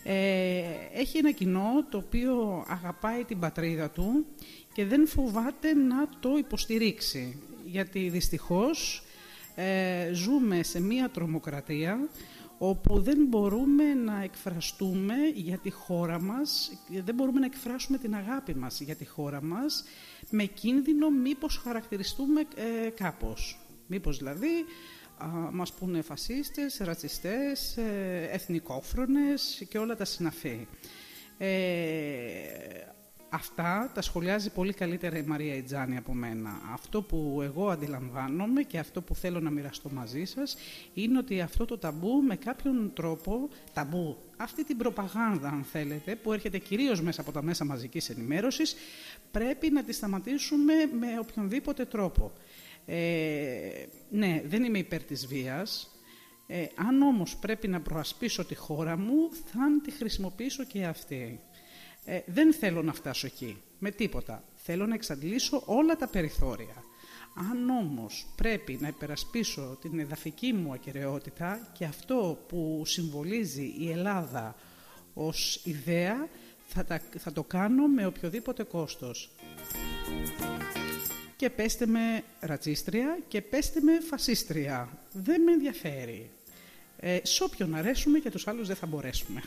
Ε, έχει ένα κοινό το οποίο αγαπάει την πατρίδα του και δεν φοβάται να το υποστηρίξει. Γιατί δυστυχώς ε, ζούμε σε μία τρομοκρατία όπου δεν μπορούμε να εκφραστούμε για τη χώρα μας, δεν μπορούμε να εκφράσουμε την αγάπη μας για τη χώρα μας, με κίνδυνο μήπως χαρακτηριστούμε ε, κάπως. Μήπως δηλαδή α, μας πούνε φασίστες, ρατσιστές, ε, εθνικόφρονες και όλα τα συναφή. Ε, αυτά τα σχολιάζει πολύ καλύτερα η Μαρία Ιτζάνη από μένα. Αυτό που εγώ αντιλαμβάνομαι και αυτό που θέλω να μοιραστώ μαζί σας είναι ότι αυτό το ταμπού με κάποιον τρόπο, ταμπού, αυτή την προπαγάνδα αν θέλετε, που έρχεται κυρίως μέσα από τα μέσα μαζικής ενημέρωσης, πρέπει να τη σταματήσουμε με οποιονδήποτε τρόπο. Ε, ναι, δεν είμαι υπέρ της βίας. Ε, αν όμως πρέπει να προασπίσω τη χώρα μου, θα τη χρησιμοποιήσω και αυτή. Ε, δεν θέλω να φτάσω εκεί, με τίποτα. Θέλω να εξαντλήσω όλα τα περιθώρια. Αν όμως πρέπει να υπερασπίσω την εδαφική μου ακαιρεότητα και αυτό που συμβολίζει η Ελλάδα ως ιδέα, θα, θα το κάνω με οποιοδήποτε κόστος και πέστε με ρατσίστρια και πέστε με φασίστρια. Δεν με ενδιαφέρει. Ε, σ' όποιον αρέσουμε και τους άλλους δεν θα μπορέσουμε.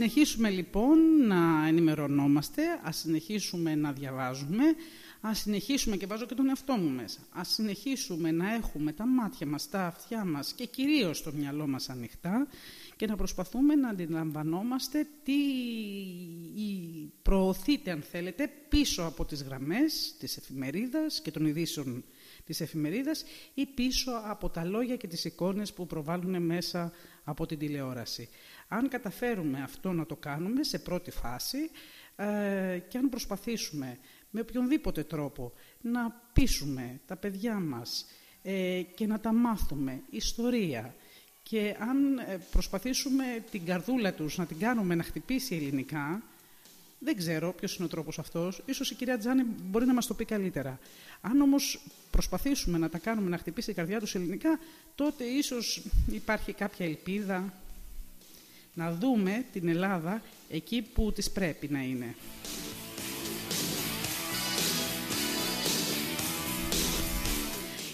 Συνεχίσουμε λοιπόν να ενημερωνόμαστε, ας συνεχίσουμε να διαβάζουμε, ας συνεχίσουμε και βάζω και τον εαυτό μου μέσα, ας συνεχίσουμε να έχουμε τα μάτια μας, τα αυτιά μας και κυρίως το μυαλό μας ανοιχτά και να προσπαθούμε να αντιλαμβανόμαστε τι προωθείται αν θέλετε πίσω από τις γραμμές της εφημερίδας και των ειδήσεων της εφημερίδας ή πίσω από τα λόγια και τις εικόνες που προβάλλουν μέσα από την τηλεόραση. Αν καταφέρουμε αυτό να το κάνουμε σε πρώτη φάση ε, και αν προσπαθήσουμε με οποιονδήποτε τρόπο να πείσουμε τα παιδιά μας ε, και να τα μάθουμε ιστορία και αν ε, προσπαθήσουμε την καρδούλα τους να την κάνουμε να χτυπήσει ελληνικά, δεν ξέρω ποιος είναι ο τρόπος αυτός, ίσως η κυρία Τζάνη μπορεί να μας το πει καλύτερα. Αν όμως προσπαθήσουμε να τα κάνουμε να χτυπήσει η καρδιά τους ελληνικά, τότε ίσως υπάρχει κάποια ελπίδα να δούμε την Ελλάδα εκεί που της πρέπει να είναι.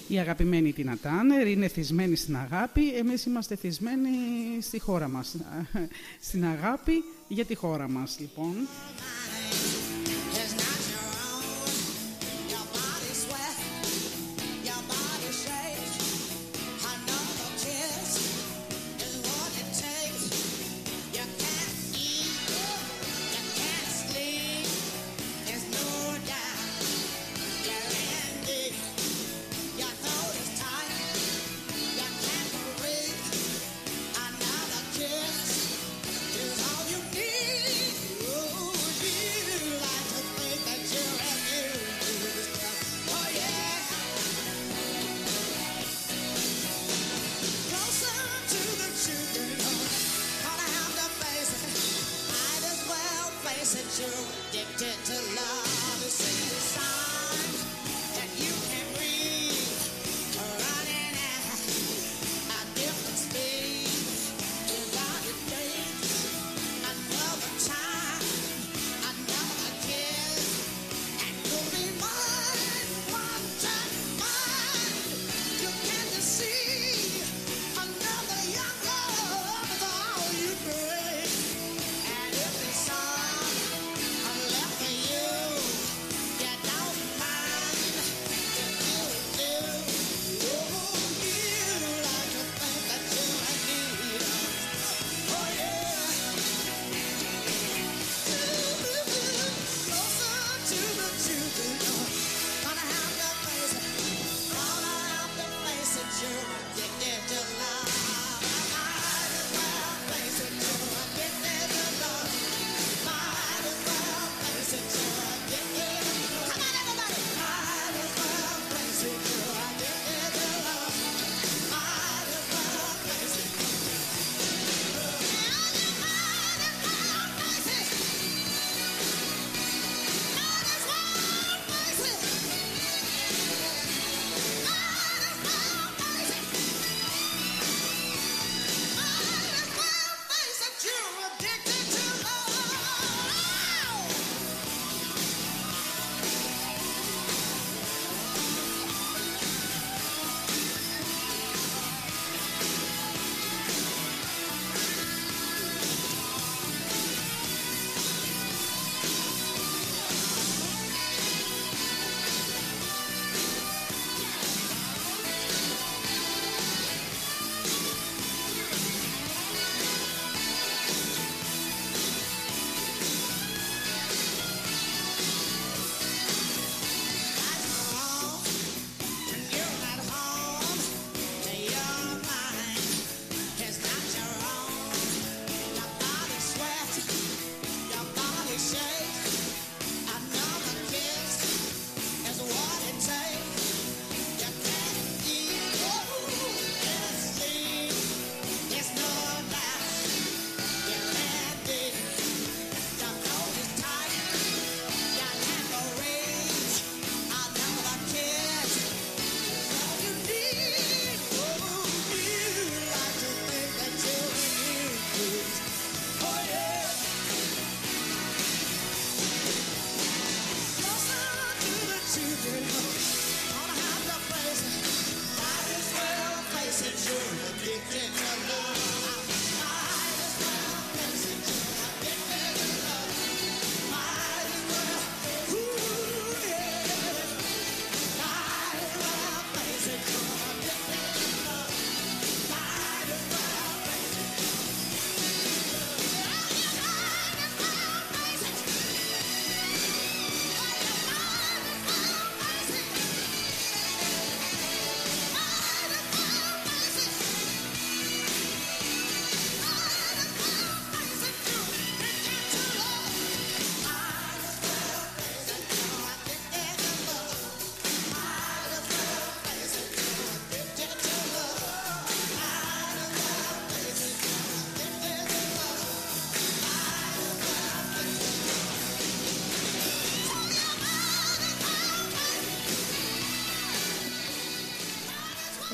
Η αγαπημένη Τίνα Τάνερ είναι θυσμένη στην αγάπη, εμείς είμαστε θυσμένοι στη χώρα μας. στην αγάπη για τη χώρα μας, λοιπόν.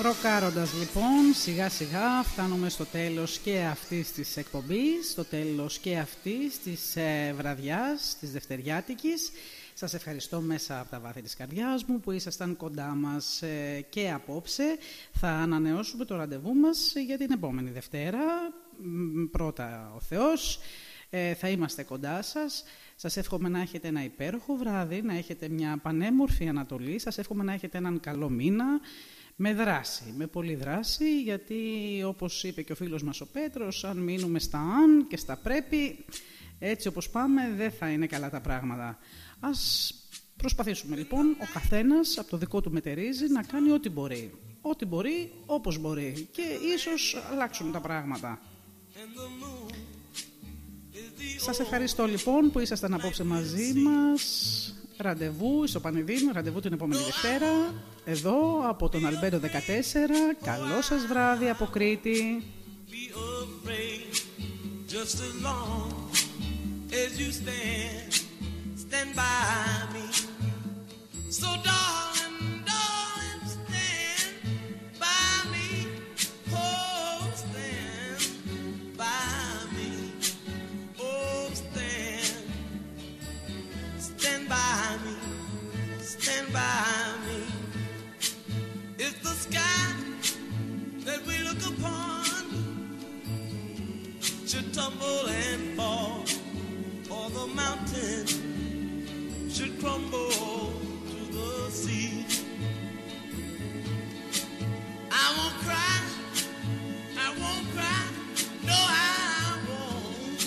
Ροκάροντας λοιπόν σιγά σιγά φτάνουμε στο τέλος και αυτής της εκπομπής, στο τέλος και αυτής της ε, βραδιάς, της Δευτεριάτικης. Σας ευχαριστώ μέσα από τα βάθη της καρδιάς μου που ήσασταν κοντά μας ε, και απόψε. Θα ανανεώσουμε το ραντεβού μας για την επόμενη Δευτέρα. Πρώτα ο Θεός. Ε, θα είμαστε κοντά σας. Σας εύχομαι να έχετε ένα υπέροχο βράδυ, να έχετε μια πανέμορφη Ανατολή. Σας εύχομαι να έχετε έναν καλό μήνα με δράση, με πολλή δράση, γιατί όπως είπε και ο φίλος μας ο Πέτρος, αν μείνουμε στα αν και στα πρέπει, έτσι όπως πάμε δεν θα είναι καλά τα πράγματα. Ας προσπαθήσουμε λοιπόν ο καθένας από το δικό του μετερίζει να κάνει ό,τι μπορεί. Ό,τι μπορεί, όπως μπορεί και ίσως αλλάξουν τα πράγματα. Σας ευχαριστώ λοιπόν που ήσασταν απόψε μαζί μας. Ραντεβού στο Πανεδίνο, ραντεβού την επόμενη Δευτέρα. Εδώ από τον Αλμπέντο 14. Καλό σας βράδυ από Κρήτη. By me. The sky that we look upon should tumble and fall, or the mountain should crumble to the sea. I won't cry, I won't cry, no, I won't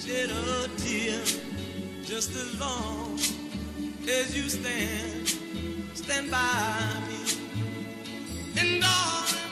shed a tear just as long as you stand stand by me. And all